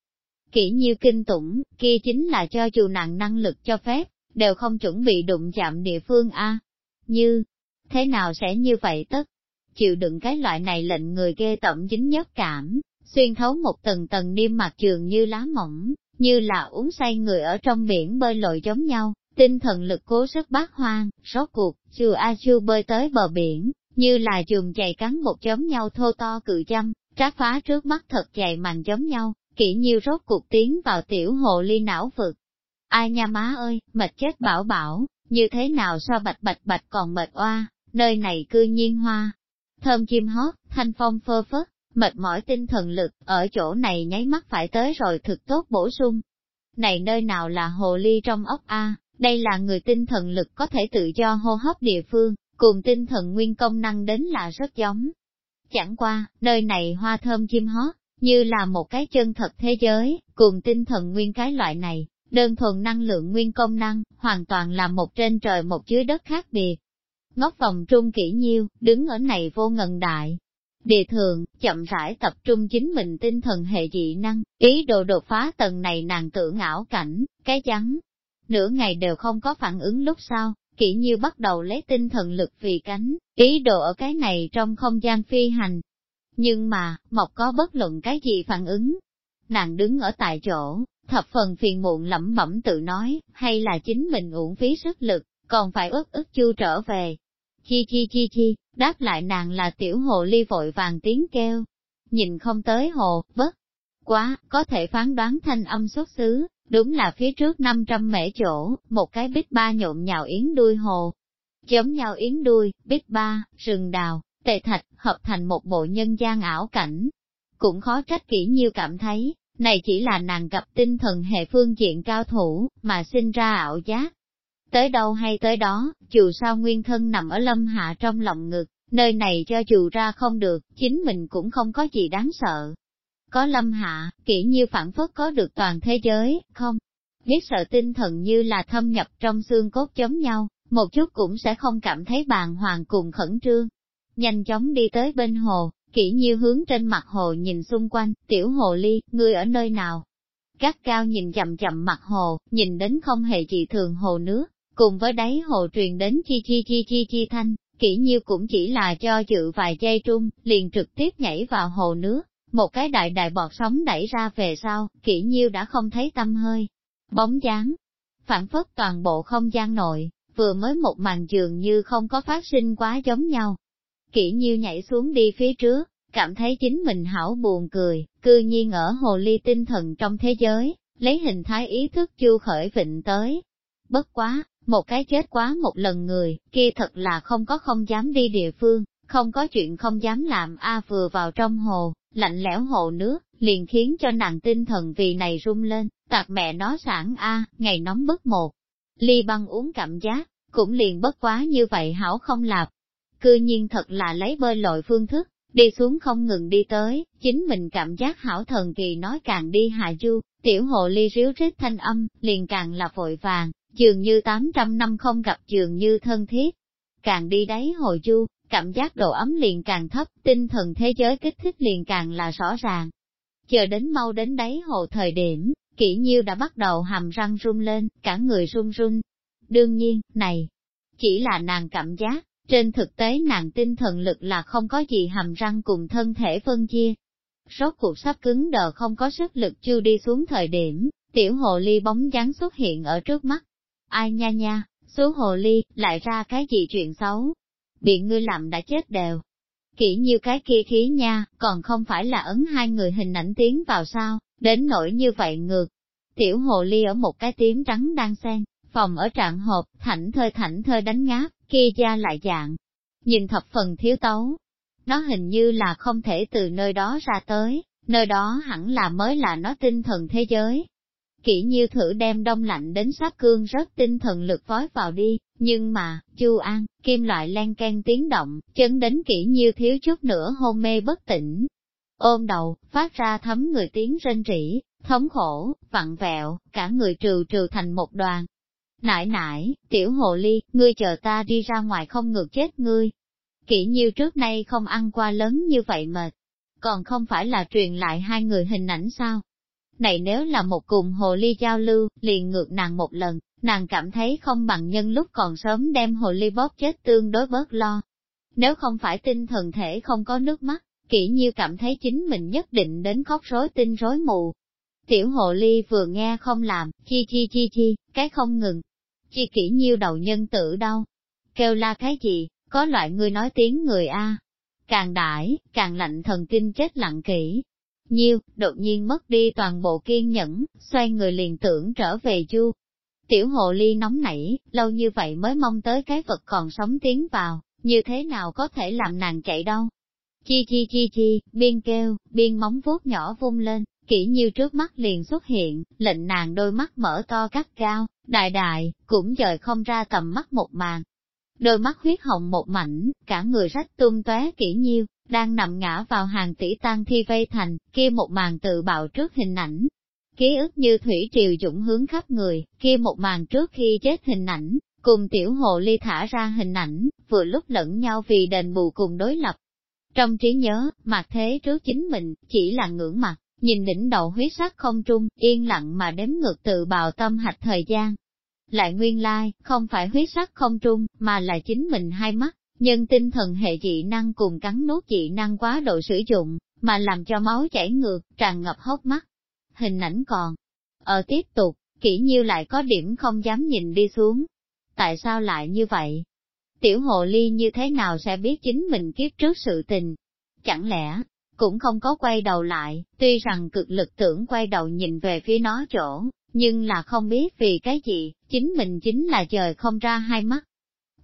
A: Kỹ nhiêu kinh tủng, kia chính là cho dù nặng năng lực cho phép, đều không chuẩn bị đụng chạm địa phương a Như, thế nào sẽ như vậy tất? Chịu đựng cái loại này lệnh người ghê tẩm dính nhất cảm, xuyên thấu một tầng tầng niêm mặt trường như lá mỏng, như là uống say người ở trong biển bơi lội giống nhau, tinh thần lực cố sức bát hoang, rốt cuộc, chưa a chu bơi tới bờ biển, như là chùm chạy cắn một chấm nhau thô to cự châm, trát phá trước mắt thật dày màn chấm nhau, kỹ nhiêu rốt cuộc tiến vào tiểu hồ ly não vực. Ai nha má ơi, mệt chết bảo bảo, như thế nào so bạch bạch bạch còn mệt oa, nơi này cư nhiên hoa. Thơm chim hót, thanh phong phơ phất, mệt mỏi tinh thần lực, ở chỗ này nháy mắt phải tới rồi thực tốt bổ sung. Này nơi nào là hồ ly trong ốc A, đây là người tinh thần lực có thể tự do hô hấp địa phương, cùng tinh thần nguyên công năng đến là rất giống. Chẳng qua, nơi này hoa thơm chim hót, như là một cái chân thật thế giới, cùng tinh thần nguyên cái loại này, đơn thuần năng lượng nguyên công năng, hoàn toàn là một trên trời một dưới đất khác biệt. Ngóc vòng trung kỹ nhiêu, đứng ở này vô ngần đại, Địa thường, chậm rãi tập trung chính mình tinh thần hệ dị năng, ý đồ đột phá tầng này nàng tự ngảo cảnh, cái chắn. Nửa ngày đều không có phản ứng lúc sau, kỹ như bắt đầu lấy tinh thần lực vì cánh, ý đồ ở cái này trong không gian phi hành. Nhưng mà, Mộc có bất luận cái gì phản ứng. Nàng đứng ở tại chỗ, thập phần phiền muộn lẩm bẩm tự nói, hay là chính mình uổng phí sức lực, còn phải ức ức chu trở về, Chi chi chi chi, đáp lại nàng là tiểu hồ ly vội vàng tiếng kêu. Nhìn không tới hồ, bất quá, có thể phán đoán thanh âm xuất xứ, đúng là phía trước 500 mễ chỗ, một cái bích ba nhộn nhào yến đuôi hồ. chấm nhau yến đuôi, bích ba, rừng đào, tề thạch, hợp thành một bộ nhân gian ảo cảnh. Cũng khó trách kỹ nhiêu cảm thấy, này chỉ là nàng gặp tinh thần hệ phương diện cao thủ, mà sinh ra ảo giác. Tới đâu hay tới đó, dù sao nguyên thân nằm ở lâm hạ trong lòng ngực, nơi này cho dù ra không được, chính mình cũng không có gì đáng sợ. Có lâm hạ, kỹ như phản phất có được toàn thế giới, không? Biết sợ tinh thần như là thâm nhập trong xương cốt chống nhau, một chút cũng sẽ không cảm thấy bàng hoàng cùng khẩn trương. Nhanh chóng đi tới bên hồ, kỹ nhiêu hướng trên mặt hồ nhìn xung quanh, tiểu hồ ly, ngươi ở nơi nào? Gắt cao nhìn chậm chậm mặt hồ, nhìn đến không hề dị thường hồ nước, cùng với đáy hồ truyền đến chi chi chi chi chi thanh, kỹ nhiêu cũng chỉ là cho dự vài giây trung, liền trực tiếp nhảy vào hồ nước, một cái đại đại bọt sóng đẩy ra về sau, kỹ nhiêu đã không thấy tâm hơi, bóng dáng, phản phất toàn bộ không gian nội, vừa mới một màn dường như không có phát sinh quá giống nhau. Kỷ nhiêu nhảy xuống đi phía trước, cảm thấy chính mình hảo buồn cười, cư nhiên ở hồ ly tinh thần trong thế giới, lấy hình thái ý thức chu khởi vịnh tới. Bất quá, một cái chết quá một lần người, kia thật là không có không dám đi địa phương, không có chuyện không dám làm A vừa vào trong hồ, lạnh lẽo hồ nước, liền khiến cho nàng tinh thần vì này rung lên, tạc mẹ nó sản A, ngày nóng bức một. Ly băng uống cảm giác, cũng liền bất quá như vậy hảo không lạp. Cư nhiên thật là lấy bơi lội phương thức, đi xuống không ngừng đi tới, chính mình cảm giác hảo thần kỳ nói càng đi hạ du, tiểu hồ ly ríu rít thanh âm, liền càng là vội vàng, dường như 800 năm không gặp dường như thân thiết. Càng đi đáy hồ du, cảm giác độ ấm liền càng thấp, tinh thần thế giới kích thích liền càng là rõ ràng. Chờ đến mau đến đáy hồ thời điểm, kỹ nhiêu đã bắt đầu hàm răng run lên, cả người run run. Đương nhiên, này, chỉ là nàng cảm giác, trên thực tế nàng tinh thần lực là không có gì hàm răng cùng thân thể phân chia. Rốt cuộc sắp cứng đờ không có sức lực chưa đi xuống thời điểm, tiểu hồ ly bóng dáng xuất hiện ở trước mắt. Ai nha nha, số hồ ly, lại ra cái gì chuyện xấu? Bị ngươi làm đã chết đều. Kỹ như cái kia khí nha, còn không phải là ấn hai người hình ảnh tiến vào sao, đến nỗi như vậy ngược. Tiểu hồ ly ở một cái tím trắng đang xen, phòng ở trạng hộp, thảnh thơi thảnh thơi đánh ngáp, kia ra lại dạng. Nhìn thập phần thiếu tấu. Nó hình như là không thể từ nơi đó ra tới, nơi đó hẳn là mới là nó tinh thần thế giới. Kỹ như thử đem đông lạnh đến sắp cương rất tinh thần lực vói vào đi, nhưng mà, chu an, kim loại len can tiếng động, chấn đến kỹ như thiếu chút nữa hôn mê bất tỉnh. Ôm đầu, phát ra thấm người tiếng rên rỉ, thống khổ, vặn vẹo, cả người trừ trừ thành một đoàn, Nãi nãi, tiểu hồ ly, ngươi chờ ta đi ra ngoài không ngược chết ngươi. Kỷ nhiêu trước nay không ăn qua lớn như vậy mệt. Còn không phải là truyền lại hai người hình ảnh sao? Này nếu là một cùng hồ ly giao lưu, liền ngược nàng một lần, nàng cảm thấy không bằng nhân lúc còn sớm đem hồ ly bóp chết tương đối bớt lo. Nếu không phải tinh thần thể không có nước mắt, kỹ nhiêu cảm thấy chính mình nhất định đến khóc rối tinh rối mù. Tiểu hồ ly vừa nghe không làm, chi chi chi chi, cái không ngừng, chi kỹ nhiêu đầu nhân tử đâu. Kêu la cái gì, có loại người nói tiếng người A. Càng đại, càng lạnh thần kinh chết lặng kỹ. Nhiêu, đột nhiên mất đi toàn bộ kiên nhẫn, xoay người liền tưởng trở về chu. Tiểu hồ ly nóng nảy, lâu như vậy mới mong tới cái vật còn sống tiến vào, như thế nào có thể làm nàng chạy đâu. Chi chi chi chi, biên kêu, biên móng vuốt nhỏ vung lên, kỹ như trước mắt liền xuất hiện, lệnh nàng đôi mắt mở to cắt cao, đại đại, cũng dời không ra tầm mắt một màn. Đôi mắt huyết hồng một mảnh, cả người rách tung tóe kỹ nhiêu, đang nằm ngã vào hàng tỷ tan thi vây thành, kia một màn tự bạo trước hình ảnh. Ký ức như thủy triều dũng hướng khắp người, kia một màn trước khi chết hình ảnh, cùng tiểu hồ ly thả ra hình ảnh, vừa lúc lẫn nhau vì đền bù cùng đối lập. Trong trí nhớ, mặt thế trước chính mình, chỉ là ngưỡng mặt, nhìn đỉnh đầu huyết sắc không trung, yên lặng mà đếm ngược tự bào tâm hạch thời gian. Lại nguyên lai, không phải huyết sắc không trung, mà là chính mình hai mắt, nhân tinh thần hệ dị năng cùng cắn nốt dị năng quá độ sử dụng, mà làm cho máu chảy ngược, tràn ngập hốc mắt. Hình ảnh còn. Ở tiếp tục, kỹ nhiêu lại có điểm không dám nhìn đi xuống. Tại sao lại như vậy? Tiểu hồ ly như thế nào sẽ biết chính mình kiếp trước sự tình? Chẳng lẽ, cũng không có quay đầu lại, tuy rằng cực lực tưởng quay đầu nhìn về phía nó chỗ, nhưng là không biết vì cái gì, chính mình chính là trời không ra hai mắt.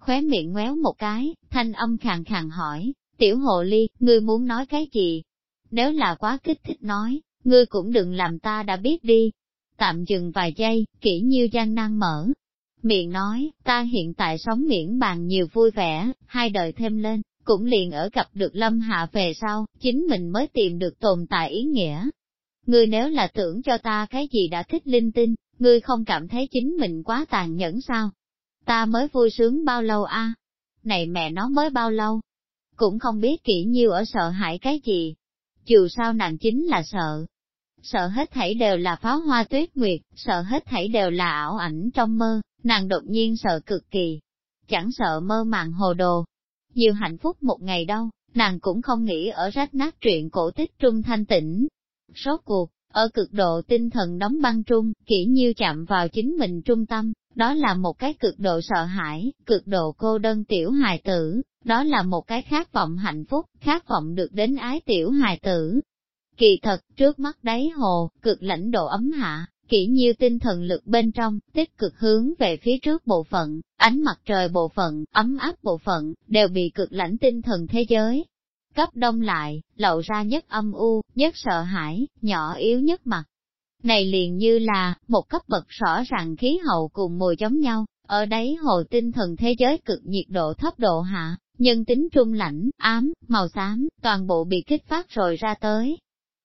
A: Khóe miệng ngoéo một cái, thanh âm khàn khàn hỏi, tiểu hồ ly, ngươi muốn nói cái gì? Nếu là quá kích thích nói, ngươi cũng đừng làm ta đã biết đi. Tạm dừng vài giây, kỹ như gian năng mở. Miệng nói, ta hiện tại sống miễn bàn nhiều vui vẻ, hai đời thêm lên, cũng liền ở gặp được Lâm Hạ về sau, chính mình mới tìm được tồn tại ý nghĩa. Ngươi nếu là tưởng cho ta cái gì đã thích linh tinh, ngươi không cảm thấy chính mình quá tàn nhẫn sao? Ta mới vui sướng bao lâu a? Này mẹ nó mới bao lâu? cũng không biết kỹ nhiêu ở sợ hãi cái gì. Dù sao nàng chính là sợ. Sợ hết thảy đều là pháo hoa tuyết nguyệt, sợ hết thảy đều là ảo ảnh trong mơ, nàng đột nhiên sợ cực kỳ. Chẳng sợ mơ màng hồ đồ. Nhiều hạnh phúc một ngày đâu, nàng cũng không nghĩ ở rách nát truyện cổ tích trung thanh tĩnh. Rốt cuộc, ở cực độ tinh thần đóng băng trung, kỹ nhiêu chạm vào chính mình trung tâm, đó là một cái cực độ sợ hãi, cực độ cô đơn tiểu hài tử, đó là một cái khát vọng hạnh phúc, khát vọng được đến ái tiểu hài tử. Kỳ thật, trước mắt đáy hồ, cực lãnh độ ấm hạ, kỹ nhiêu tinh thần lực bên trong, tích cực hướng về phía trước bộ phận, ánh mặt trời bộ phận, ấm áp bộ phận, đều bị cực lãnh tinh thần thế giới. Cấp đông lại, lậu ra nhất âm u, nhất sợ hãi, nhỏ yếu nhất mặt. Này liền như là, một cấp bậc rõ ràng khí hậu cùng mùi giống nhau, ở đấy hồ tinh thần thế giới cực nhiệt độ thấp độ hạ, nhân tính trung lãnh, ám, màu xám, toàn bộ bị kích phát rồi ra tới.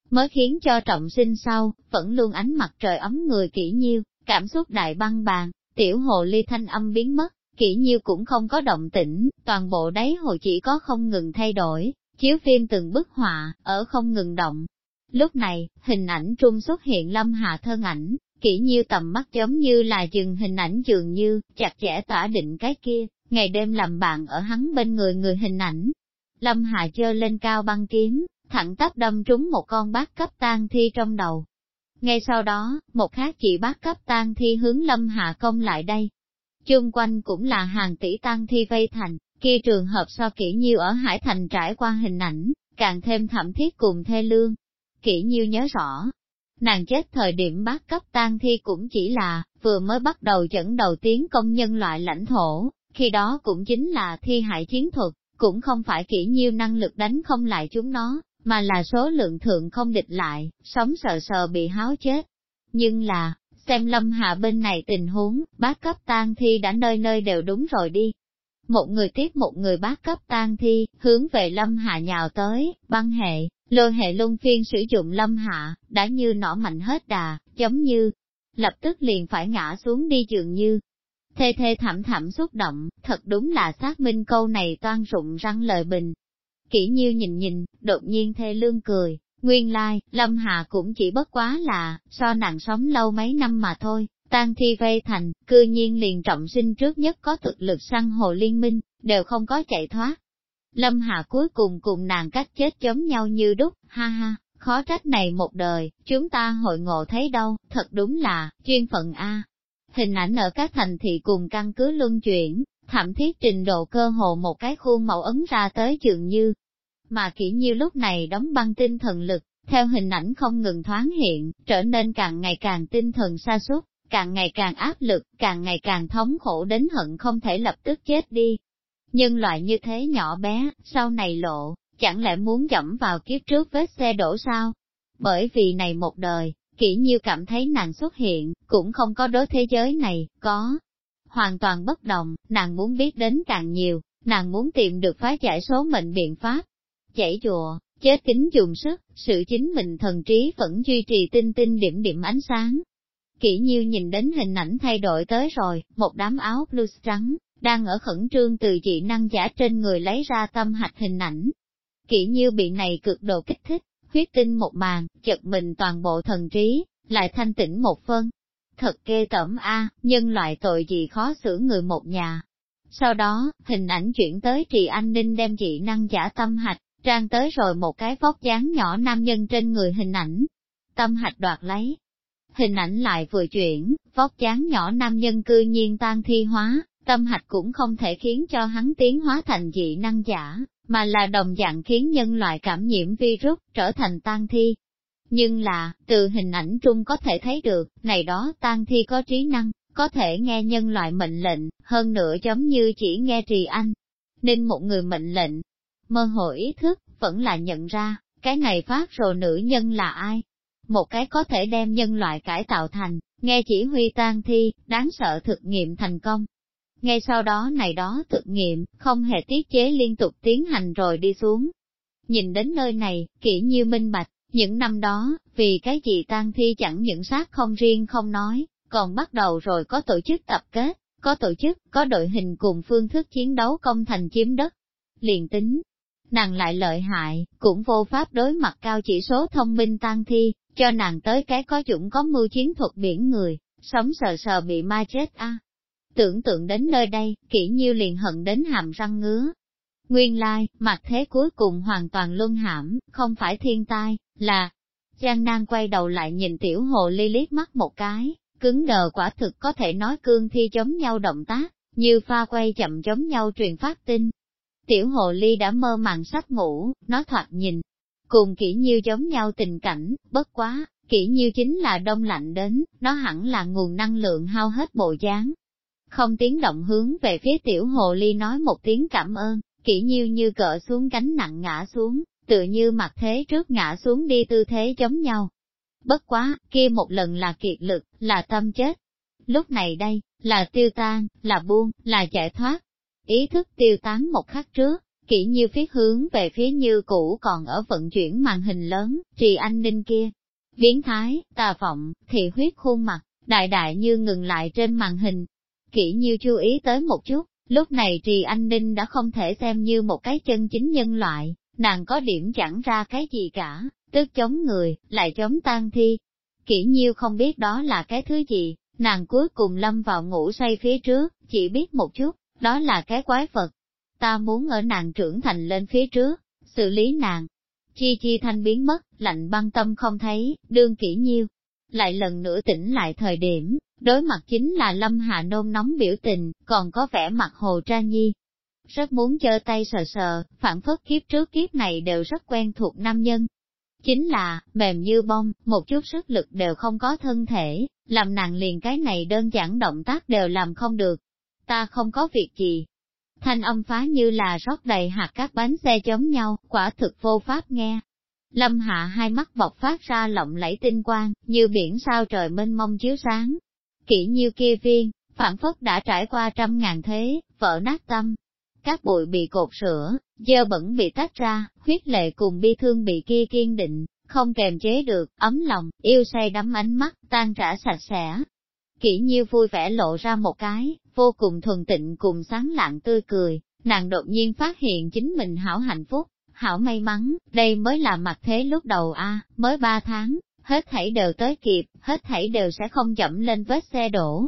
A: Mới khiến cho trọng sinh sau, vẫn luôn ánh mặt trời ấm người kỹ nhiêu, cảm xúc đại băng bàn, tiểu hồ ly thanh âm biến mất, kỹ nhiêu cũng không có động tĩnh, toàn bộ đáy hồ chỉ có không ngừng thay đổi, chiếu phim từng bức họa, ở không ngừng động. Lúc này, hình ảnh trung xuất hiện lâm hạ thân ảnh, kỹ nhiêu tầm mắt giống như là dừng hình ảnh dường như, chặt chẽ tỏa định cái kia, ngày đêm làm bạn ở hắn bên người người hình ảnh. Lâm Hạ chơ lên cao băng kiếm, thẳng tắp đâm trúng một con bát cấp tang thi trong đầu. Ngay sau đó, một khác chị bát cấp tang thi hướng Lâm Hạ công lại đây. Chung quanh cũng là hàng tỷ tang thi vây thành, kia trường hợp so kỹ nhiêu ở Hải Thành trải qua hình ảnh, càng thêm thảm thiết cùng thê lương. Kỹ nhiêu nhớ rõ, nàng chết thời điểm bát cấp tang thi cũng chỉ là, vừa mới bắt đầu dẫn đầu tiến công nhân loại lãnh thổ, khi đó cũng chính là thi hại chiến thuật, cũng không phải kỹ nhiêu năng lực đánh không lại chúng nó, mà là số lượng thượng không địch lại, sống sờ sờ bị háo chết. Nhưng là, xem lâm hạ bên này tình huống, bác cấp tang thi đã nơi nơi đều đúng rồi đi. Một người tiếp một người bác cấp tang thi, hướng về lâm hạ nhào tới, băng hệ, lôi hệ luân phiên sử dụng lâm hạ, đã như nỏ mạnh hết đà, giống như, lập tức liền phải ngã xuống đi dường như, Thê thê thảm thảm xúc động, thật đúng là xác minh câu này toan rụng răng lời bình. Kỷ nhiêu nhìn nhìn, đột nhiên thê lương cười, nguyên lai, like, Lâm hạ cũng chỉ bất quá là, so nàng sống lâu mấy năm mà thôi, tan thi vây thành, cư nhiên liền trọng sinh trước nhất có thực lực săn hồ liên minh, đều không có chạy thoát. Lâm Hà cuối cùng cùng nàng cách chết giống nhau như đúc, ha ha, khó trách này một đời, chúng ta hội ngộ thấy đâu, thật đúng là, chuyên phận A. Hình ảnh ở các thành thị cùng căn cứ luân chuyển, thậm thiết trình độ cơ hồ một cái khuôn mẫu ấn ra tới trường như. Mà kỹ như lúc này đóng băng tinh thần lực, theo hình ảnh không ngừng thoáng hiện, trở nên càng ngày càng tinh thần xa sút càng ngày càng áp lực, càng ngày càng thống khổ đến hận không thể lập tức chết đi. nhưng loại như thế nhỏ bé, sau này lộ, chẳng lẽ muốn dẫm vào kiếp trước vết xe đổ sao? Bởi vì này một đời, kỹ nhiêu cảm thấy nàng xuất hiện, cũng không có đối thế giới này, có. Hoàn toàn bất đồng, nàng muốn biết đến càng nhiều, nàng muốn tìm được phá giải số mệnh biện pháp. Chảy chùa, chết kính dùng sức, sự chính mình thần trí vẫn duy trì tinh tinh điểm điểm ánh sáng. Kỷ nhiêu nhìn đến hình ảnh thay đổi tới rồi, một đám áo blues trắng, đang ở khẩn trương từ dị năng giả trên người lấy ra tâm hạch hình ảnh. Kỷ nhiêu bị này cực độ kích thích, huyết tinh một màn, chật mình toàn bộ thần trí, lại thanh tĩnh một phân. Thật ghê tởm a, nhân loại tội gì khó xử người một nhà. Sau đó, hình ảnh chuyển tới trì an ninh đem dị năng giả tâm hạch, trang tới rồi một cái vóc dáng nhỏ nam nhân trên người hình ảnh. Tâm hạch đoạt lấy. Hình ảnh lại vừa chuyển, vóc dáng nhỏ nam nhân cư nhiên tan thi hóa, tâm hạch cũng không thể khiến cho hắn tiến hóa thành dị năng giả, mà là đồng dạng khiến nhân loại cảm nhiễm virus, trở thành tan thi. Nhưng là, từ hình ảnh trung có thể thấy được, này đó tan thi có trí năng, có thể nghe nhân loại mệnh lệnh, hơn nữa giống như chỉ nghe trì anh. Nên một người mệnh lệnh, mơ hồ ý thức, vẫn là nhận ra, cái này phát rồi nữ nhân là ai. Một cái có thể đem nhân loại cải tạo thành, nghe chỉ huy tan thi, đáng sợ thực nghiệm thành công, ngay sau đó này đó thực nghiệm, không hề tiết chế liên tục tiến hành rồi đi xuống. Nhìn đến nơi này, kỹ như minh bạch, những năm đó, vì cái gì tan thi chẳng những sát không riêng không nói, còn bắt đầu rồi có tổ chức tập kết, có tổ chức, có đội hình cùng phương thức chiến đấu công thành chiếm đất. Liền tính, nàng lại lợi hại, cũng vô pháp đối mặt cao chỉ số thông minh tan thi, cho nàng tới cái có dũng có mưu chiến thuật biển người, sống sờ sờ bị ma chết a. Tưởng tượng đến nơi đây, kỹ nhiêu liền hận đến hàm răng ngứa. Nguyên lai, mặt thế cuối cùng hoàn toàn luân hãm, không phải thiên tai, là... Giang Nan quay đầu lại nhìn tiểu hồ ly liếc mắt một cái, cứng đờ quả thực có thể nói cương thi chống nhau động tác, như pha quay chậm chống nhau truyền phát tin. Tiểu hồ ly đã mơ màng sắp ngủ, nó thoạt nhìn, cùng kỹ nhiêu giống nhau tình cảnh, bất quá, kỹ nhiêu chính là đông lạnh đến, nó hẳn là nguồn năng lượng hao hết bộ dáng. Không tiếng động hướng về phía tiểu hồ ly nói một tiếng cảm ơn, kỹ nhiêu như cỡ xuống cánh nặng ngã xuống, tựa như mặt thế trước ngã xuống đi tư thế giống nhau. Bất quá, kia một lần là kiệt lực, là tâm chết. Lúc này đây, là tiêu tan, là buông, là giải thoát. Ý thức tiêu tán một khắc trước, kỹ như phía hướng về phía như cũ còn ở vận chuyển màn hình lớn, trì anh ninh kia. Biến thái, tà vọng, thị huyết khuôn mặt, đại đại như ngừng lại trên màn hình. Kỹ như chú ý tới một chút, lúc này trì anh ninh đã không thể xem như một cái chân chính nhân loại, nàng có điểm chẳng ra cái gì cả, tức chống người, lại chống tan thi. Kỹ nhiêu không biết đó là cái thứ gì, nàng cuối cùng lâm vào ngủ say phía trước, chỉ biết một chút, đó là cái quái vật. Ta muốn ở nàng trưởng thành lên phía trước, xử lý nàng. Chi chi thanh biến mất, lạnh băng tâm không thấy, đương kỹ nhiêu. Lại lần nữa tỉnh lại thời điểm, đối mặt chính là Lâm hạ nôn nóng biểu tình, còn có vẻ mặt hồ tra nhi, rất muốn chơ tay sờ sờ, phản phất kiếp trước kiếp này đều rất quen thuộc nam nhân. Chính là, mềm như bông, một chút sức lực đều không có thân thể, làm nàng liền cái này đơn giản động tác đều làm không được. Ta không có việc gì. Thanh âm phá như là rót đầy hạt các bánh xe chống nhau, quả thực vô pháp nghe. Lâm hạ hai mắt bọc phát ra lộng lẫy tinh quang, như biển sao trời mênh mông chiếu sáng. Kỷ như kia viên, phản phất đã trải qua trăm ngàn thế, vỡ nát tâm, các bụi bị cột sữa, dơ bẩn bị tách ra, huyết lệ cùng bi thương bị kia kiên định, không kềm chế được, ấm lòng, yêu say đắm ánh mắt, tan rã sạch sẽ. Kỷ nhiêu vui vẻ lộ ra một cái, vô cùng thuần tịnh cùng sáng lạng tươi cười, nàng đột nhiên phát hiện chính mình hảo hạnh phúc, hảo may mắn, đây mới là mặt thế lúc đầu a mới ba tháng, hết thảy đều tới kịp, hết thảy đều sẽ không chậm lên vết xe đổ.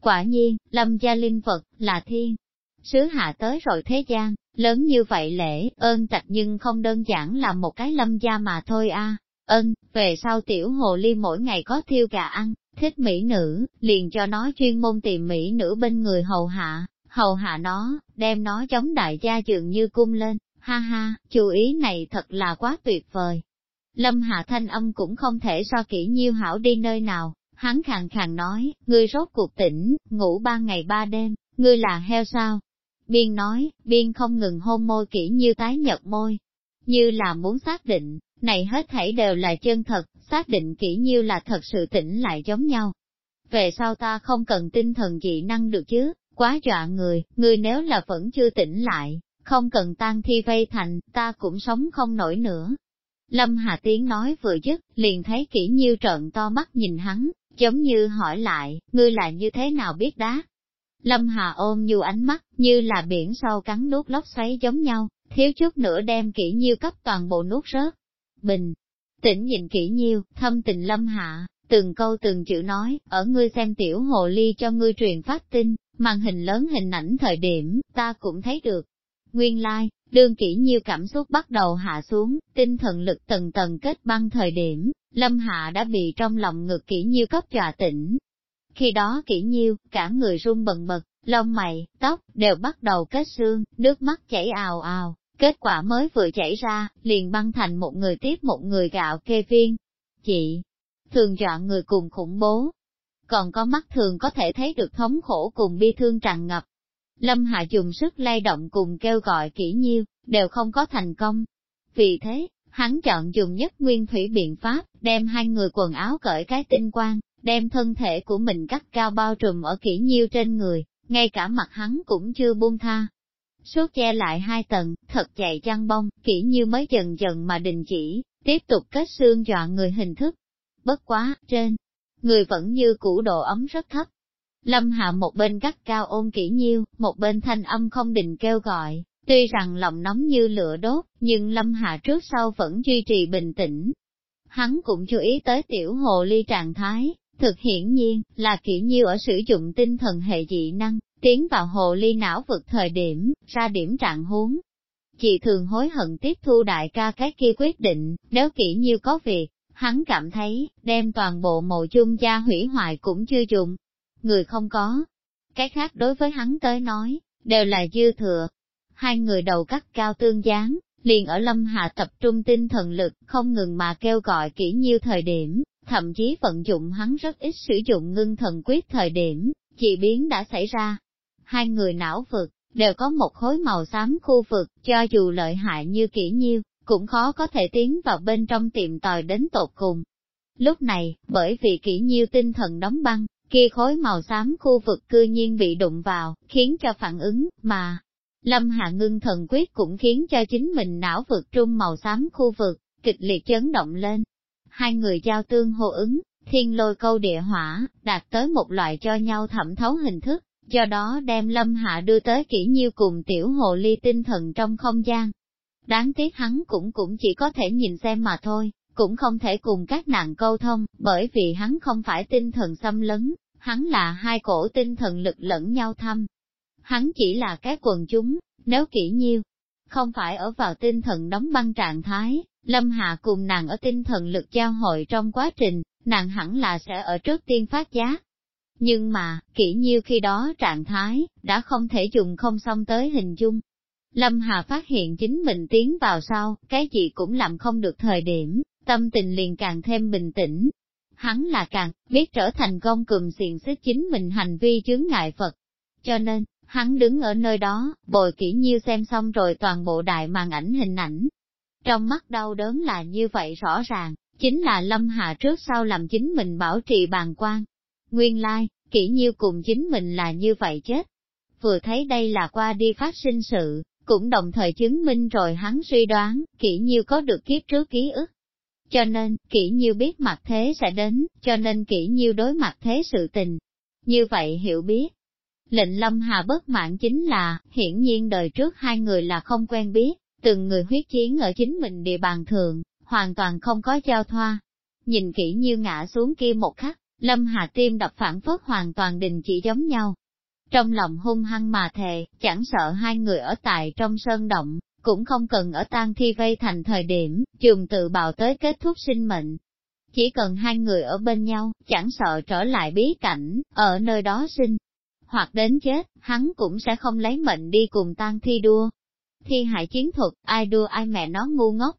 A: Quả nhiên, lâm gia linh vật, là thiên, sứ hạ tới rồi thế gian, lớn như vậy lễ, ơn trạch nhưng không đơn giản là một cái lâm gia mà thôi a. Ơn, về sau tiểu hồ ly mỗi ngày có thiêu gà ăn, thích mỹ nữ, liền cho nó chuyên môn tìm mỹ nữ bên người hầu hạ, hầu hạ nó, đem nó chống đại gia dường như cung lên, ha ha, chú ý này thật là quá tuyệt vời. Lâm hạ thanh âm cũng không thể so kỹ nhiêu hảo đi nơi nào, hắn khàn khàn nói, ngươi rốt cuộc tỉnh, ngủ ba ngày ba đêm, ngươi là heo sao? Biên nói, biên không ngừng hôn môi kỹ như tái nhật môi, như là muốn xác định, này hết thảy đều là chân thật, xác định kỹ như là thật sự tỉnh lại giống nhau. Về sau ta không cần tinh thần dị năng được chứ, quá dọa người, người nếu là vẫn chưa tỉnh lại, không cần tan thi vây thành, ta cũng sống không nổi nữa. Lâm Hà Tiến nói vừa dứt, liền thấy kỹ như trợn to mắt nhìn hắn, giống như hỏi lại, ngươi là như thế nào biết đá, Lâm Hà ôm như ánh mắt, như là biển sâu cắn nuốt lóc xoáy giống nhau, thiếu chút nữa đem kỹ nhiêu cấp toàn bộ nuốt rớt. Bình, tĩnh nhìn kỹ nhiêu, thâm tình Lâm Hạ, từng câu từng chữ nói, ở ngươi xem tiểu hồ ly cho ngươi truyền phát tin, màn hình lớn hình ảnh thời điểm, ta cũng thấy được. Nguyên lai, like, đương kỹ nhiêu cảm xúc bắt đầu hạ xuống, tinh thần lực tầng tầng kết băng thời điểm, Lâm Hạ đã bị trong lòng ngực kỹ nhiêu cấp trò tỉnh, khi đó kỹ nhiêu, cả người run bần bật, lông mày, tóc, đều bắt đầu kết xương, nước mắt chảy ào ào, kết quả mới vừa chảy ra, liền băng thành một người tiếp một người gạo kê viên. Chị, thường chọn người cùng khủng bố, còn có mắt thường có thể thấy được thống khổ cùng bi thương tràn ngập. Lâm Hạ dùng sức lay động cùng kêu gọi kỹ nhiêu, đều không có thành công. Vì thế, hắn chọn dùng nhất nguyên thủy biện pháp, đem hai người quần áo cởi cái tinh quang, đem thân thể của mình cắt cao bao trùm ở kỹ nhiêu trên người, ngay cả mặt hắn cũng chưa buông tha. Suốt che lại hai tầng, thật dày chăn bông, kỹ như mới dần dần mà đình chỉ, tiếp tục kết xương dọa người hình thức. Bất quá, trên, người vẫn như cũ độ ấm rất thấp. Lâm hạ một bên gắt cao ôn kỹ nhiêu, một bên thanh âm không định kêu gọi, Tuy rằng lòng nóng như lửa đốt, nhưng Lâm Hạ trước sau vẫn duy trì bình tĩnh. Hắn cũng chú ý tới tiểu hồ ly trạng thái, thực hiển nhiên, là kiểu như ở sử dụng tinh thần hệ dị năng, tiến vào hồ ly não vực thời điểm, ra điểm trạng huống. Chị thường hối hận tiếp thu đại ca cái kia quyết định, nếu kỹ như có việc, hắn cảm thấy, đem toàn bộ mộ chung gia hủy hoại cũng chưa dùng. Người không có. Cái khác đối với hắn tới nói, đều là dư thừa. Hai người đầu cắt cao tương gián, liền ở lâm hạ tập trung tinh thần lực, không ngừng mà kêu gọi kỹ nhiêu thời điểm, thậm chí vận dụng hắn rất ít sử dụng ngưng thần quyết thời điểm, chị biến đã xảy ra. Hai người não vực, đều có một khối màu xám khu vực, cho dù lợi hại như kỹ nhiêu, cũng khó có thể tiến vào bên trong tiệm tòi đến tột cùng. Lúc này, bởi vì kỹ nhiêu tinh thần đóng băng, kia khối màu xám khu vực cư nhiên bị đụng vào, khiến cho phản ứng, mà Lâm Hạ ngưng thần quyết cũng khiến cho chính mình não vực trung màu xám khu vực, kịch liệt chấn động lên. Hai người giao tương hô ứng, thiên lôi câu địa hỏa, đạt tới một loại cho nhau thẩm thấu hình thức, do đó đem Lâm Hạ đưa tới kỹ nhiêu cùng tiểu hồ ly tinh thần trong không gian. Đáng tiếc hắn cũng cũng chỉ có thể nhìn xem mà thôi, cũng không thể cùng các nạn câu thông, bởi vì hắn không phải tinh thần xâm lấn, hắn là hai cổ tinh thần lực lẫn nhau thăm. Hắn chỉ là cái quần chúng, nếu kỹ nhiêu, không phải ở vào tinh thần đóng băng trạng thái, Lâm Hạ cùng nàng ở tinh thần lực giao hội trong quá trình, nàng hẳn là sẽ ở trước tiên phát giác. Nhưng mà, kỹ nhiêu khi đó trạng thái, đã không thể dùng không xong tới hình dung. Lâm Hà phát hiện chính mình tiến vào sau, cái gì cũng làm không được thời điểm, tâm tình liền càng thêm bình tĩnh. Hắn là càng, biết trở thành công cùm xiền xích chính mình hành vi chướng ngại Phật. Cho nên, hắn đứng ở nơi đó, bồi kỹ nhiêu xem xong rồi toàn bộ đại màn ảnh hình ảnh. Trong mắt đau đớn là như vậy rõ ràng, chính là Lâm Hà trước sau làm chính mình bảo trì bàn quan. Nguyên lai, like, kỹ nhiêu cùng chính mình là như vậy chết. Vừa thấy đây là qua đi phát sinh sự, cũng đồng thời chứng minh rồi hắn suy đoán, kỹ nhiêu có được kiếp trước ký ức. Cho nên, kỹ nhiêu biết mặt thế sẽ đến, cho nên kỹ nhiêu đối mặt thế sự tình. Như vậy hiểu biết. Lệnh Lâm Hà bất mãn chính là, hiển nhiên đời trước hai người là không quen biết, từng người huyết chiến ở chính mình địa bàn thường, hoàn toàn không có giao thoa. Nhìn kỹ nhiêu ngã xuống kia một khắc, Lâm Hà tiêm đập phản phất hoàn toàn đình chỉ giống nhau. Trong lòng hung hăng mà thề, chẳng sợ hai người ở tại trong sơn động, cũng không cần ở tang thi vây thành thời điểm, trường tự bào tới kết thúc sinh mệnh. Chỉ cần hai người ở bên nhau, chẳng sợ trở lại bí cảnh, ở nơi đó sinh. Hoặc đến chết, hắn cũng sẽ không lấy mệnh đi cùng tang thi đua. Thi hại chiến thuật, ai đua ai mẹ nó ngu ngốc.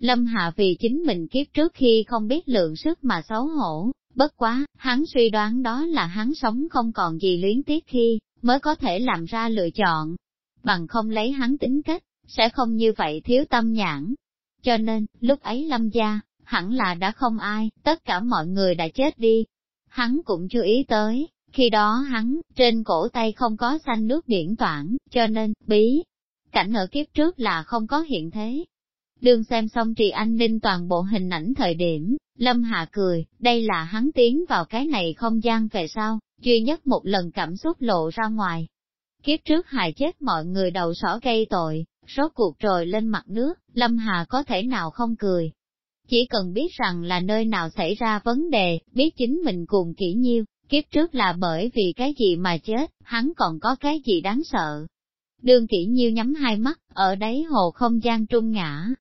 A: Lâm Hạ vì chính mình kiếp trước khi không biết lượng sức mà xấu hổ, bất quá, hắn suy đoán đó là hắn sống không còn gì luyến tiếc khi, mới có thể làm ra lựa chọn. Bằng không lấy hắn tính cách, sẽ không như vậy thiếu tâm nhãn. Cho nên, lúc ấy lâm gia, hẳn là đã không ai, tất cả mọi người đã chết đi. Hắn cũng chú ý tới, khi đó hắn, trên cổ tay không có xanh nước điển toản, cho nên, bí. Cảnh ở kiếp trước là không có hiện thế. Đương xem xong trì an ninh toàn bộ hình ảnh thời điểm, Lâm Hạ cười, đây là hắn tiến vào cái này không gian về sau, duy nhất một lần cảm xúc lộ ra ngoài. Kiếp trước hại chết mọi người đầu sỏ gây tội, rốt cuộc rồi lên mặt nước, Lâm Hà có thể nào không cười. Chỉ cần biết rằng là nơi nào xảy ra vấn đề, biết chính mình cùng kỹ nhiêu, kiếp trước là bởi vì cái gì mà chết, hắn còn có cái gì đáng sợ. Đương kỹ nhiêu nhắm hai mắt, ở đáy hồ không gian trung ngã.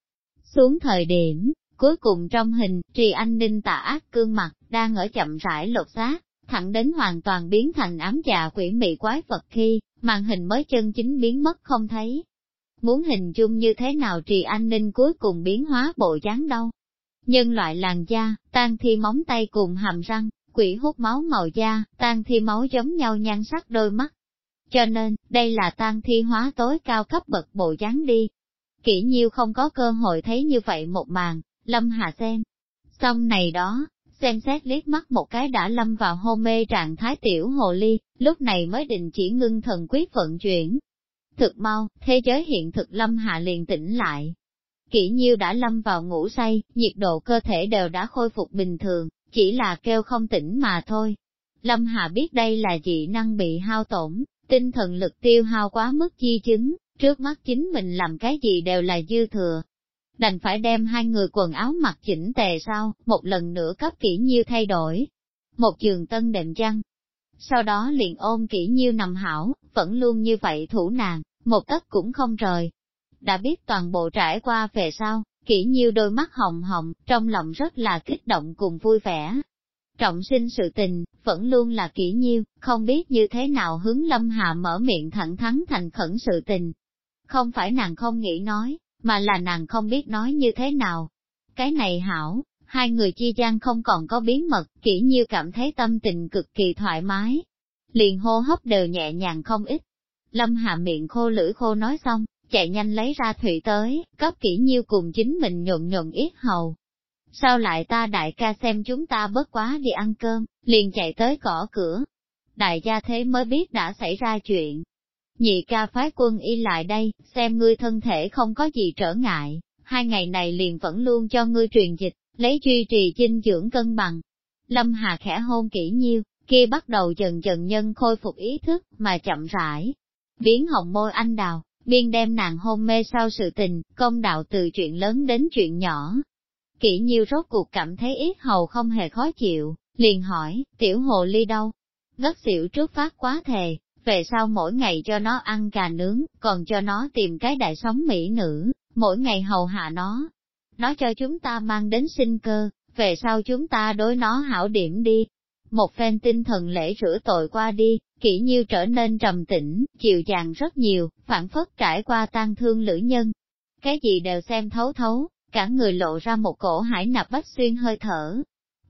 A: Xuống thời điểm, cuối cùng trong hình, trì anh ninh tà ác cương mặt, đang ở chậm rãi lột xác, thẳng đến hoàn toàn biến thành ám già quỷ mị quái vật khi, màn hình mới chân chính biến mất không thấy. Muốn hình dung như thế nào trì an ninh cuối cùng biến hóa bộ dáng đâu. Nhân loại làn da, tan thi móng tay cùng hàm răng, quỷ hút máu màu da, tan thi máu giống nhau nhan sắc đôi mắt. Cho nên, đây là tan thi hóa tối cao cấp bậc bộ dáng đi. Kỷ nhiêu không có cơ hội thấy như vậy một màn, lâm hà xem. Xong này đó, xem xét liếc mắt một cái đã lâm vào hôn mê trạng thái tiểu hồ ly, lúc này mới định chỉ ngưng thần quyết vận chuyển. Thực mau, thế giới hiện thực lâm hạ liền tỉnh lại. Kỷ nhiêu đã lâm vào ngủ say, nhiệt độ cơ thể đều đã khôi phục bình thường, chỉ là kêu không tỉnh mà thôi. Lâm Hạ biết đây là dị năng bị hao tổn, tinh thần lực tiêu hao quá mức chi chứng, trước mắt chính mình làm cái gì đều là dư thừa. Đành phải đem hai người quần áo mặc chỉnh tề sau, một lần nữa cấp kỹ nhiêu thay đổi. Một giường tân đệm chăn. Sau đó liền ôm kỹ nhiêu nằm hảo, vẫn luôn như vậy thủ nàng, một tấc cũng không rời. Đã biết toàn bộ trải qua về sau, kỹ nhiêu đôi mắt hồng hồng, trong lòng rất là kích động cùng vui vẻ. Trọng sinh sự tình, vẫn luôn là kỹ nhiêu, không biết như thế nào hướng lâm hạ mở miệng thẳng thắn thành khẩn sự tình. Không phải nàng không nghĩ nói, mà là nàng không biết nói như thế nào. Cái này hảo, hai người chi gian không còn có bí mật, kỹ nhiêu cảm thấy tâm tình cực kỳ thoải mái. Liền hô hấp đều nhẹ nhàng không ít. Lâm hạ miệng khô lưỡi khô nói xong, chạy nhanh lấy ra thủy tới, cấp kỹ nhiêu cùng chính mình nhuận nhuận yết hầu. Sao lại ta đại ca xem chúng ta bớt quá đi ăn cơm, liền chạy tới cỏ cửa. Đại gia thế mới biết đã xảy ra chuyện. Nhị ca phái quân y lại đây, xem ngươi thân thể không có gì trở ngại, hai ngày này liền vẫn luôn cho ngươi truyền dịch, lấy duy trì dinh dưỡng cân bằng. Lâm Hà khẽ hôn kỹ nhiêu, kia bắt đầu dần dần nhân khôi phục ý thức, mà chậm rãi. Biến hồng môi anh đào, biên đem nàng hôn mê sau sự tình, công đạo từ chuyện lớn đến chuyện nhỏ. Kỷ nhiêu rốt cuộc cảm thấy ít hầu không hề khó chịu, liền hỏi, tiểu hồ ly đâu? Ngất xỉu trước phát quá thề, về sau mỗi ngày cho nó ăn gà nướng, còn cho nó tìm cái đại sống mỹ nữ, mỗi ngày hầu hạ nó. Nó cho chúng ta mang đến sinh cơ, về sau chúng ta đối nó hảo điểm đi. Một phen tinh thần lễ rửa tội qua đi, kỹ nhiêu trở nên trầm tĩnh, chịu chàng rất nhiều, phản phất trải qua tan thương lữ nhân. Cái gì đều xem thấu thấu, cả người lộ ra một cổ hải nạp bách xuyên hơi thở.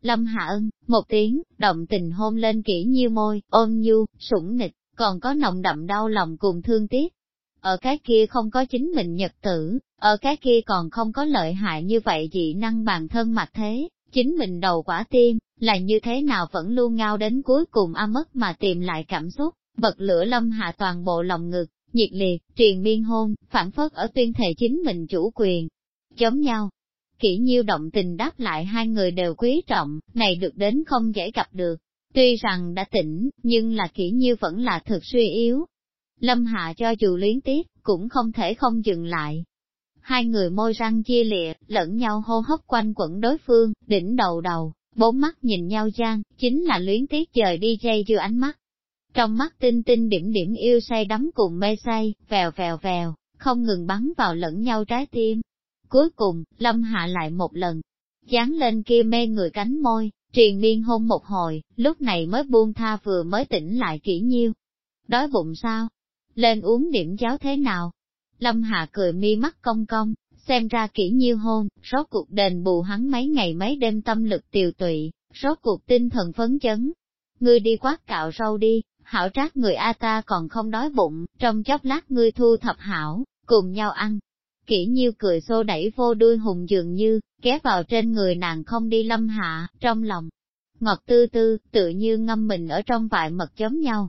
A: Lâm Hạ Ân, một tiếng, động tình hôn lên kỹ nhiêu môi, ôm nhu, sủng nịch, còn có nồng đậm đau lòng cùng thương tiếc. Ở cái kia không có chính mình nhật tử, ở cái kia còn không có lợi hại như vậy dị năng bản thân mặt thế, chính mình đầu quả tim, là như thế nào vẫn luôn ngao đến cuối cùng a mất mà tìm lại cảm xúc, bật lửa lâm hạ toàn bộ lòng ngực, nhiệt liệt, truyền miên hôn, phản phất ở tuyên thệ chính mình chủ quyền. Giống nhau, kỹ nhiêu động tình đáp lại hai người đều quý trọng, này được đến không dễ gặp được. Tuy rằng đã tỉnh, nhưng là kỹ nhiêu vẫn là thực suy yếu. Lâm hạ cho dù luyến tiếc, cũng không thể không dừng lại, hai người môi răng chia lịa, lẫn nhau hô hấp quanh quẩn đối phương, đỉnh đầu đầu, bốn mắt nhìn nhau gian, chính là luyến tiếc trời đi dây dư ánh mắt. Trong mắt tinh tinh điểm điểm yêu say đắm cùng mê say, vèo vèo vèo, không ngừng bắn vào lẫn nhau trái tim. Cuối cùng, Lâm hạ lại một lần, dán lên kia mê người cánh môi, triền miên hôn một hồi, lúc này mới buông tha vừa mới tỉnh lại kỹ nhiêu. Đói bụng sao? Lên uống điểm cháo thế nào? Lâm Hạ cười mi mắt cong cong, xem ra kỹ nhiêu hôn, rốt cuộc đền bù hắn mấy ngày mấy đêm tâm lực tiều tụy, rốt cuộc tinh thần phấn chấn. Ngươi đi quát cạo râu đi, hảo trác người A ta còn không đói bụng, trong chốc lát ngươi thu thập hảo, cùng nhau ăn. Kỹ nhiêu cười xô đẩy vô đuôi hùng dường như, ghé vào trên người nàng không đi lâm hạ, trong lòng. Ngọt tư tư, tự như ngâm mình ở trong vại mật giống nhau,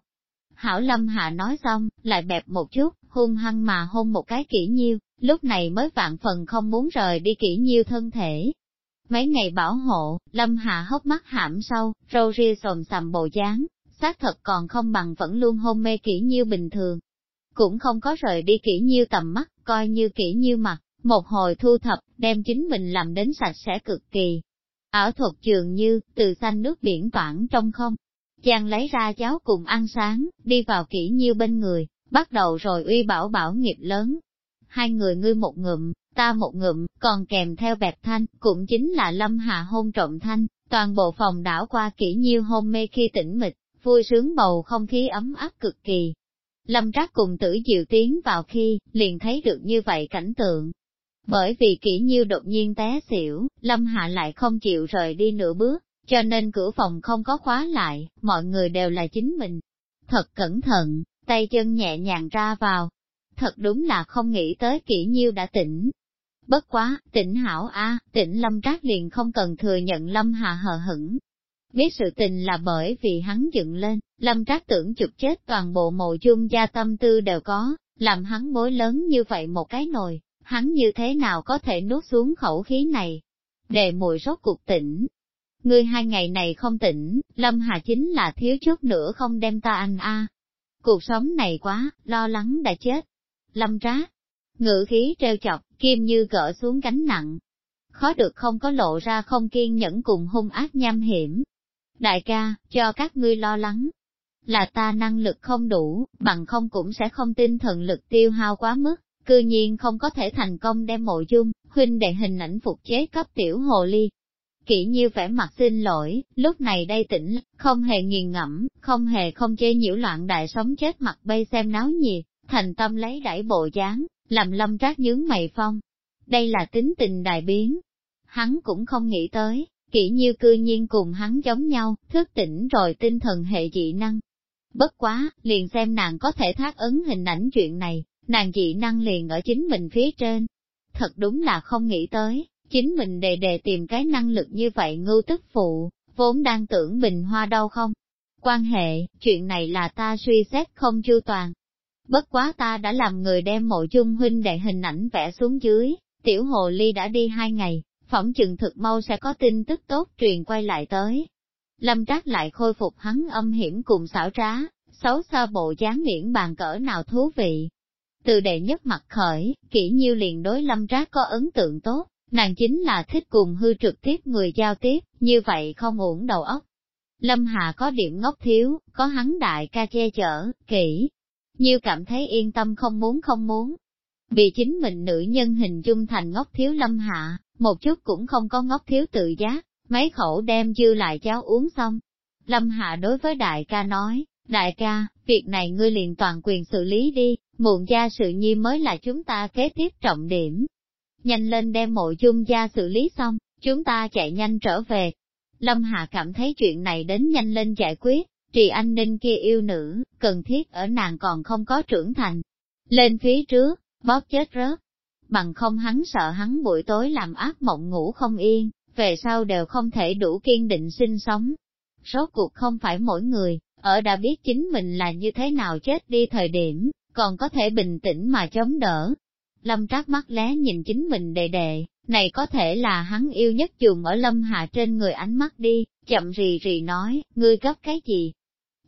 A: Hảo Lâm Hạ nói xong, lại bẹp một chút, hung hăng mà hôn một cái kỹ nhiêu, lúc này mới vạn phần không muốn rời đi kỹ nhiêu thân thể. Mấy ngày bảo hộ, Lâm Hạ hốc mắt hãm sâu, râu ria sồm sầm bộ dáng, xác thật còn không bằng vẫn luôn hôn mê kỹ nhiêu bình thường. Cũng không có rời đi kỹ nhiêu tầm mắt, coi như kỹ như mặt, một hồi thu thập, đem chính mình làm đến sạch sẽ cực kỳ. Ảo thuật trường như, từ xanh nước biển toảng trong không, Chàng lấy ra cháo cùng ăn sáng, đi vào kỹ nhiêu bên người, bắt đầu rồi uy bảo bảo nghiệp lớn. Hai người ngươi một ngụm, ta một ngụm, còn kèm theo bẹp thanh, cũng chính là lâm hạ hôn trộm thanh, toàn bộ phòng đảo qua kỹ nhiêu hôn mê khi tỉnh mịch, vui sướng bầu không khí ấm áp cực kỳ. Lâm trác cùng tử diệu tiến vào khi, liền thấy được như vậy cảnh tượng. Bởi vì kỹ nhiêu đột nhiên té xỉu, Lâm Hạ lại không chịu rời đi nửa bước, cho nên cửa phòng không có khóa lại, mọi người đều là chính mình. Thật cẩn thận, tay chân nhẹ nhàng ra vào. Thật đúng là không nghĩ tới kỹ nhiêu đã tỉnh. Bất quá, tỉnh hảo a, tỉnh lâm trác liền không cần thừa nhận lâm Hạ hờ hững. Biết sự tình là bởi vì hắn dựng lên, lâm trác tưởng chụp chết toàn bộ mộ chung gia tâm tư đều có, làm hắn bối lớn như vậy một cái nồi, hắn như thế nào có thể nuốt xuống khẩu khí này. Đề mùi rốt cuộc tỉnh, Ngươi hai ngày này không tỉnh, Lâm Hà chính là thiếu chút nữa không đem ta anh a. Cuộc sống này quá, lo lắng đã chết. Lâm trác, ngữ khí treo chọc, kim như gỡ xuống cánh nặng. Khó được không có lộ ra không kiên nhẫn cùng hung ác nham hiểm. Đại ca, cho các ngươi lo lắng. Là ta năng lực không đủ, bằng không cũng sẽ không tinh thần lực tiêu hao quá mức, cư nhiên không có thể thành công đem mộ dung, huynh đệ hình ảnh phục chế cấp tiểu hồ ly. Kỷ nhiêu vẻ mặt xin lỗi, lúc này đây tỉnh, không hề nghiền ngẫm, không hề không chê nhiễu loạn đại sống chết mặt bay xem náo nhiệt, thành tâm lấy đẩy bộ dáng, làm lâm trác nhướng mày phong. Đây là tính tình đại biến. Hắn cũng không nghĩ tới, kỹ nhiêu cư nhiên cùng hắn giống nhau, thức tỉnh rồi tinh thần hệ dị năng. Bất quá, liền xem nàng có thể thác ứng hình ảnh chuyện này, nàng dị năng liền ở chính mình phía trên. Thật đúng là không nghĩ tới, chính mình đề đề tìm cái năng lực như vậy ngưu tức phụ, vốn đang tưởng bình hoa đâu không. Quan hệ, chuyện này là ta suy xét không chu toàn, Bất quá ta đã làm người đem mộ dung huynh đệ hình ảnh vẽ xuống dưới, tiểu hồ ly đã đi hai ngày, phỏng chừng thực mau sẽ có tin tức tốt truyền quay lại tới. Lâm Trác lại khôi phục hắn âm hiểm cùng xảo trá, xấu xa bộ dáng miễn bàn cỡ nào thú vị. Từ đệ nhất mặt khởi, kỹ nhiêu liền đối Lâm Trác có ấn tượng tốt, nàng chính là thích cùng hư trực tiếp người giao tiếp, như vậy không ổn đầu óc. Lâm Hà có điểm ngốc thiếu, có hắn đại ca che chở, kỹ, Nhiêu cảm thấy yên tâm không muốn không muốn. Vì chính mình nữ nhân hình dung thành ngốc thiếu lâm hạ, một chút cũng không có ngốc thiếu tự giác, mấy khẩu đem dư lại cháo uống xong. Lâm hạ đối với đại ca nói, đại ca, việc này ngươi liền toàn quyền xử lý đi, muộn gia sự nhi mới là chúng ta kế tiếp trọng điểm. Nhanh lên đem mộ dung gia xử lý xong, chúng ta chạy nhanh trở về. Lâm Hạ cảm thấy chuyện này đến nhanh lên giải quyết, trì anh ninh kia yêu nữ, cần thiết ở nàng còn không có trưởng thành. Lên phía trước, bóp chết rớt. Bằng không hắn sợ hắn buổi tối làm ác mộng ngủ không yên, về sau đều không thể đủ kiên định sinh sống. Rốt cuộc không phải mỗi người, ở đã biết chính mình là như thế nào chết đi thời điểm, còn có thể bình tĩnh mà chống đỡ. Lâm trác mắt lé nhìn chính mình đệ đệ, này có thể là hắn yêu nhất dùng ở lâm hạ trên người ánh mắt đi, chậm rì rì nói, ngươi gấp cái gì,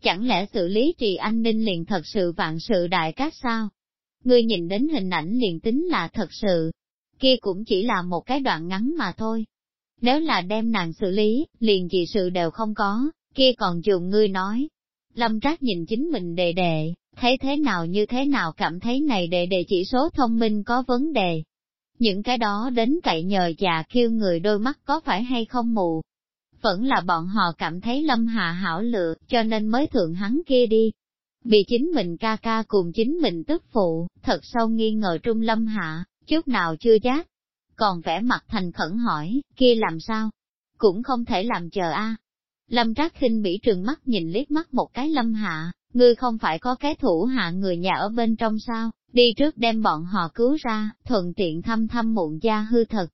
A: Chẳng lẽ xử lý trì an ninh liền thật sự vạn sự đại cát sao? Ngươi nhìn đến hình ảnh liền tính là thật sự, kia cũng chỉ là một cái đoạn ngắn mà thôi. Nếu là đem nàng xử lý, liền gì sự đều không có, kia còn dùng ngươi nói. Lâm Trác nhìn chính mình đề đề, thấy thế nào như thế nào cảm thấy này đề đề chỉ số thông minh có vấn đề. Những cái đó đến cậy nhờ già kêu người đôi mắt có phải hay không mù, vẫn là bọn họ cảm thấy Lâm Hà hảo lựa, cho nên mới thượng hắn kia đi. Bị chính mình ca ca cùng chính mình tức phụ, thật sâu nghi ngờ trung Lâm Hạ, chút nào chưa giác. Còn vẻ mặt thành khẩn hỏi, kia làm sao? Cũng không thể làm chờ a. Lâm Trác khinh bỉ trường mắt nhìn liếc mắt một cái Lâm Hạ, ngươi không phải có cái thủ hạ người nhà ở bên trong sao, đi trước đem bọn họ cứu ra, thuận tiện thăm thăm muộn gia hư thật.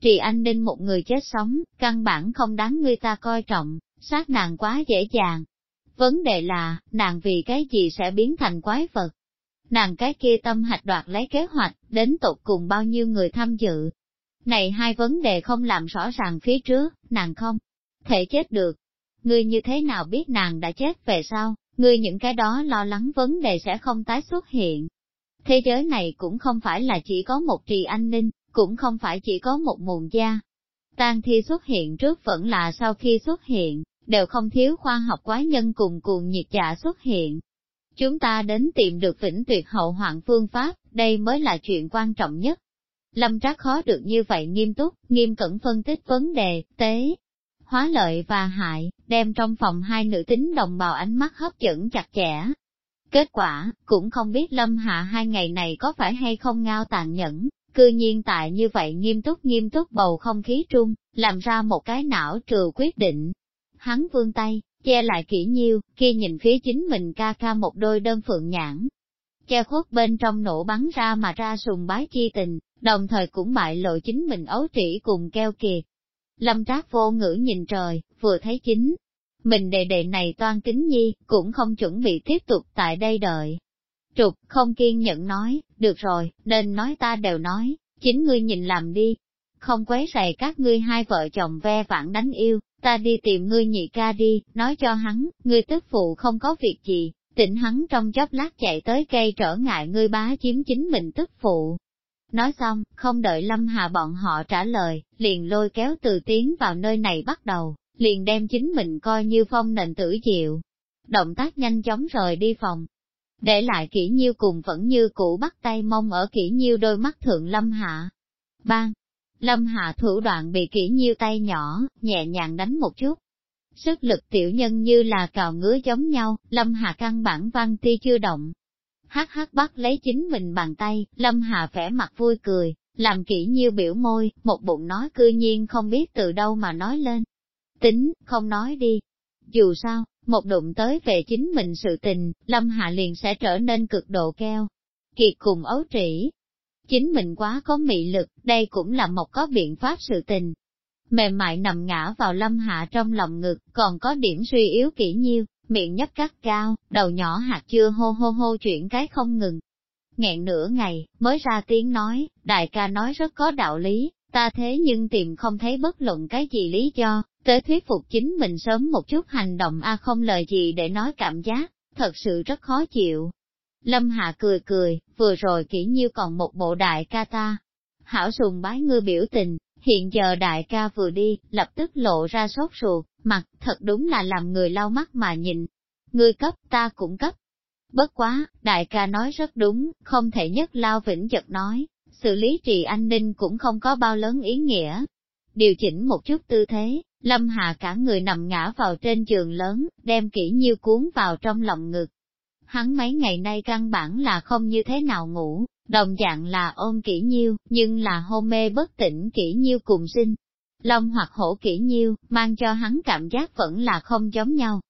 A: Trì Anh Ninh một người chết sống, căn bản không đáng người ta coi trọng, sát nàng quá dễ dàng. Vấn đề là, nàng vì cái gì sẽ biến thành quái vật? Nàng cái kia tâm hạch đoạt lấy kế hoạch, đến tục cùng bao nhiêu người tham dự. Này hai vấn đề không làm rõ ràng phía trước, nàng không thể chết được. Ngươi như thế nào biết nàng đã chết về sau, ngươi những cái đó lo lắng vấn đề sẽ không tái xuất hiện. Thế giới này cũng không phải là chỉ có một trì an ninh, cũng không phải chỉ có một mùn gia. Tang thi xuất hiện trước vẫn là sau khi xuất hiện, đều không thiếu khoa học quái nhân cùng cuồng nhiệt dạ xuất hiện. Chúng ta đến tìm được vĩnh tuyệt hậu hoạn phương pháp, đây mới là chuyện quan trọng nhất. Lâm Trác khó được như vậy nghiêm túc, nghiêm cẩn phân tích vấn đề, tế, hóa lợi và hại, đem trong phòng hai nữ tính đồng bào ánh mắt hấp dẫn chặt chẽ. Kết quả, cũng không biết Lâm Hạ hai ngày này có phải hay không ngao tàn nhẫn, Cư nhiên tại như vậy nghiêm túc nghiêm túc bầu không khí trung, làm ra một cái não trừ quyết định. Hắn vươn tay, che lại kỹ nhiêu, kia nhìn phía chính mình ca ca một đôi đơn phượng nhãn. Che khuất bên trong nổ bắn ra mà ra sùng bái chi tình, đồng thời cũng bại lộ chính mình ấu trĩ cùng keo kiệt. Lâm trác vô ngữ nhìn trời, vừa thấy chính. Mình đệ đệ này toan kính nhi, cũng không chuẩn bị tiếp tục tại đây đợi, Trục, không kiên nhẫn nói, được rồi, nên nói ta đều nói, chính ngươi nhìn làm đi. Không quấy rầy các ngươi hai vợ chồng ve vãn đánh yêu, ta đi tìm ngươi nhị ca đi, nói cho hắn, ngươi tức phụ không có việc gì, tỉnh hắn trong chốc lát chạy tới cây trở ngại ngươi bá chiếm chính mình tức phụ. Nói xong, không đợi Lâm Hà bọn họ trả lời, liền lôi kéo từ tiến vào nơi này bắt đầu, liền đem chính mình coi như phong nền tử diệu. Động tác nhanh chóng rời đi phòng. Để lại kỹ nhiêu cùng vẫn như cũ bắt tay mông ở kỹ nhiêu đôi mắt thượng Lâm Hạ. Bang! Lâm Hạ thủ đoạn bị kỹ nhiêu tay nhỏ, nhẹ nhàng đánh một chút, Sức lực tiểu nhân như là cào ngứa giống nhau, Lâm Hà căn bản văn ti chưa động. Hắc hắc bắt lấy chính mình bàn tay, Lâm Hà vẻ mặt vui cười, làm kỹ nhiêu biểu môi, một bụng nói cư nhiên không biết từ đâu mà nói lên. Tính, không nói đi. Dù sao, một đụng tới về chính mình sự tình, Lâm Hạ liền sẽ trở nên cực độ keo. Kiệt cùng ấu trĩ. Chính mình quá có mị lực, đây cũng là một có biện pháp sự tình, mềm mại nằm ngã vào lâm hạ trong lòng ngực, còn có điểm suy yếu kỹ nhiêu, miệng nhấp cắt cao, đầu nhỏ hạt chưa hô hô hô chuyển cái không ngừng. Nghẹn nửa ngày, mới ra tiếng nói, đại ca nói rất có đạo lý, ta thế nhưng tìm không thấy bất luận cái gì lý do, tới thuyết phục chính mình sớm một chút hành động a không lời gì để nói cảm giác, thật sự rất khó chịu. Lâm Hạ cười cười, vừa rồi kỹ nhiêu còn một bộ đại ca ta. Hảo sùng bái ngư biểu tình, Hiện giờ đại ca vừa đi, lập tức lộ ra sốt ruột, mặt thật đúng là làm người lau mắt mà nhìn. Ngươi cấp, ta cũng cấp. Bất quá, đại ca nói rất đúng, không thể nhất lao vĩnh giật nói, xử lý trì an ninh cũng không có bao lớn ý nghĩa. Điều chỉnh một chút tư thế, Lâm Hà cả người nằm ngã vào trên giường lớn, đem kỹ nhiêu cuốn vào trong lòng ngực. Hắn mấy ngày nay căn bản là không như thế nào ngủ, Đồng dạng là ôm kỹ nhiêu, nhưng là hôn mê bất tỉnh kỹ nhiêu cùng sinh. Long hoặc hổ kỹ nhiêu, mang cho hắn cảm giác vẫn là không giống nhau.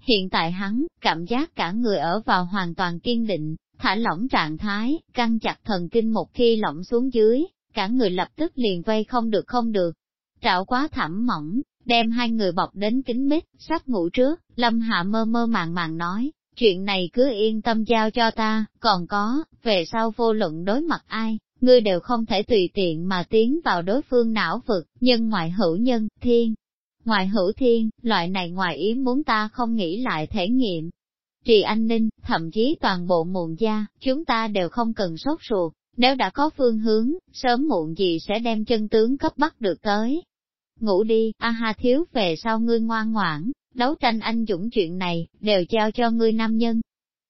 A: Hiện tại hắn, cảm giác cả người ở vào hoàn toàn kiên định, thả lỏng trạng thái, căng chặt thần kinh một khi lỏng xuống dưới, cả người lập tức liền vây không được không được. Trạo quá thảm mỏng, đem hai người bọc đến kính mít, sắp ngủ trước, Lâm Hạ mơ mơ màng màng nói, chuyện này cứ yên tâm giao cho ta, còn có, về sau vô luận đối mặt ai, ngươi đều không thể tùy tiện mà tiến vào đối phương não vực, nhân ngoại hữu nhân, thiên. Ngoại hữu thiên, loại này ngoài ý muốn ta không nghĩ lại thể nghiệm. Trì an ninh, thậm chí toàn bộ muộn gia, chúng ta đều không cần sốt ruột, nếu đã có phương hướng, sớm muộn gì sẽ đem chân tướng cấp bắt được tới. Ngủ đi, a ha thiếu về sau ngươi ngoan ngoãn, đấu tranh anh dũng chuyện này, đều giao cho ngươi nam nhân.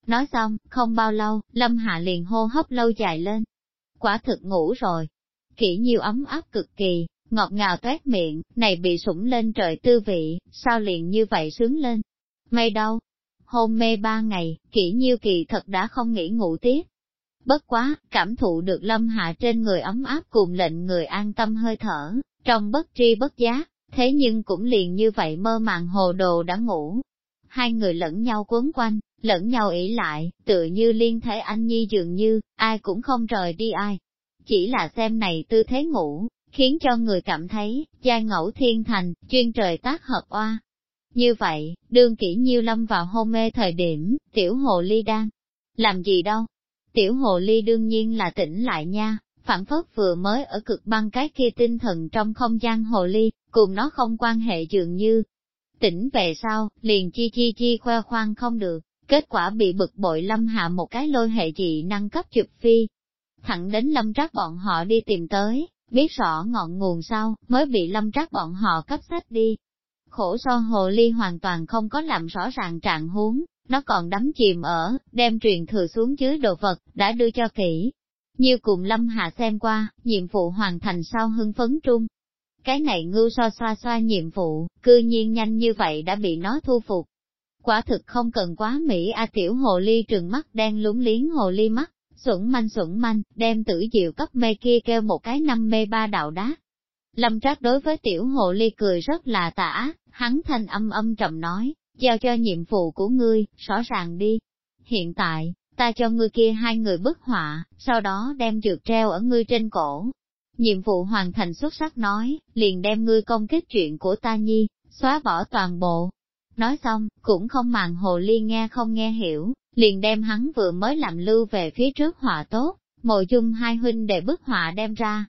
A: Nói xong, không bao lâu, Lâm Hạ liền hô hấp lâu dài lên. Quả thực ngủ rồi. Kỹ nhiều ấm áp cực kỳ, ngọt ngào toét miệng, này bị sủng lên trời tư vị, sao liền như vậy sướng lên. May đâu? Hôn mê ba ngày, kỹ nhiêu kỳ thật đã không nghĩ ngủ tiếp. Bất quá, cảm thụ được lâm hạ trên người ấm áp cùng lệnh người an tâm hơi thở, trong bất tri bất giác, thế nhưng cũng liền như vậy mơ màng hồ đồ đã ngủ. Hai người lẫn nhau quấn quanh, lẫn nhau ỷ lại, tự như liên thể anh nhi dường như, ai cũng không rời đi ai. Chỉ là xem này tư thế ngủ, khiến cho người cảm thấy, giai ngẫu thiên thành, chuyên trời tác hợp oa. Như vậy, đương kỹ nhiêu lâm vào hôn mê thời điểm, tiểu hồ ly đang làm gì đâu? Tiểu hồ ly đương nhiên là tỉnh lại nha, phản phất vừa mới ở cực băng cái kia tinh thần trong không gian hồ ly, cùng nó không quan hệ dường như. Tỉnh về sau, liền chi chi chi khoe khoang không được, kết quả bị bực bội lâm hạ một cái lôi hệ dị năng cấp chụp phi. Thẳng đến lâm trác bọn họ đi tìm tới, biết rõ ngọn nguồn sau, mới bị lâm trác bọn họ cấp sách đi. Khổ so hồ ly hoàn toàn không có làm rõ ràng trạng huống, nó còn đắm chìm ở, đem truyền thừa xuống dưới đồ vật, đã đưa cho kỹ. Như cùng Lâm Hạ xem qua, nhiệm vụ hoàn thành sau hưng phấn trung, cái này ngưu so xoa xoa nhiệm vụ, cư nhiên nhanh như vậy đã bị nó thu phục. Quả thực không cần quá mỹ a tiểu hồ ly trừng mắt đen lúng liếng hồ ly mắt, xuẩn manh xuẩn manh, đem tử diệu cấp mê kia kêu một cái năm mê ba đạo đá. Lâm trác đối với tiểu hồ ly cười rất là tả, hắn thanh âm âm trầm nói, giao cho nhiệm vụ của ngươi, rõ ràng đi. Hiện tại, ta cho ngươi kia hai người bức họa, sau đó đem dược treo ở ngươi trên cổ, Nhiệm vụ hoàn thành xuất sắc nói, liền đem ngươi công kích chuyện của ta nhi, xóa bỏ toàn bộ. Nói xong, cũng không màng hồ ly nghe không nghe hiểu, liền đem hắn vừa mới làm lưu về phía trước họa tốt, mộ dung hai huynh để bức họa đem ra.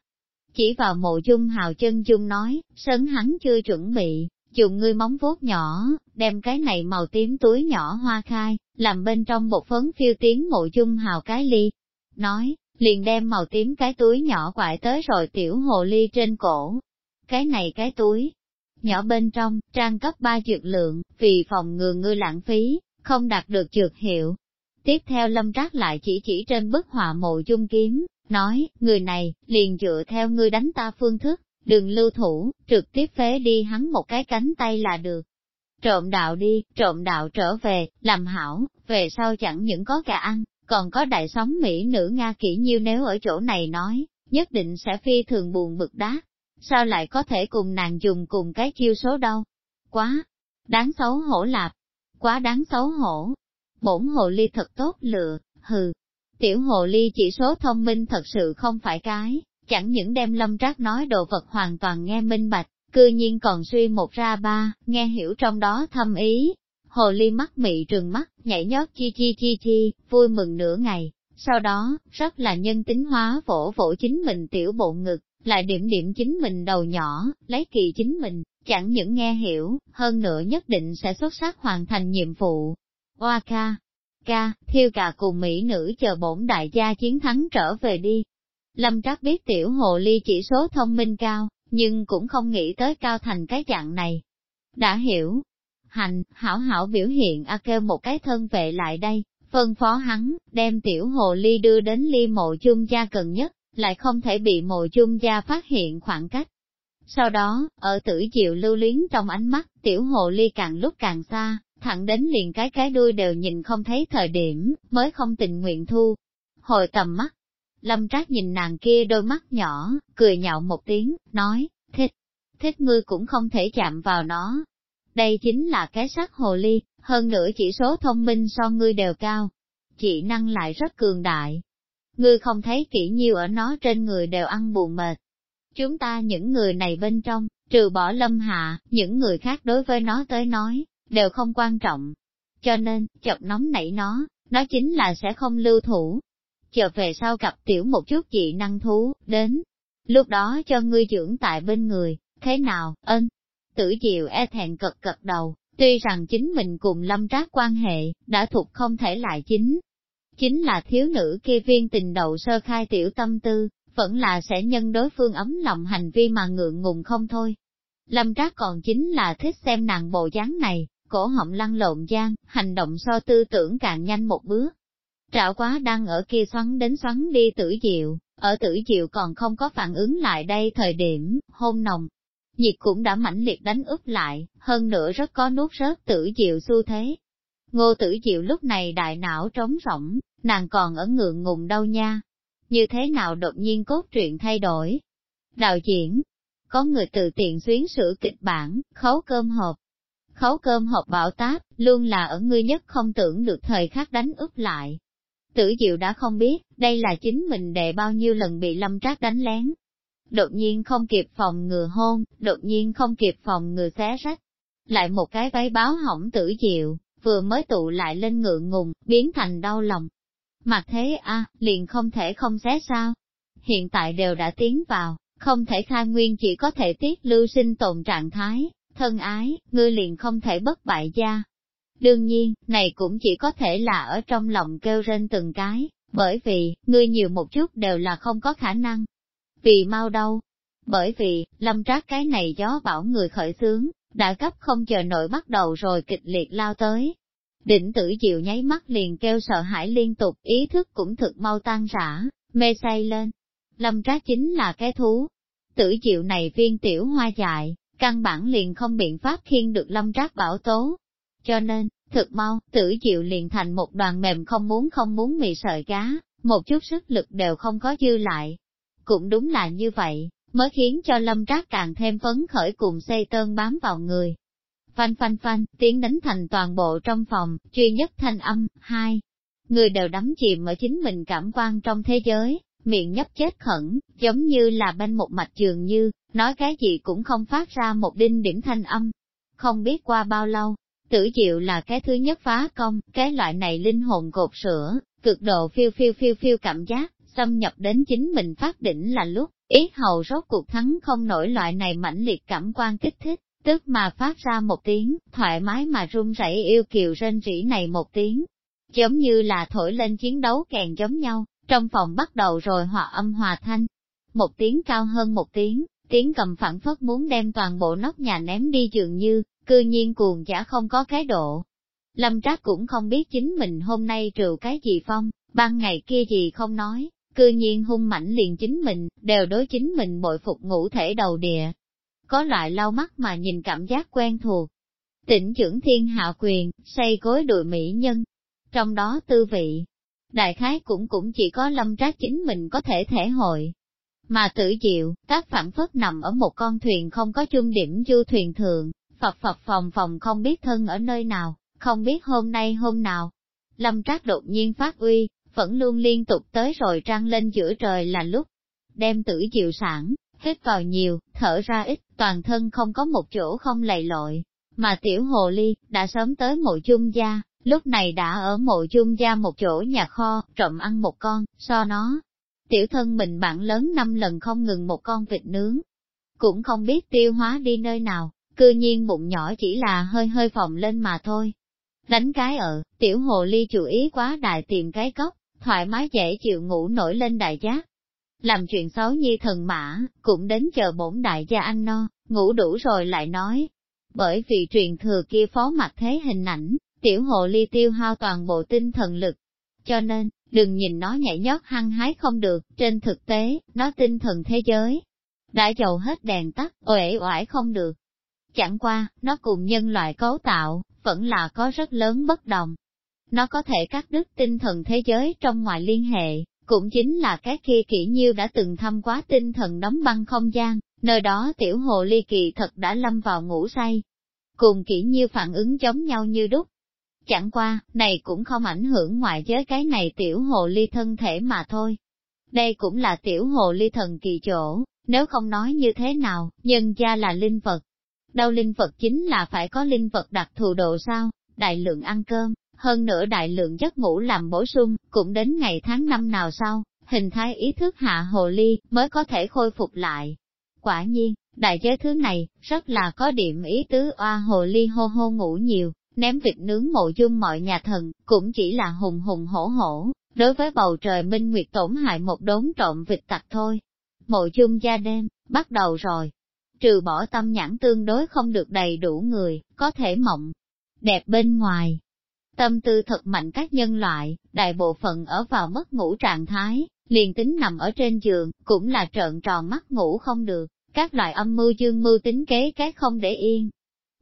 A: Chỉ vào mộ dung hào chân dung nói, sấn hắn chưa chuẩn bị, dùng ngươi móng vuốt nhỏ, đem cái này màu tím túi nhỏ hoa khai, làm bên trong một phấn phiêu tiếng mộ chung hào cái ly. Nói, liền đem màu tím cái túi nhỏ quại tới rồi tiểu hồ ly trên cổ. Cái này cái túi, nhỏ bên trong, trang cấp ba dược lượng, vì phòng ngừa ngươi lãng phí, không đạt được dược hiệu. Tiếp theo lâm trác lại chỉ chỉ trên bức họa mộ dung kiếm, nói, người này, liền dựa theo ngươi đánh ta phương thức, đừng lưu thủ, trực tiếp phế đi hắn một cái cánh tay là được. Trộm đạo đi, trộm đạo trở về, làm hảo, về sau chẳng những có cả ăn, còn có đại sóng Mỹ nữ Nga kỹ nhiêu nếu ở chỗ này nói, nhất định sẽ phi thường buồn bực đá. Sao lại có thể cùng nàng dùng cùng cái chiêu số đâu? Quá! Đáng xấu hổ lạp! Quá đáng xấu hổ! Bổn hồ ly thật tốt lựa, hừ! Tiểu hồ ly chỉ số thông minh thật sự không phải cái, chẳng những đem lâm trác nói đồ vật hoàn toàn nghe minh bạch, cư nhiên còn suy một ra ba, nghe hiểu trong đó thâm ý. Hồ ly mắt mị trừng mắt, nhảy nhót chi chi chi chi, vui mừng nửa ngày, sau đó, rất là nhân tính hóa vỗ vỗ chính mình tiểu bộ ngực, lại điểm điểm chính mình đầu nhỏ, lấy kỳ chính mình, chẳng những nghe hiểu, hơn nữa nhất định sẽ xuất sắc hoàn thành nhiệm vụ. Oa ca, ca, thiêu cả cùng mỹ nữ chờ bổn đại gia chiến thắng trở về đi. Lâm Trác biết tiểu hồ ly chỉ số thông minh cao, nhưng cũng không nghĩ tới cao thành cái dạng này. Đã hiểu. Hành, hảo hảo biểu hiện a kêu một cái thân vệ lại đây, phân phó hắn, đem tiểu hồ ly đưa đến ly mộ chung gia gần nhất, lại không thể bị mộ chung gia phát hiện khoảng cách. Sau đó, ở tử diệu lưu luyến trong ánh mắt, tiểu hồ ly càng lúc càng xa, thẳng đến liền cái cái đuôi đều nhìn không thấy thời điểm, mới không tình nguyện thu. Hồi tầm mắt, lâm trác nhìn nàng kia đôi mắt nhỏ, cười nhạo một tiếng, nói, thích, thích ngươi cũng không thể chạm vào nó. Đây chính là cái sắc hồ ly, hơn nữa chỉ số thông minh so ngươi đều cao. Chị năng lại rất cường đại, ngươi không thấy kỹ nhiêu ở nó trên người đều ăn buồn mệt. Chúng ta những người này bên trong, trừ bỏ lâm hạ, những người khác đối với nó tới nói, đều không quan trọng. Cho nên, chọc nóng nảy nó, nó chính là sẽ không lưu thủ. Chờ về sau gặp tiểu một chút dị năng thú, đến. Lúc đó cho ngươi dưỡng tại bên người, thế nào, ân? Tử diệu e thẹn cật cật đầu, tuy rằng chính mình cùng lâm trác quan hệ, đã thuộc không thể lại chính, chính là thiếu nữ kia viên tình đầu sơ khai tiểu tâm tư, vẫn là sẽ nhân đối phương ấm lòng hành vi mà ngượng ngùng không thôi. Lâm Trác còn chính là thích xem nàng bộ dáng này, cổ họng lăn lộn gian, hành động so tư tưởng càng nhanh một bước. Trạo quá đang ở kia xoắn đến xoắn đi tử diệu, ở tử diệu còn không có phản ứng lại đây thời điểm, hôn nồng. Nhiệt cũng đã mãnh liệt đánh úp lại, hơn nữa rất có nuốt rớt tử diệu xu thế, Ngô tử diệu lúc này đại não trống rỗng, nàng còn ở ngượng ngùng đâu nha. Như thế nào đột nhiên cốt truyện thay đổi? Đạo diễn, có người tự tiện xuyến sửa kịch bản, khấu cơm hộp. Khấu cơm hộp bảo táp, luôn là ở ngươi nhất không tưởng được thời khắc đánh úp lại. Tử diệu đã không biết, đây là chính mình đệ bao nhiêu lần bị lâm trác đánh lén. Đột nhiên không kịp phòng ngừa hôn, đột nhiên không kịp phòng ngừa xé rách. Lại một cái váy báo hỏng tử diệu, vừa mới tụ lại lên ngượng ngùng, biến thành đau lòng. Mặt thế a liền không thể không xé sao. Hiện tại đều đã tiến vào, không thể khai nguyên chỉ có thể tiết lưu sinh tồn trạng thái, thân ái, ngươi liền không thể bất bại gia. Đương nhiên, này cũng chỉ có thể là ở trong lòng kêu rên từng cái, bởi vì, ngươi nhiều một chút đều là không có khả năng. Vì mau đâu? Bởi vì, lâm trác cái này gió bảo người khởi xướng, đã cấp không chờ nổi bắt đầu rồi kịch liệt lao tới. Đỉnh tử diệu nháy mắt liền kêu sợ hãi liên tục, ý thức cũng thực mau tan rã, mê say lên. Lâm trác chính là cái thú. Tử diệu này viên tiểu hoa dại, căn bản liền không biện pháp khiên được lâm trác bảo tố. Cho nên, thực mau, tử diệu liền thành một đoàn mềm không muốn không muốn mì sợi cá, một chút sức lực đều không có dư lại. Cũng đúng là như vậy, mới khiến cho lâm trác càng thêm phấn khởi cùng xây tơn bám vào người. Phanh phanh phanh, tiếng đánh thành toàn bộ trong phòng, duy nhất thanh âm, hai. Người đều đắm chìm ở chính mình cảm quan trong thế giới, miệng nhấp chết khẩn, giống như là bên một mạch trường như, nói cái gì cũng không phát ra một đinh điểm thanh âm. Không biết qua bao lâu, tử diệu là cái thứ nhất phá công, cái loại này linh hồn cột sữa, cực độ phiêu phiêu phiêu phiêu cảm giác, xâm nhập đến chính mình phát đỉnh là lúc, Ý hầu rốt cuộc thắng không nổi loại này mãnh liệt cảm quan kích thích, tức mà phát ra một tiếng, thoải mái mà run rẩy yêu kiều rên rỉ này một tiếng, giống như là thổi lên chiến đấu kèn giống nhau, trong phòng bắt đầu rồi hòa âm hòa thanh. Một tiếng cao hơn một tiếng, tiếng cầm phản phất muốn đem toàn bộ nóc nhà ném đi dường như, cư nhiên cuồng giả không có cái độ. Lâm Trác cũng không biết chính mình hôm nay trừ cái gì phong, ban ngày kia gì không nói, cư nhiên hung mảnh liền chính mình, đều đối chính mình bội phục ngũ thể đầu địa. Có loại lau mắt mà nhìn cảm giác quen thuộc. Tỉnh trưởng thiên hạ quyền, xây gối đội mỹ nhân. Trong đó tư vị, đại khái cũng cũng chỉ có lâm trác chính mình có thể thể hội. Mà tử diệu, các phản phất nằm ở một con thuyền không có chung điểm du thuyền thượng, phật phật phòng phòng không biết thân ở nơi nào, không biết hôm nay hôm nào. Lâm trác đột nhiên phát uy, vẫn luôn liên tục tới rồi trăng lên giữa trời là lúc. Đem tử diệu sản, hít vào nhiều, thở ra ít, toàn thân không có một chỗ không lầy lội. Mà tiểu hồ ly, đã sớm tới mộ chung gia, lúc này đã ở mộ chung gia một chỗ nhà kho, trộm ăn một con, so nó. Tiểu thân mình bạn lớn năm lần không ngừng một con vịt nướng. Cũng không biết tiêu hóa đi nơi nào, cư nhiên bụng nhỏ chỉ là hơi hơi phồng lên mà thôi. Đánh cái ở, tiểu hồ ly chủ ý quá đại tìm cái cốc, thoải mái dễ chịu ngủ nổi lên đại giác. Làm chuyện xấu như thần mã, cũng đến chờ bổn đại gia anh no, ngủ đủ rồi lại nói. Bởi vì truyền thừa kia phó mặt thế hình ảnh, tiểu hồ ly tiêu hao toàn bộ tinh thần lực. Cho nên, đừng nhìn nó nhảy nhót hăng hái không được, trên thực tế, nó tinh thần thế giới. Đã dầu hết đèn tắt, uể oải không được. Chẳng qua, nó cùng nhân loại cấu tạo, vẫn là có rất lớn bất đồng. Nó có thể cắt đứt tinh thần thế giới trong ngoài liên hệ, cũng chính là cái kia kỹ nhiêu đã từng thăm quá tinh thần đóng băng không gian, nơi đó tiểu hồ ly kỳ thật đã lâm vào ngủ say. Cùng kỹ nhiêu phản ứng giống nhau như đúc. Chẳng qua, này cũng không ảnh hưởng ngoại giới cái này tiểu hồ ly thân thể mà thôi. Đây cũng là tiểu hồ ly thần kỳ chỗ, nếu không nói như thế nào, nhân gia là linh vật. Đâu linh vật chính là phải có linh vật đặc thù độ sao, đại lượng ăn cơm, hơn nữa đại lượng giấc ngủ làm bổ sung, cũng đến ngày tháng năm nào sau, hình thái ý thức hạ hồ ly mới có thể khôi phục lại. Quả nhiên, đại giới thứ này, rất là có điểm ý tứ oa hồ ly hô hô ngủ nhiều, ném vịt nướng mộ dung mọi nhà thần, cũng chỉ là hùng hùng hổ hổ, đối với bầu trời minh nguyệt tổn hại một đống trộm vịt tặc thôi. Mộ dung gia đêm, bắt đầu rồi. Trừ bỏ tâm nhãn tương đối không được đầy đủ người, có thể mộng, đẹp bên ngoài, Tâm tư thật mạnh các nhân loại, đại bộ phận ở vào mất ngủ trạng thái, liền tính nằm ở trên giường, cũng là trợn tròn mắt ngủ không được, các loại âm mưu dương mưu tính kế cái không để yên.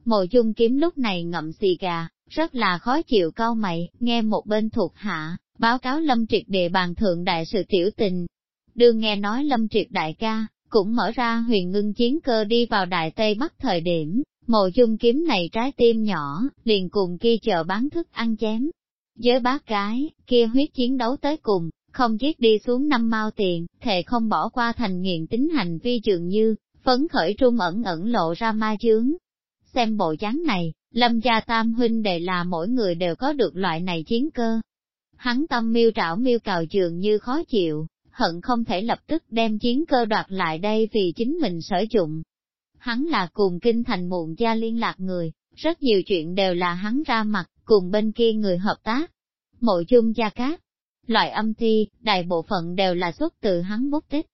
A: Mộ dung kiếm lúc này ngậm xì gà, rất là khó chịu cau mày, nghe một bên thuộc hạ, báo cáo lâm triệt địa bàn thượng đại sự tiểu tình. Đương nghe nói lâm triệt đại ca, cũng mở ra huyền ngưng chiến cơ đi vào đại Tây Bắc thời điểm, Mộ dung kiếm này trái tim nhỏ, liền cùng kia chợ bán thức ăn chém. Với bác gái, kia huyết chiến đấu tới cùng, không giết đi xuống năm mao tiền, thề không bỏ qua thành nghiện tính hành vi dường như, phấn khởi trung ẩn ẩn lộ ra ma chướng. Xem bộ dáng này, lâm gia tam huynh đệ là mỗi người đều có được loại này chiến cơ. Hắn tâm miêu trảo miêu cào dường như khó chịu, hận không thể lập tức đem chiến cơ đoạt lại đây vì chính mình sở dụng, hắn là cùng kinh thành muộn gia liên lạc người, rất nhiều chuyện đều là hắn ra mặt, cùng bên kia người hợp tác. Mộ chung gia cát, loại âm thi, đại bộ phận đều là xuất từ hắn bút tích.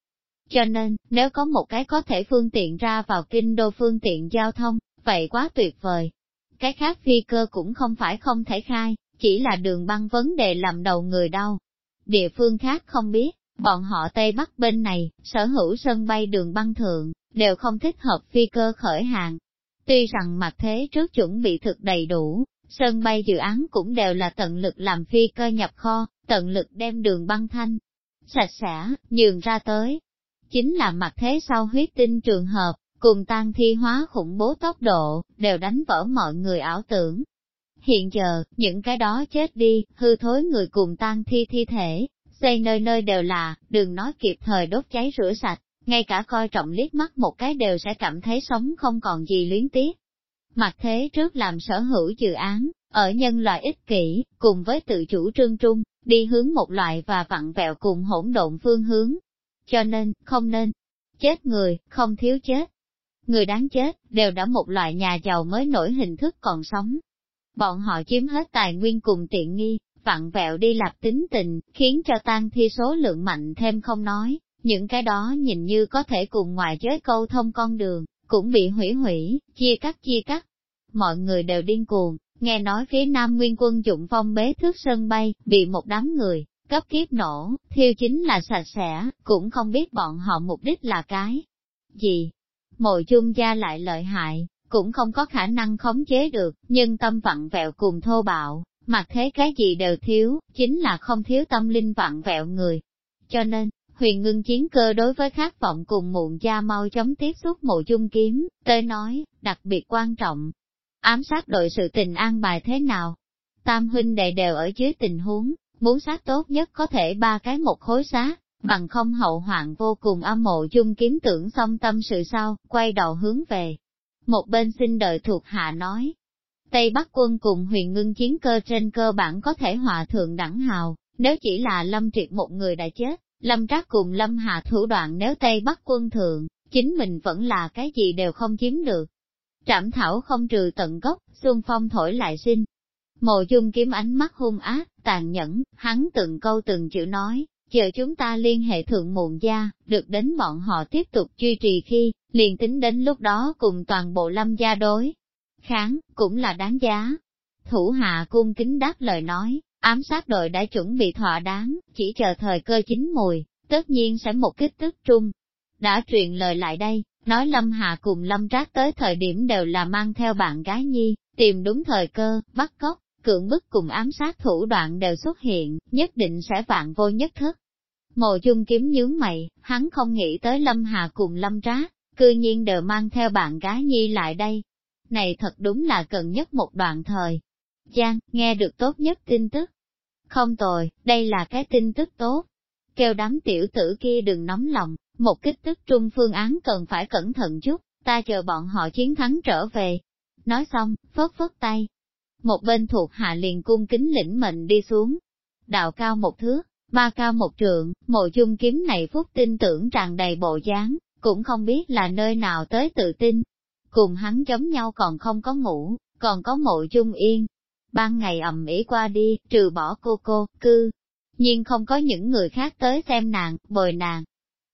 A: Cho nên, nếu có một cái có thể phương tiện ra vào kinh đô phương tiện giao thông, vậy quá tuyệt vời. Cái khác phi cơ cũng không phải không thể khai, chỉ là đường băng vấn đề làm đầu người đau. Địa phương khác không biết, bọn họ Tây Bắc bên này, sở hữu sân bay đường băng thượng, đều không thích hợp phi cơ khởi hàng. Tuy rằng mặt thế trước chuẩn bị thực đầy đủ, sân bay dự án cũng đều là tận lực làm phi cơ nhập kho, tận lực đem đường băng thanh, sạch sẽ, nhường ra tới. Chính là mặt thế sau huyết tinh trường hợp, cùng tan thi hóa khủng bố tốc độ, đều đánh vỡ mọi người ảo tưởng. Hiện giờ, những cái đó chết đi, hư thối người cùng tan thi thi thể, xây nơi nơi đều là, đừng nói kịp thời đốt cháy rửa sạch, ngay cả coi trọng liếc mắt một cái đều sẽ cảm thấy sống không còn gì luyến tiếc. Mặt thế trước làm sở hữu dự án, ở nhân loại ích kỷ, cùng với tự chủ trương trung, đi hướng một loại và vặn vẹo cùng hỗn độn phương hướng. Cho nên, không nên chết người, không thiếu chết. Người đáng chết, đều đã một loại nhà giàu mới nổi hình thức còn sống. Bọn họ chiếm hết tài nguyên cùng tiện nghi, vặn vẹo đi lạp tính tình, khiến cho tan thi số lượng mạnh thêm không nói, những cái đó nhìn như có thể cùng ngoài giới câu thông con đường, cũng bị hủy hủy, chia cắt chia cắt. Mọi người đều điên cuồng, nghe nói phía Nam Nguyên quân dụng phong bế thước sân bay, bị một đám người, cấp kiếp nổ, thiêu chính là sạch sẽ, cũng không biết bọn họ mục đích là cái gì. Mồi chung gia lại lợi hại, cũng không có khả năng khống chế được, nhưng tâm vặn vẹo cùng thô bạo, mặc thế cái gì đều thiếu, chính là không thiếu tâm linh vặn vẹo người. Cho nên, huyền ngưng chiến cơ đối với khát vọng cùng muộn gia mau chóng tiếp xúc mộ chung kiếm, tới nói, đặc biệt quan trọng. Ám sát đội sự tình an bài thế nào? Tam huynh đệ đều ở dưới tình huống, muốn sát tốt nhất có thể ba cái một khối sát, bằng không hậu hoạn vô cùng âm mộ chung kiếm tưởng xong tâm sự sau, quay đầu hướng về. Một bên xin đợi thuộc hạ nói, Tây Bắc quân cùng huyền ngưng chiến cơ trên cơ bản có thể hòa thượng đẳng hào, nếu chỉ là lâm triệt một người đã chết, lâm trác cùng lâm hạ thủ đoạn nếu Tây Bắc quân thượng, chính mình vẫn là cái gì đều không chiếm được. Trảm thảo không trừ tận gốc, xuân phong thổi lại sinh. Mộ dung kiếm ánh mắt hung ác, tàn nhẫn, hắn từng câu từng chữ nói, chờ chúng ta liên hệ thượng muộn gia, được đến bọn họ tiếp tục duy trì khi, liền tính đến lúc đó cùng toàn bộ lâm gia đối. Kháng, cũng là đáng giá. Thủ hạ cung kính đáp lời nói, ám sát đội đã chuẩn bị thỏa đáng, chỉ chờ thời cơ chín mùi, tất nhiên sẽ một kích tức trung. Đã truyền lời lại đây, nói Lâm Hạ cùng Lâm Trác tới thời điểm đều là mang theo bạn gái nhi, tìm đúng thời cơ, bắt cóc, cưỡng bức cùng ám sát thủ đoạn đều xuất hiện, nhất định sẽ vạn vô nhất thức. Mộ chung kiếm nhướng mày, hắn không nghĩ tới Lâm Hà cùng Lâm Trác, cư nhiên đều mang theo bạn gái nhi lại đây. Này thật đúng là cần nhất một đoạn thời. Giang, nghe được tốt nhất tin tức. Không tồi, đây là cái tin tức tốt. Kêu đám tiểu tử kia đừng nóng lòng, một kích tức trung phương án cần phải cẩn thận chút, ta chờ bọn họ chiến thắng trở về. Nói xong, phớt phớt tay. Một bên thuộc hạ liền cung kính lĩnh mệnh đi xuống. Đạo cao một thước, ba cao một trượng, mộ chung kiếm này phúc tin tưởng tràn đầy bộ dáng, cũng không biết là nơi nào tới tự tin. Cùng hắn giống nhau còn không có ngủ, còn có mộ chung yên. Ban ngày ẩm ỉ qua đi, trừ bỏ cô cô, cư. Nhưng không có những người khác tới xem nàng, bồi nàng.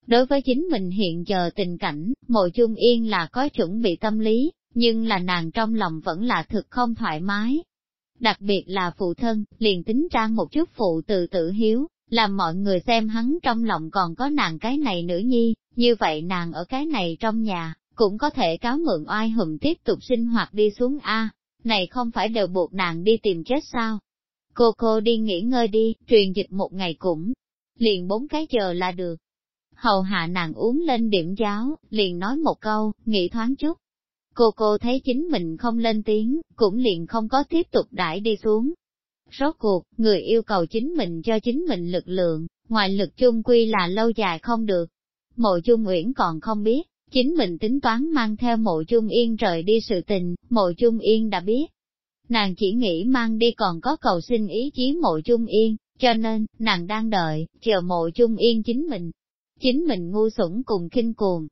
A: Đối với chính mình hiện giờ tình cảnh, mộ chung yên là có chuẩn bị tâm lý, nhưng là nàng trong lòng vẫn là thực không thoải mái. Đặc biệt là phụ thân, liền tính ra một chút phụ từ tự hiếu, làm mọi người xem hắn trong lòng còn có nàng cái này nữ nhi, như vậy nàng ở cái này trong nhà, cũng có thể cáo mượn oai hùm tiếp tục sinh hoạt đi xuống A, này không phải đều buộc nàng đi tìm chết sao. Cô cô đi nghỉ ngơi đi, truyền dịch một ngày cũng, liền bốn cái giờ là được. Hầu hạ nàng uống lên điểm giáo, liền nói một câu, nghĩ thoáng chút. Cô cô thấy chính mình không lên tiếng, cũng liền không có tiếp tục đãi đi xuống, Rốt cuộc, người yêu cầu chính mình cho chính mình lực lượng, ngoài lực chung quy là lâu dài không được. Mộ Chung Uyển còn không biết, chính mình tính toán mang theo mộ Chung Yên rời đi sự tình, mộ Chung Yên đã biết. Nàng chỉ nghĩ mang đi còn có cầu xin ý chí mộ Chung Yên, cho nên, nàng đang đợi, chờ mộ Chung Yên chính mình. Chính mình ngu xuẩn cùng kinh cuồng.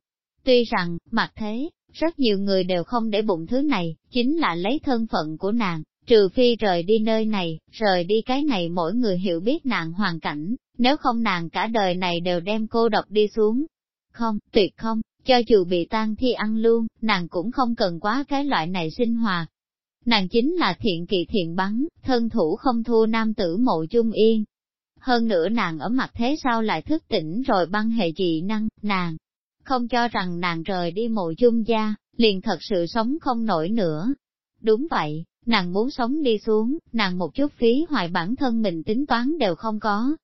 A: Tuy rằng, mặt thế, rất nhiều người đều không để bụng thứ này, chính là lấy thân phận của nàng, Trừ phi rời đi nơi này, rời đi cái này mỗi người hiểu biết nàng hoàn cảnh, nếu không nàng cả đời này đều đem cô độc đi xuống. Không, tuyệt không, cho dù bị tan thi ăn luôn, nàng cũng không cần quá cái loại này sinh hoạt. Nàng chính là thiện kỳ thiện bắn, thân thủ không thua nam tử mộ chung yên. Hơn nữa nàng ở mặt thế sao lại thức tỉnh rồi băng hệ dị năng, nàng không cho rằng nàng rời đi mộ chung gia, liền thật sự sống không nổi nữa. Đúng vậy, Nàng muốn sống đi xuống, nàng một chút phí hoài bản thân mình tính toán đều không có.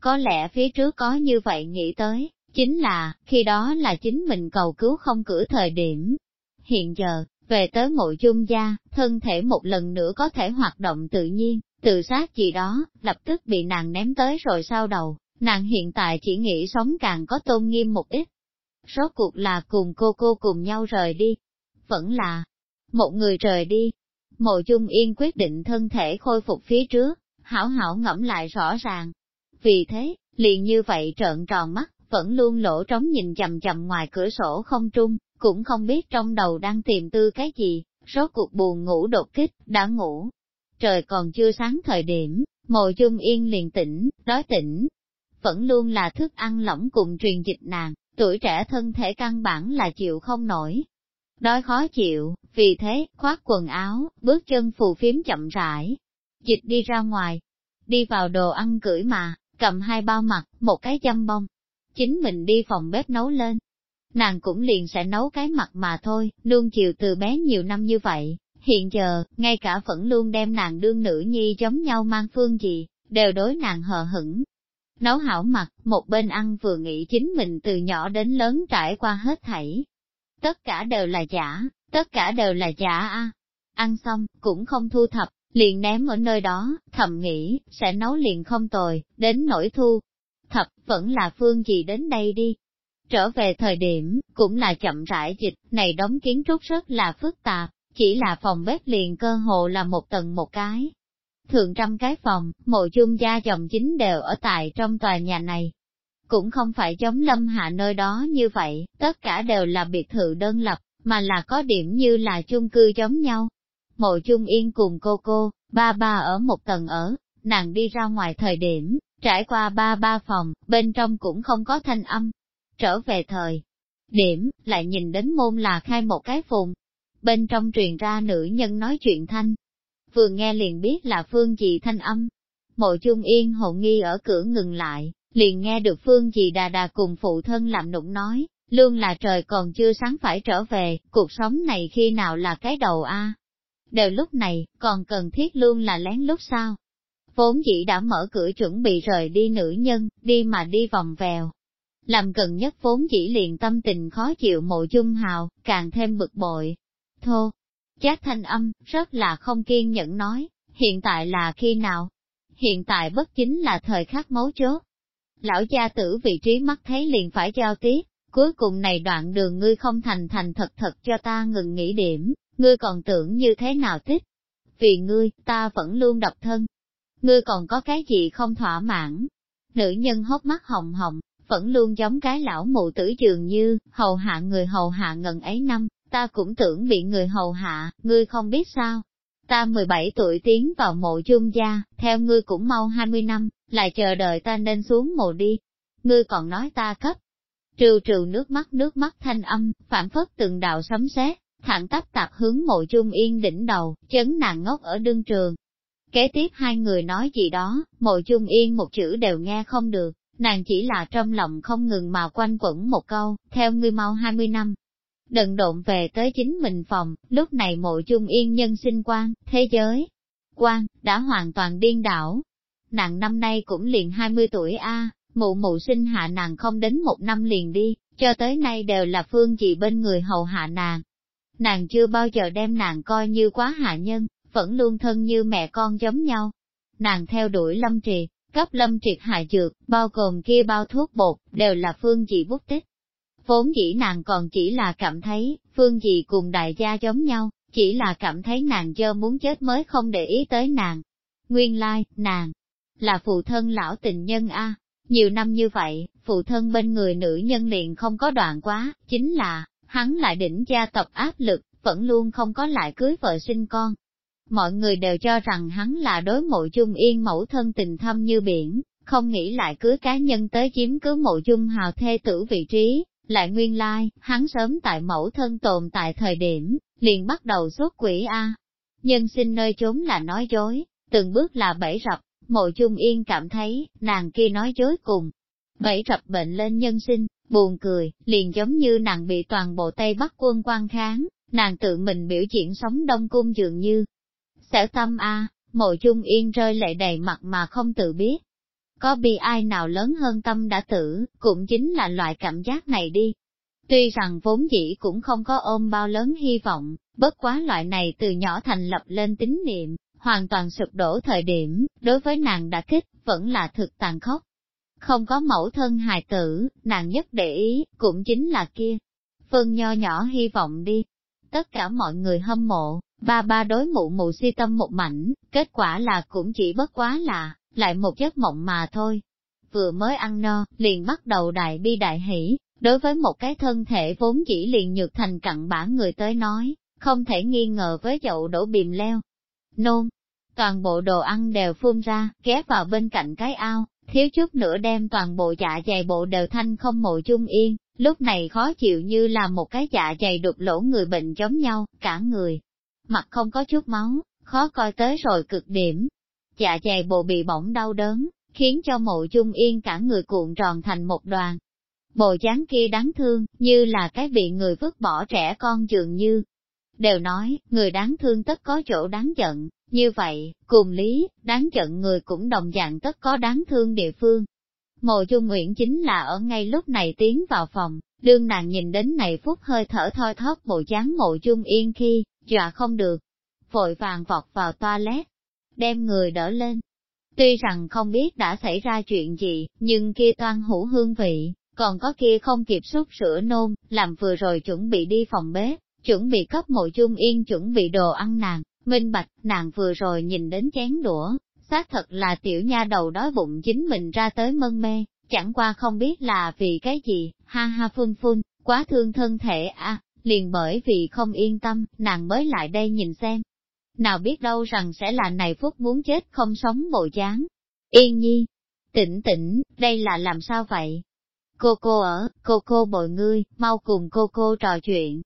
A: Có lẽ phía trước có như vậy nghĩ tới, chính là, khi đó là chính mình cầu cứu không cử thời điểm. Hiện giờ, về tới mộ chung gia, thân thể một lần nữa có thể hoạt động tự nhiên, tự sát gì đó, lập tức bị nàng ném tới rồi sau đầu, nàng hiện tại chỉ nghĩ sống càng có tôn nghiêm một ít. Rốt cuộc là cùng cô cô cùng nhau rời đi, vẫn là một người rời đi, Mộ Dung Yên quyết định thân thể khôi phục phía trước, hảo hảo ngẫm lại rõ ràng. Vì thế, liền như vậy trợn tròn mắt, vẫn luôn lỗ trống nhìn chầm chầm ngoài cửa sổ không trung, cũng không biết trong đầu đang tìm tư cái gì, rốt cuộc buồn ngủ đột kích, đã ngủ. Trời còn chưa sáng thời điểm, Mộ dung yên liền tỉnh, đói tỉnh. Vẫn luôn là thức ăn lỏng cùng truyền dịch nàng, tuổi trẻ thân thể căn bản là chịu không nổi. Đói khó chịu, vì thế, khoác quần áo, bước chân phù phiếm chậm rãi. Dịch đi ra ngoài, đi vào đồ ăn cưỡi mà, cầm hai bao mặt, một cái châm bông. Chính mình đi phòng bếp nấu lên. Nàng cũng liền sẽ nấu cái mặt mà thôi, luôn chiều từ bé nhiều năm như vậy, hiện giờ, ngay cả vẫn luôn đem nàng đương nữ nhi giống nhau mang phương gì, đều đối nàng hờ hững. Nấu hảo mặt, một bên ăn vừa nghĩ chính mình từ nhỏ đến lớn trải qua hết thảy. Tất cả đều là giả, tất cả đều là giả a. Ăn xong, cũng không thu thập, liền ném ở nơi đó, thầm nghĩ, sẽ nấu liền không tồi, đến nỗi thu. Thập, vẫn là phương gì đến đây đi. Trở về thời điểm, cũng là chậm rãi dịch, này đóng kiến trúc rất là phức tạp, chỉ là phòng bếp liền cơ hồ là một tầng một cái. Thường trăm cái phòng, mộ chung gia dòng chính đều ở tại trong tòa nhà này. Cũng không phải giống lâm hạ nơi đó như vậy, tất cả đều là biệt thự đơn lập, mà là có điểm như là chung cư giống nhau. Mộ chung yên cùng cô cô, ba ba ở một tầng ở, nàng đi ra ngoài thời điểm, trải qua ba ba phòng, bên trong cũng không có thanh âm. Trở về thời điểm, lại nhìn đến môn là khai một cái phùng, bên trong truyền ra nữ nhân nói chuyện thanh. Vừa nghe liền biết là phương dị thanh âm. Mộ chung yên hộ nghi ở cửa ngừng lại, liền nghe được phương dị đà đà cùng phụ thân làm nụng nói, lương là trời còn chưa sáng phải trở về, cuộc sống này khi nào là cái đầu a Đều lúc này, còn cần thiết lương là lén lúc sao? Vốn dĩ đã mở cửa chuẩn bị rời đi nữ nhân, đi mà đi vòng vèo. Làm gần nhất vốn dĩ liền tâm tình khó chịu mộ dung hào, càng thêm bực bội, thô. Chát thanh âm, rất là không kiên nhẫn nói, hiện tại là khi nào? Hiện tại bất chính là thời khắc mấu chốt. Lão gia tử vị trí mắt thấy liền phải giao tiếp, cuối cùng này đoạn đường ngươi không thành thành thật thật cho ta ngừng nghỉ điểm, ngươi còn tưởng như thế nào tích? Vì ngươi, ta vẫn luôn độc thân. Ngươi còn có cái gì không thỏa mãn? Nữ nhân hốc mắt hồng hồng, vẫn luôn giống cái lão mụ tử dường như, hầu hạ người hầu hạ ngần ấy năm, ta cũng tưởng bị người hầu hạ, ngươi không biết sao. Ta 17 tuổi tiến vào mộ chung gia, theo ngươi cũng mau 20 năm, lại chờ đợi ta nên xuống mộ đi. Ngươi còn nói ta cấp. Trừ trừ nước mắt nước mắt thanh âm, phản phất từng đạo sấm sét, thẳng tắp tạp hướng mộ chung yên đỉnh đầu, chấn nàng ngốc ở đương trường. Kế tiếp hai người nói gì đó, mộ chung yên một chữ đều nghe không được, nàng chỉ là trong lòng không ngừng mà quanh quẩn một câu, theo ngươi mau 20 năm, đần độn về tới chính mình phòng, lúc này mộ chung yên nhân sinh quan, thế giới, quan, đã hoàn toàn điên đảo. Nàng năm nay cũng liền 20 tuổi A, mụ mụ sinh hạ nàng không đến một năm liền đi, cho tới nay đều là phương chị bên người hầu hạ nàng. Nàng chưa bao giờ đem nàng coi như quá hạ nhân, vẫn luôn thân như mẹ con giống nhau. Nàng theo đuổi lâm trì, cấp lâm triệt hạ dược, bao gồm kia bao thuốc bột, đều là phương chị bút tích. Vốn dĩ nàng còn chỉ là cảm thấy, phương gì cùng đại gia giống nhau, chỉ là cảm thấy nàng dơ muốn chết mới không để ý tới nàng. Nguyên lai, like, nàng, là phụ thân lão tình nhân A. Nhiều năm như vậy, phụ thân bên người nữ nhân liền không có đoạn quá, chính là, hắn lại đỉnh gia tộc áp lực, vẫn luôn không có lại cưới vợ sinh con. Mọi người đều cho rằng hắn là đối mộ chung yên mẫu thân tình thâm như biển, không nghĩ lại cưới cá nhân tới chiếm cứ mộ chung hào thê tử vị trí, lại nguyên lai, hắn sớm tại mẫu thân tồn tại thời điểm, liền bắt đầu xuất quỷ A. Nhân sinh nơi chốn là nói dối, từng bước là bẫy rập, mộ chung yên cảm thấy, nàng kia nói dối cùng. Bẫy rập bệnh lên nhân sinh, buồn cười, liền giống như nàng bị toàn bộ Tây Bắc quân quan kháng, nàng tự mình biểu diễn sống đông cung dường như. Sở tâm A, mộ chung yên rơi lệ đầy mặt mà không tự biết, có bi ai nào lớn hơn tâm đã tử, cũng chính là loại cảm giác này đi. Tuy rằng vốn dĩ cũng không có ôm bao lớn hy vọng, bất quá loại này từ nhỏ thành lập lên tín niệm, hoàn toàn sụp đổ thời điểm, đối với nàng đã kích, vẫn là thực tàn khốc. Không có mẫu thân hài tử, nàng nhất để ý, cũng chính là kia. Phân nho nhỏ hy vọng đi. Tất cả mọi người hâm mộ, ba ba đối mụ mụ si tâm một mảnh, kết quả là cũng chỉ bất quá là, lại một giấc mộng mà thôi. Vừa mới ăn no, liền bắt đầu đại bi đại hỷ, đối với một cái thân thể vốn chỉ liền nhược thành cặn bã người tới nói, không thể nghi ngờ với chậu đổ bìm leo. Nôn, toàn bộ đồ ăn đều phun ra, ghé vào bên cạnh cái ao, thiếu chút nữa đem toàn bộ dạ dày bộ đều thanh không mộ chung yên, lúc này khó chịu như là một cái dạ dày đục lỗ người bệnh giống nhau, cả người. Mặt không có chút máu, khó coi tới rồi cực điểm. Dạ dày bộ bị bỏng đau đớn, khiến cho mộ chung yên cả người cuộn tròn thành một đoàn. Bộ dáng kia đáng thương, như là cái bị người vứt bỏ trẻ con dường như. Đều nói, người đáng thương tất có chỗ đáng giận, như vậy, cùng lý, đáng giận người cũng đồng dạng tất có đáng thương địa phương. Mộ Dung Nguyễn chính là ở ngay lúc này tiến vào phòng, đương nàng nhìn đến này phút hơi thở thoi thóp bộ dáng Mộ Dung Yên khi, dọa không được. Vội vàng vọt vào toilet, đem người đỡ lên. Tuy rằng không biết đã xảy ra chuyện gì, nhưng kia toan hữu hương vị, còn có kia không kịp xúc sữa nôn, làm vừa rồi chuẩn bị đi phòng bếp, chuẩn bị cấp Mộ chung Yên chuẩn bị đồ ăn nàng. Minh bạch, nàng vừa rồi nhìn đến chén đũa, xác thật là tiểu nha đầu đói bụng chính mình ra tới mân mê, chẳng qua không biết là vì cái gì, ha ha phun phun, quá thương thân thể à, liền bởi vì không yên tâm, nàng mới lại đây nhìn xem. Nào biết đâu rằng sẽ là này phút muốn chết không sống bộ dáng. Yên nhi, tỉnh tỉnh, đây là làm sao vậy? Cô cô ở, cô cô bội ngươi, mau cùng cô cô trò chuyện.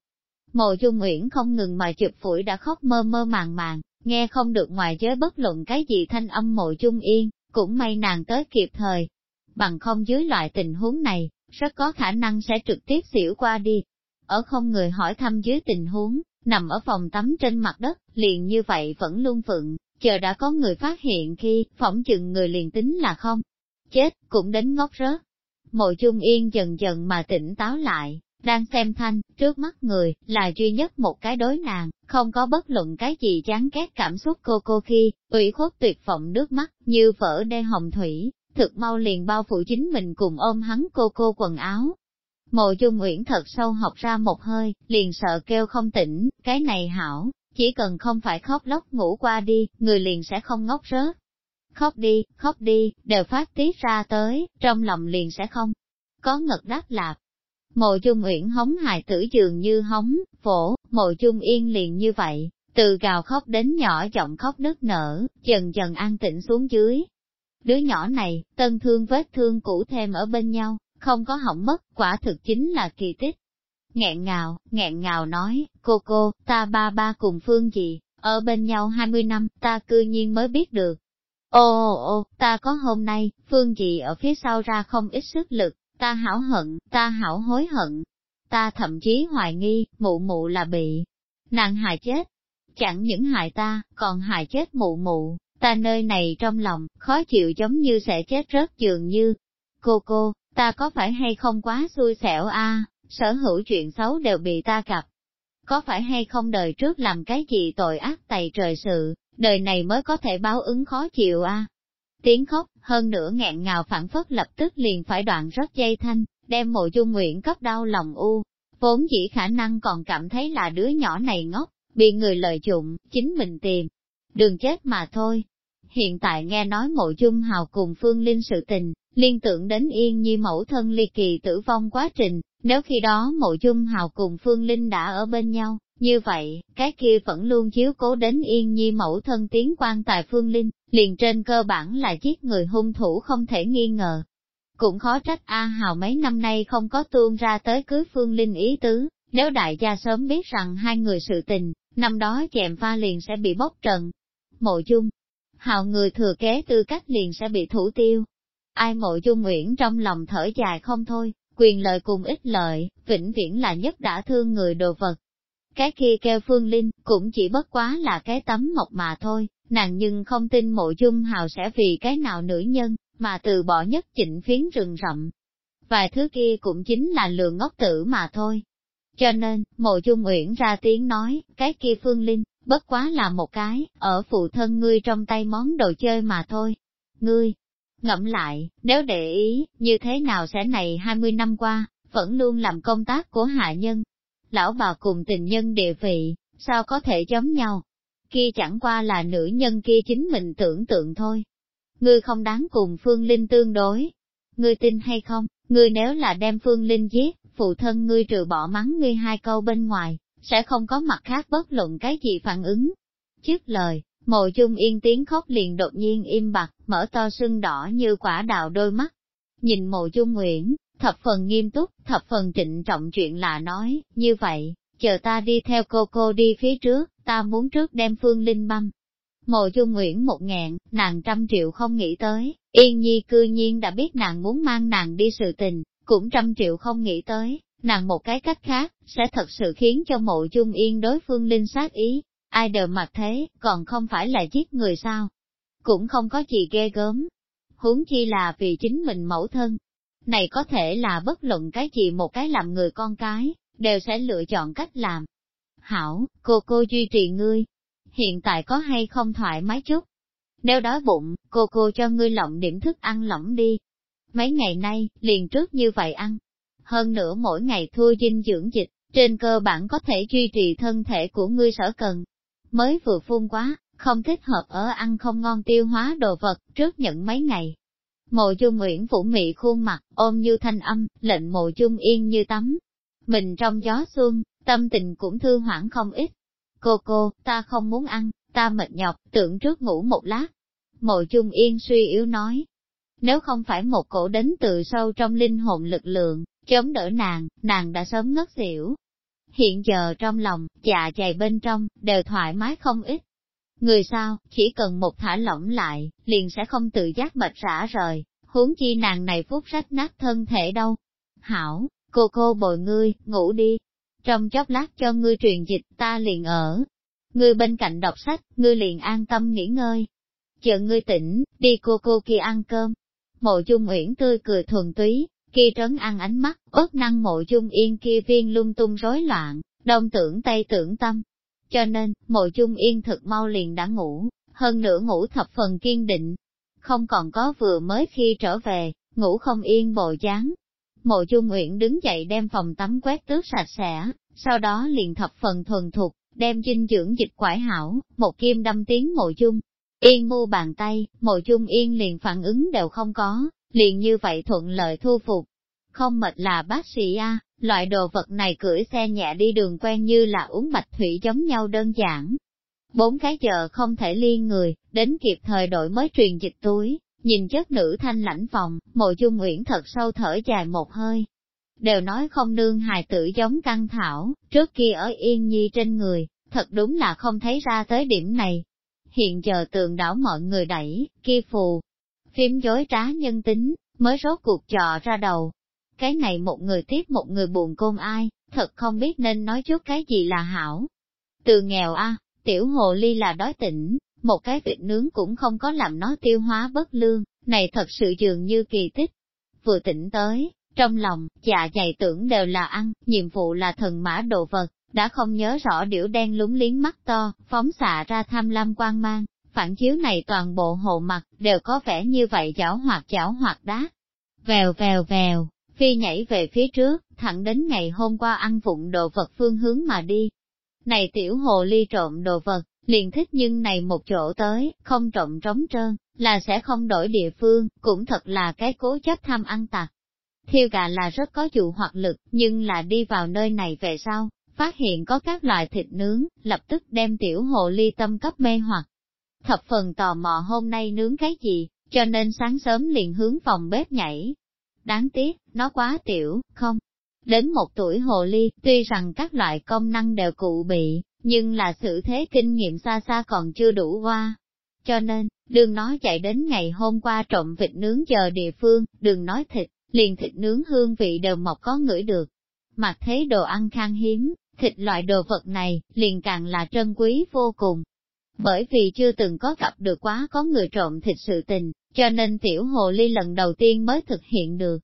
A: Mộ Dung Nguyễn không ngừng mà chụp phủi đã khóc mơ mơ màng màng, nghe không được ngoài giới bất luận cái gì thanh âm mộ Dung Yên, cũng may nàng tới kịp thời. Bằng không dưới loại tình huống này, rất có khả năng sẽ trực tiếp xỉu qua đi. Ở không người hỏi thăm dưới tình huống, nằm ở phòng tắm trên mặt đất, liền như vậy vẫn luôn phượng, chờ đã có người phát hiện khi, phỏng chừng người liền tính là không. Chết, cũng đến ngốc rớt. Mộ Trung Yên dần dần mà tỉnh táo lại, đang xem thanh, trước mắt người, là duy nhất một cái đối nàng, không có bất luận cái gì chán ghét cảm xúc cô cô khi, ủy khuất tuyệt vọng nước mắt, như vỡ đê hồng thủy, thực mau liền bao phủ chính mình cùng ôm hắn cô cô quần áo. Mộ Dung Uyển thật sâu học ra một hơi, liền sợ kêu không tỉnh, cái này hảo, chỉ cần không phải khóc lóc ngủ qua đi, người liền sẽ không ngốc rớt. Khóc đi, khóc đi, đều phát tiết ra tới, trong lòng liền sẽ không có ngật đáp lạp. Mộ Dung Uyển hống hài tử dường như hống, phổ, Mộ Dung Yên liền như vậy, từ gào khóc đến nhỏ giọng khóc nức nở, dần dần an tĩnh xuống dưới. Đứa nhỏ này, tân thương vết thương cũ thêm ở bên nhau, không có hỏng mất, quả thực chính là kỳ tích. Nghẹn ngào, nghẹn ngào nói, cô cô, ta ba ba cùng phương gì, ở bên nhau 20 năm, ta cư nhiên mới biết được. Ô ô ô, ta có hôm nay, phương gì ở phía sau ra không ít sức lực, Ta hảo hận, ta hảo hối hận. Ta thậm chí hoài nghi, mụ mụ là bị nàng hại chết. Chẳng những hại ta, còn hại chết mụ mụ, ta nơi này trong lòng, khó chịu giống như sẽ chết rớt dường như. Cô cô, ta có phải hay không quá xui xẻo a sở hữu chuyện xấu đều bị ta gặp. Có phải hay không đời trước làm cái gì tội ác tày trời sự, đời này mới có thể báo ứng khó chịu a tiếng khóc, hơn nữa nghẹn ngào phản phất lập tức liền phải đoạn rất dây thanh, đem mộ dung nguyện cấp đau lòng u. Vốn chỉ khả năng còn cảm thấy là đứa nhỏ này ngốc, bị người lợi dụng, chính mình tìm. Đường chết mà thôi. Hiện tại nghe nói mộ dung hào cùng phương linh sự tình, liên tưởng đến yên nhi mẫu thân ly kỳ tử vong quá trình, nếu khi đó mộ dung hào cùng phương linh đã ở bên nhau, như vậy, cái kia vẫn luôn chiếu cố đến yên nhi mẫu thân tiến quan tài phương linh, liền trên cơ bản là giết người hung thủ không thể nghi ngờ. Cũng khó trách A Hào mấy năm nay không có tuôn ra tới cưới phương linh ý tứ, nếu đại gia sớm biết rằng hai người sự tình, năm đó chèm pha liền sẽ bị bóc trần. Mộ dung, Hào người thừa kế tư cách liền sẽ bị thủ tiêu. Ai mộ dung nguyễn trong lòng thở dài không thôi, quyền lợi cùng ích lợi, vĩnh viễn là nhất đã thương người đồ vật, cái kia kêu Phương Linh, cũng chỉ bất quá là cái tấm mộc mà thôi, nàng nhưng không tin mộ dung hào sẽ vì cái nào nữ nhân, mà từ bỏ nhất chỉnh phiến rừng rậm. Vài thứ kia cũng chính là lượng ngốc tử mà thôi. Cho nên, mộ dung uyển ra tiếng nói, cái kia Phương Linh, bất quá là một cái, ở phụ thân ngươi trong tay món đồ chơi mà thôi. Ngươi, ngẫm lại, nếu để ý, như thế nào sẽ này 20 năm qua, vẫn luôn làm công tác của hạ nhân, lão bà cùng tình nhân địa vị, sao có thể giống nhau? Kia chẳng qua là nữ nhân kia chính mình tưởng tượng thôi. Ngươi không đáng cùng Phương Linh tương đối. Ngươi tin hay không, ngươi nếu là đem Phương Linh giết, phụ thân ngươi trừ bỏ mắng ngươi hai câu bên ngoài, sẽ không có mặt khác bất luận cái gì phản ứng. Trước lời, Mộ chung yên tiếng khóc liền đột nhiên im bặt, mở to sưng đỏ như quả đào đôi mắt. Nhìn mộ chung Nguyễn, thập phần nghiêm túc, thập phần trịnh trọng chuyện là nói, như vậy, chờ ta đi theo cô cô đi phía trước, ta muốn trước đem phương linh băm. Mộ chung Nguyễn một ngàn, nàng trăm triệu không nghĩ tới, Yên Nhi cư nhiên đã biết nàng muốn mang nàng đi sự tình, cũng trăm triệu không nghĩ tới, nàng một cái cách khác, sẽ thật sự khiến cho mộ chung yên đối phương linh sát ý, ai đều mặc thế, còn không phải là giết người sao. Cũng không có gì ghê gớm, huống chi là vì chính mình mẫu thân. Này có thể là bất luận cái gì một cái làm người con cái, đều sẽ lựa chọn cách làm. Hảo, cô cô duy trì ngươi. Hiện tại có hay không thoải mái chút? Nếu đói bụng, cô cô cho ngươi lộng điểm thức ăn lỏng đi. Mấy ngày nay, liền trước như vậy ăn. Hơn nữa mỗi ngày thua dinh dưỡng dịch, trên cơ bản có thể duy trì thân thể của ngươi sở cần. Mới vừa phun quá, không thích hợp ở ăn không ngon tiêu hóa đồ vật, trước những mấy ngày. Mộ dung Nguyễn Phủ Mị khuôn mặt, ôm như thanh âm, lệnh mộ dung yên như tắm. Mình trong gió xuân, tâm tình cũng thư hoảng không ít. Cô cô, ta không muốn ăn, ta mệt nhọc, tưởng trước ngủ một lát. Mộ dung yên suy yếu nói. Nếu không phải một cổ đến từ sâu trong linh hồn lực lượng, chống đỡ nàng, nàng đã sớm ngất xỉu. Hiện giờ trong lòng, dạ dày bên trong, đều thoải mái không ít. Người sao, chỉ cần một thả lỏng lại, liền sẽ không tự giác mệt rã rời, huống chi nàng này phút rách nát thân thể đâu. Hảo, cô cô bồi ngươi, ngủ đi. Trong chốc lát cho ngươi truyền dịch ta liền ở. Ngươi bên cạnh đọc sách, ngươi liền an tâm nghỉ ngơi. Chờ ngươi tỉnh, đi cô cô kia ăn cơm. Mộ Dung Uyển tươi cười thuần túy, kia trấn ăn ánh mắt, ớt năng mộ Dung Yên kia viên lung tung rối loạn, đông tưởng tây tưởng tâm. Cho nên, mộ Dung Yên thực mau liền đã ngủ, hơn nữa ngủ thập phần kiên định. Không còn có vừa mới khi trở về, ngủ không yên bộ dáng, Mộ dung nguyện đứng dậy đem phòng tắm quét tước sạch sẽ, sau đó liền thập phần thuần thục, đem dinh dưỡng dịch quải hảo, một kim đâm tiếng mộ dung. Yên mu bàn tay, mộ dung Yên liền phản ứng đều không có, liền như vậy thuận lợi thu phục. Không mệt là bác sĩ A, loại đồ vật này cưỡi xe nhẹ đi đường quen như là uống bạch thủy giống nhau đơn giản. Bốn cái giờ không thể liên người, đến kịp thời đổi mới truyền dịch túi, Nhìn chất nữ thanh lãnh phòng, mộ dung uyển thật sâu thở dài một hơi. Đều nói không nương hài tử giống căng thảo, trước kia ở yên nhi trên người, thật đúng là không thấy ra tới điểm này. Hiện giờ tường đảo mọi người đẩy, kia phù, phim dối trá nhân tính, mới rốt cuộc trò ra đầu. Cái này một người tiếp một người buồn côn ai, thật không biết nên nói chút cái gì là hảo. Từ nghèo a tiểu hồ ly là đói tỉnh, một cái vịt nướng cũng không có làm nó tiêu hóa bất lương, này thật sự dường như kỳ tích. Vừa tỉnh tới, trong lòng, dạ dày tưởng đều là ăn, nhiệm vụ là thần mã đồ vật, đã không nhớ rõ điểu đen lúng liếng mắt to, phóng xạ ra tham lam quan mang, phản chiếu này toàn bộ hộ mặt, đều có vẻ như vậy chảo hoặc chảo hoặc đá. Vèo vèo vèo, phi nhảy về phía trước, thẳng đến ngày hôm qua ăn vụng đồ vật phương hướng mà đi. Này tiểu hồ ly trộm đồ vật, liền thích nhưng này một chỗ tới, không trộm trống trơn, là sẽ không đổi địa phương, cũng thật là cái cố chấp tham ăn tặc. Thiêu gà là rất có dụ hoặc lực, nhưng là đi vào nơi này về sau, phát hiện có các loại thịt nướng, lập tức đem tiểu hồ ly tâm cấp mê hoặc. Thập phần tò mò hôm nay nướng cái gì, cho nên sáng sớm liền hướng phòng bếp nhảy. Đáng tiếc, nó quá tiểu, không? Đến một tuổi hồ ly, tuy rằng các loại công năng đều cụ bị, nhưng là sự thế kinh nghiệm xa xa còn chưa đủ qua. Cho nên, đường nói chạy đến ngày hôm qua trộm vịt nướng chờ địa phương, đừng nói thịt, liền thịt nướng hương vị đều mọc có ngửi được. Mặc thế đồ ăn khan hiếm, thịt loại đồ vật này, liền càng là trân quý vô cùng. Bởi vì chưa từng có gặp được quá có người trộm thịt sự tình, cho nên tiểu hồ ly lần đầu tiên mới thực hiện được.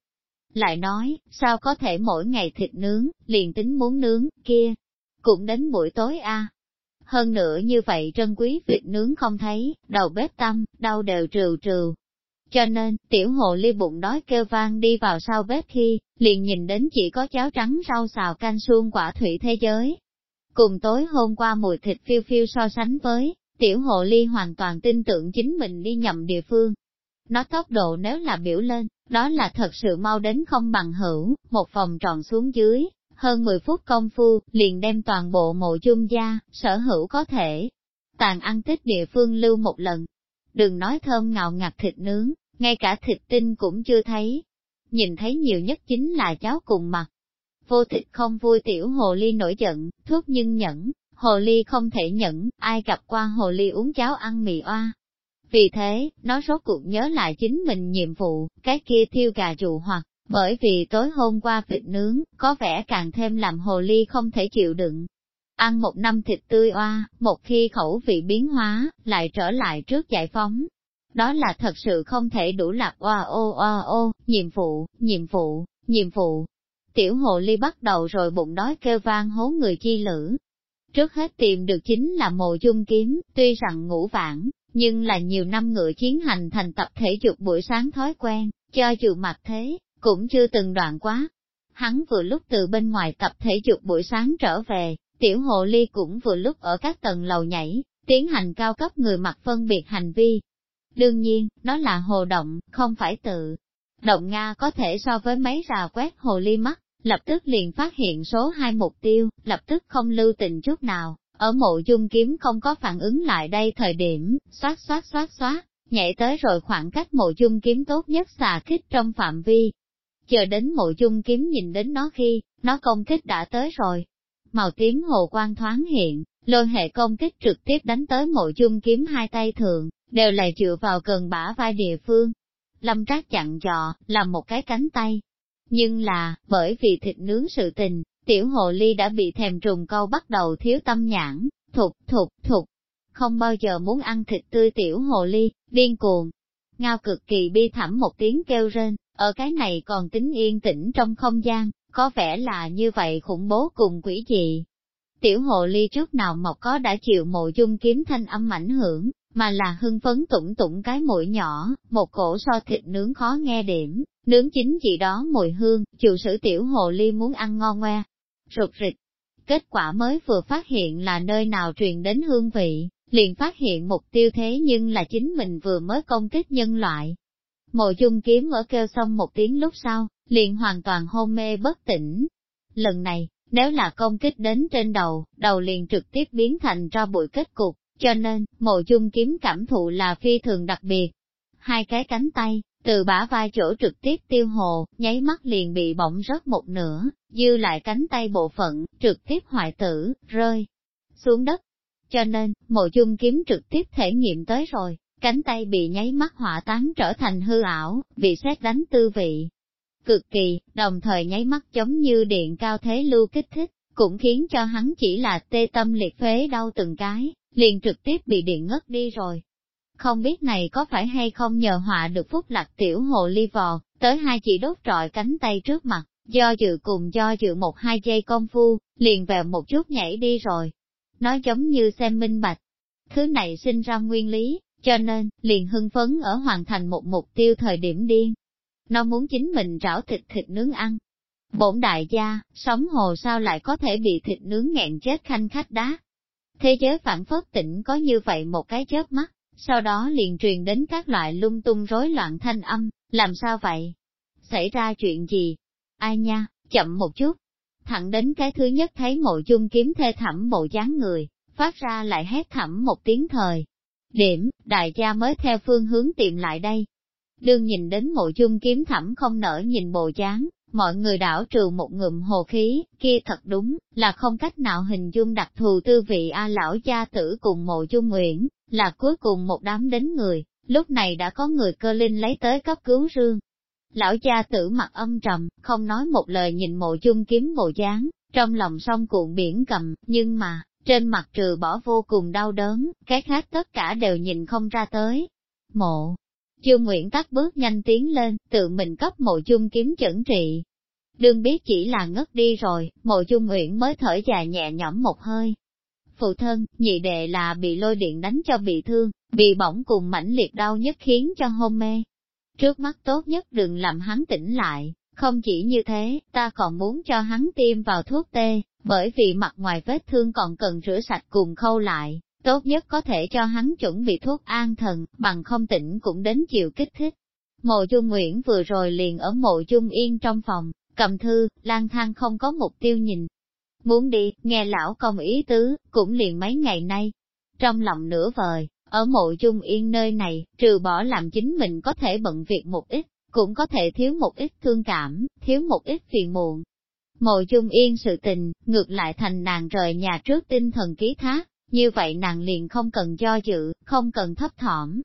A: Lại nói, sao có thể mỗi ngày thịt nướng, liền tính muốn nướng, kia, cũng đến buổi tối a. Hơn nữa như vậy trân quý việc nướng không thấy, đầu bếp tâm, đau đều trừ trừ. Cho nên, tiểu hồ ly bụng đói kêu vang đi vào sau bếp khi, liền nhìn đến chỉ có cháo trắng rau xào canh suông quả thủy thế giới. Cùng tối hôm qua mùi thịt phiêu phiêu so sánh với, tiểu hồ ly hoàn toàn tin tưởng chính mình đi nhầm địa phương. Nó tốc độ nếu là biểu lên, đó là thật sự mau đến không bằng hữu, một vòng tròn xuống dưới, hơn 10 phút công phu, liền đem toàn bộ mộ chung gia, sở hữu có thể. tàn ăn tích địa phương lưu một lần. Đừng nói thơm ngào ngạt thịt nướng, ngay cả thịt tinh cũng chưa thấy. Nhìn thấy nhiều nhất chính là cháo cùng mặt. Vô thịt không vui tiểu hồ ly nổi giận, thuốc nhưng nhẫn, hồ ly không thể nhẫn, ai gặp qua hồ ly uống cháo ăn mì oa. Vì thế, nó rốt cuộc nhớ lại chính mình nhiệm vụ, cái kia thiêu gà dụ hoặc, bởi vì tối hôm qua vịt nướng, có vẻ càng thêm làm hồ ly không thể chịu đựng. Ăn một năm thịt tươi oa, một khi khẩu vị biến hóa, lại trở lại trước giải phóng. Đó là thật sự không thể đủ lạc oa ô oa ô, nhiệm vụ, nhiệm vụ, nhiệm vụ. Tiểu hồ ly bắt đầu rồi bụng đói kêu vang hố người chi lữ. Trước hết tìm được chính là mồ dung kiếm, tuy rằng ngủ vãng, nhưng là nhiều năm ngựa chiến hành thành tập thể dục buổi sáng thói quen, cho dù mặt thế, cũng chưa từng đoạn quá. Hắn vừa lúc từ bên ngoài tập thể dục buổi sáng trở về, tiểu hồ ly cũng vừa lúc ở các tầng lầu nhảy, tiến hành cao cấp người mặc phân biệt hành vi. Đương nhiên, nó là hồ động, không phải tự. Động Nga có thể so với mấy rào quét hồ ly mắt, lập tức liền phát hiện số hai mục tiêu, lập tức không lưu tình chút nào, ở mộ dung kiếm không có phản ứng lại đây thời điểm, xoát xoát xoát xoát, nhảy tới rồi khoảng cách mộ dung kiếm tốt nhất xà kích trong phạm vi, chờ đến mộ dung kiếm nhìn đến nó khi, nó công kích đã tới rồi. Màu tím hồ quang thoáng hiện, lôi hệ công kích trực tiếp đánh tới mộ dung kiếm hai tay thường, đều là dựa vào gần bả vai địa phương. Lâm trác chặn dò, làm một cái cánh tay. Nhưng là, bởi vì thịt nướng sự tình, tiểu hồ ly đã bị thèm trùng câu bắt đầu thiếu tâm nhãn, thục, thục, thục. Không bao giờ muốn ăn thịt tươi tiểu hồ ly, điên cuồng. Ngao cực kỳ bi thẳm một tiếng kêu rên, ở cái này còn tính yên tĩnh trong không gian, có vẻ là như vậy khủng bố cùng quỷ dị. Tiểu hồ ly trước nào mọc có đã chịu mộ dung kiếm thanh âm ảnh hưởng, mà là hưng phấn tủng tủng cái mũi nhỏ, một cổ so thịt nướng khó nghe điểm, nướng chính gì đó mùi hương, chịu sử tiểu hồ ly muốn ăn ngon ngoe, rụt rịch. Kết quả mới vừa phát hiện là nơi nào truyền đến hương vị, liền phát hiện mục tiêu thế nhưng là chính mình vừa mới công kích nhân loại, Mộ dung kiếm ở kêu xong một tiếng lúc sau, liền hoàn toàn hôn mê bất tỉnh. Lần này, nếu là công kích đến trên đầu, đầu liền trực tiếp biến thành cho bụi kết cục, cho nên, mộ dung kiếm cảm thụ là phi thường đặc biệt. Hai cái cánh tay, từ bả vai chỗ trực tiếp tiêu hồ, nháy mắt liền bị bỏng rớt một nửa, dư lại cánh tay bộ phận, trực tiếp hoại tử, rơi xuống đất. Cho nên, mộ dung kiếm trực tiếp thể nghiệm tới rồi, cánh tay bị nháy mắt hỏa tán trở thành hư ảo, bị xét đánh tư vị. Cực kỳ, đồng thời nháy mắt giống như điện cao thế lưu kích thích, cũng khiến cho hắn chỉ là tê tâm liệt phế đau từng cái, liền trực tiếp bị điện ngất đi rồi. Không biết này có phải hay không nhờ họa được phúc lạc tiểu hồ ly vò, tới hai chị đốt trọi cánh tay trước mặt, do dự cùng do dự một hai giây công phu, liền về một chút nhảy đi rồi. Nó giống như xem minh bạch. Thứ này sinh ra nguyên lý, cho nên, liền hưng phấn ở hoàn thành một mục tiêu thời điểm điên. Nó muốn chính mình rảo thịt thịt nướng ăn. Bổn đại gia, sống hồ sao lại có thể bị thịt nướng nghẹn chết khanh khách đá. Thế giới phản phất tỉnh có như vậy một cái chớp mắt, sau đó liền truyền đến các loại lung tung rối loạn thanh âm, làm sao vậy? Xảy ra chuyện gì? Ai nha, chậm một chút. Thẳng đến cái thứ nhất thấy mộ dung kiếm thê thẳm bộ dáng người, phát ra lại hét thẳm một tiếng thời, Điểm, đại gia mới theo phương hướng tìm lại đây. Đương nhìn đến mộ dung kiếm thẳm không nở nhìn bộ dáng, mọi người đảo trừ một ngụm hồ khí, kia thật đúng, là không cách nào hình dung đặc thù tư vị A lão gia tử cùng mộ dung nguyện, là cuối cùng một đám đến người, lúc này đã có người cơ linh lấy tới cấp cứu rương. Lão gia tử mặt âm trầm, không nói một lời nhìn mộ dung kiếm bộ dáng, trong lòng sông cuộn biển cầm, nhưng mà, trên mặt trừ bỏ vô cùng đau đớn, cái khác tất cả đều nhìn không ra tới. Mộ, chương Nguyễn tắt bước nhanh tiến lên, tự mình cấp mộ chung kiếm chẩn trị. Đương biết chỉ là ngất đi rồi, mộ chung Nguyễn mới thở dài nhẹ nhõm một hơi. Phụ thân, nhị đệ là bị lôi điện đánh cho bị thương, bị bỏng cùng mãnh liệt đau nhất khiến cho hôn mê. Trước mắt tốt nhất đừng làm hắn tỉnh lại, không chỉ như thế, ta còn muốn cho hắn tiêm vào thuốc tê, bởi vì mặt ngoài vết thương còn cần rửa sạch cùng khâu lại, tốt nhất có thể cho hắn chuẩn bị thuốc an thần, bằng không tỉnh cũng đến chịu kích thích. Mộ Dung Nguyễn vừa rồi liền ở mộ Dung Yên trong phòng, cầm thư, lang thang không có mục tiêu nhìn. Muốn đi, nghe lão công ý tứ, cũng liền mấy ngày nay. trong lòng nửa vời, ở mộ dung yên nơi này, trừ bỏ làm chính mình có thể bận việc một ít, cũng có thể thiếu một ít thương cảm, thiếu một ít phiền muộn. Mộ dung yên sự tình, ngược lại thành nàng rời nhà trước tinh thần ký thác, như vậy nàng liền không cần do dự, không cần thấp thỏm.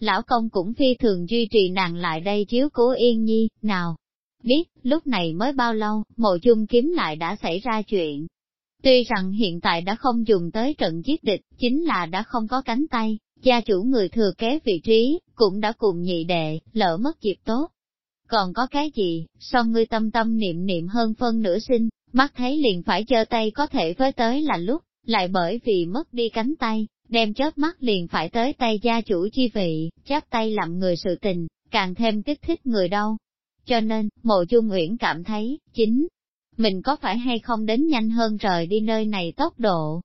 A: Lão công cũng phi thường duy trì nàng lại đây chiếu cố yên nhi, nào. Biết, lúc này mới bao lâu, mộ dung kiếm lại đã xảy ra chuyện. Tuy rằng hiện tại đã không dùng tới trận giết địch, chính là đã không có cánh tay, gia chủ người thừa kế vị trí, cũng đã cùng nhị đệ, lỡ mất dịp tốt. Còn có cái gì, so ngươi tâm tâm niệm niệm hơn phân nửa sinh, mắt thấy liền phải chơ tay có thể với tới là lúc, lại bởi vì mất đi cánh tay, đem chớp mắt liền phải tới tay gia chủ chi vị, chắp tay làm người sự tình, càng thêm kích thích người đâu. Cho nên, mộ dung Nguyễn cảm thấy, chính, mình có phải hay không đến nhanh hơn rời đi nơi này tốc độ,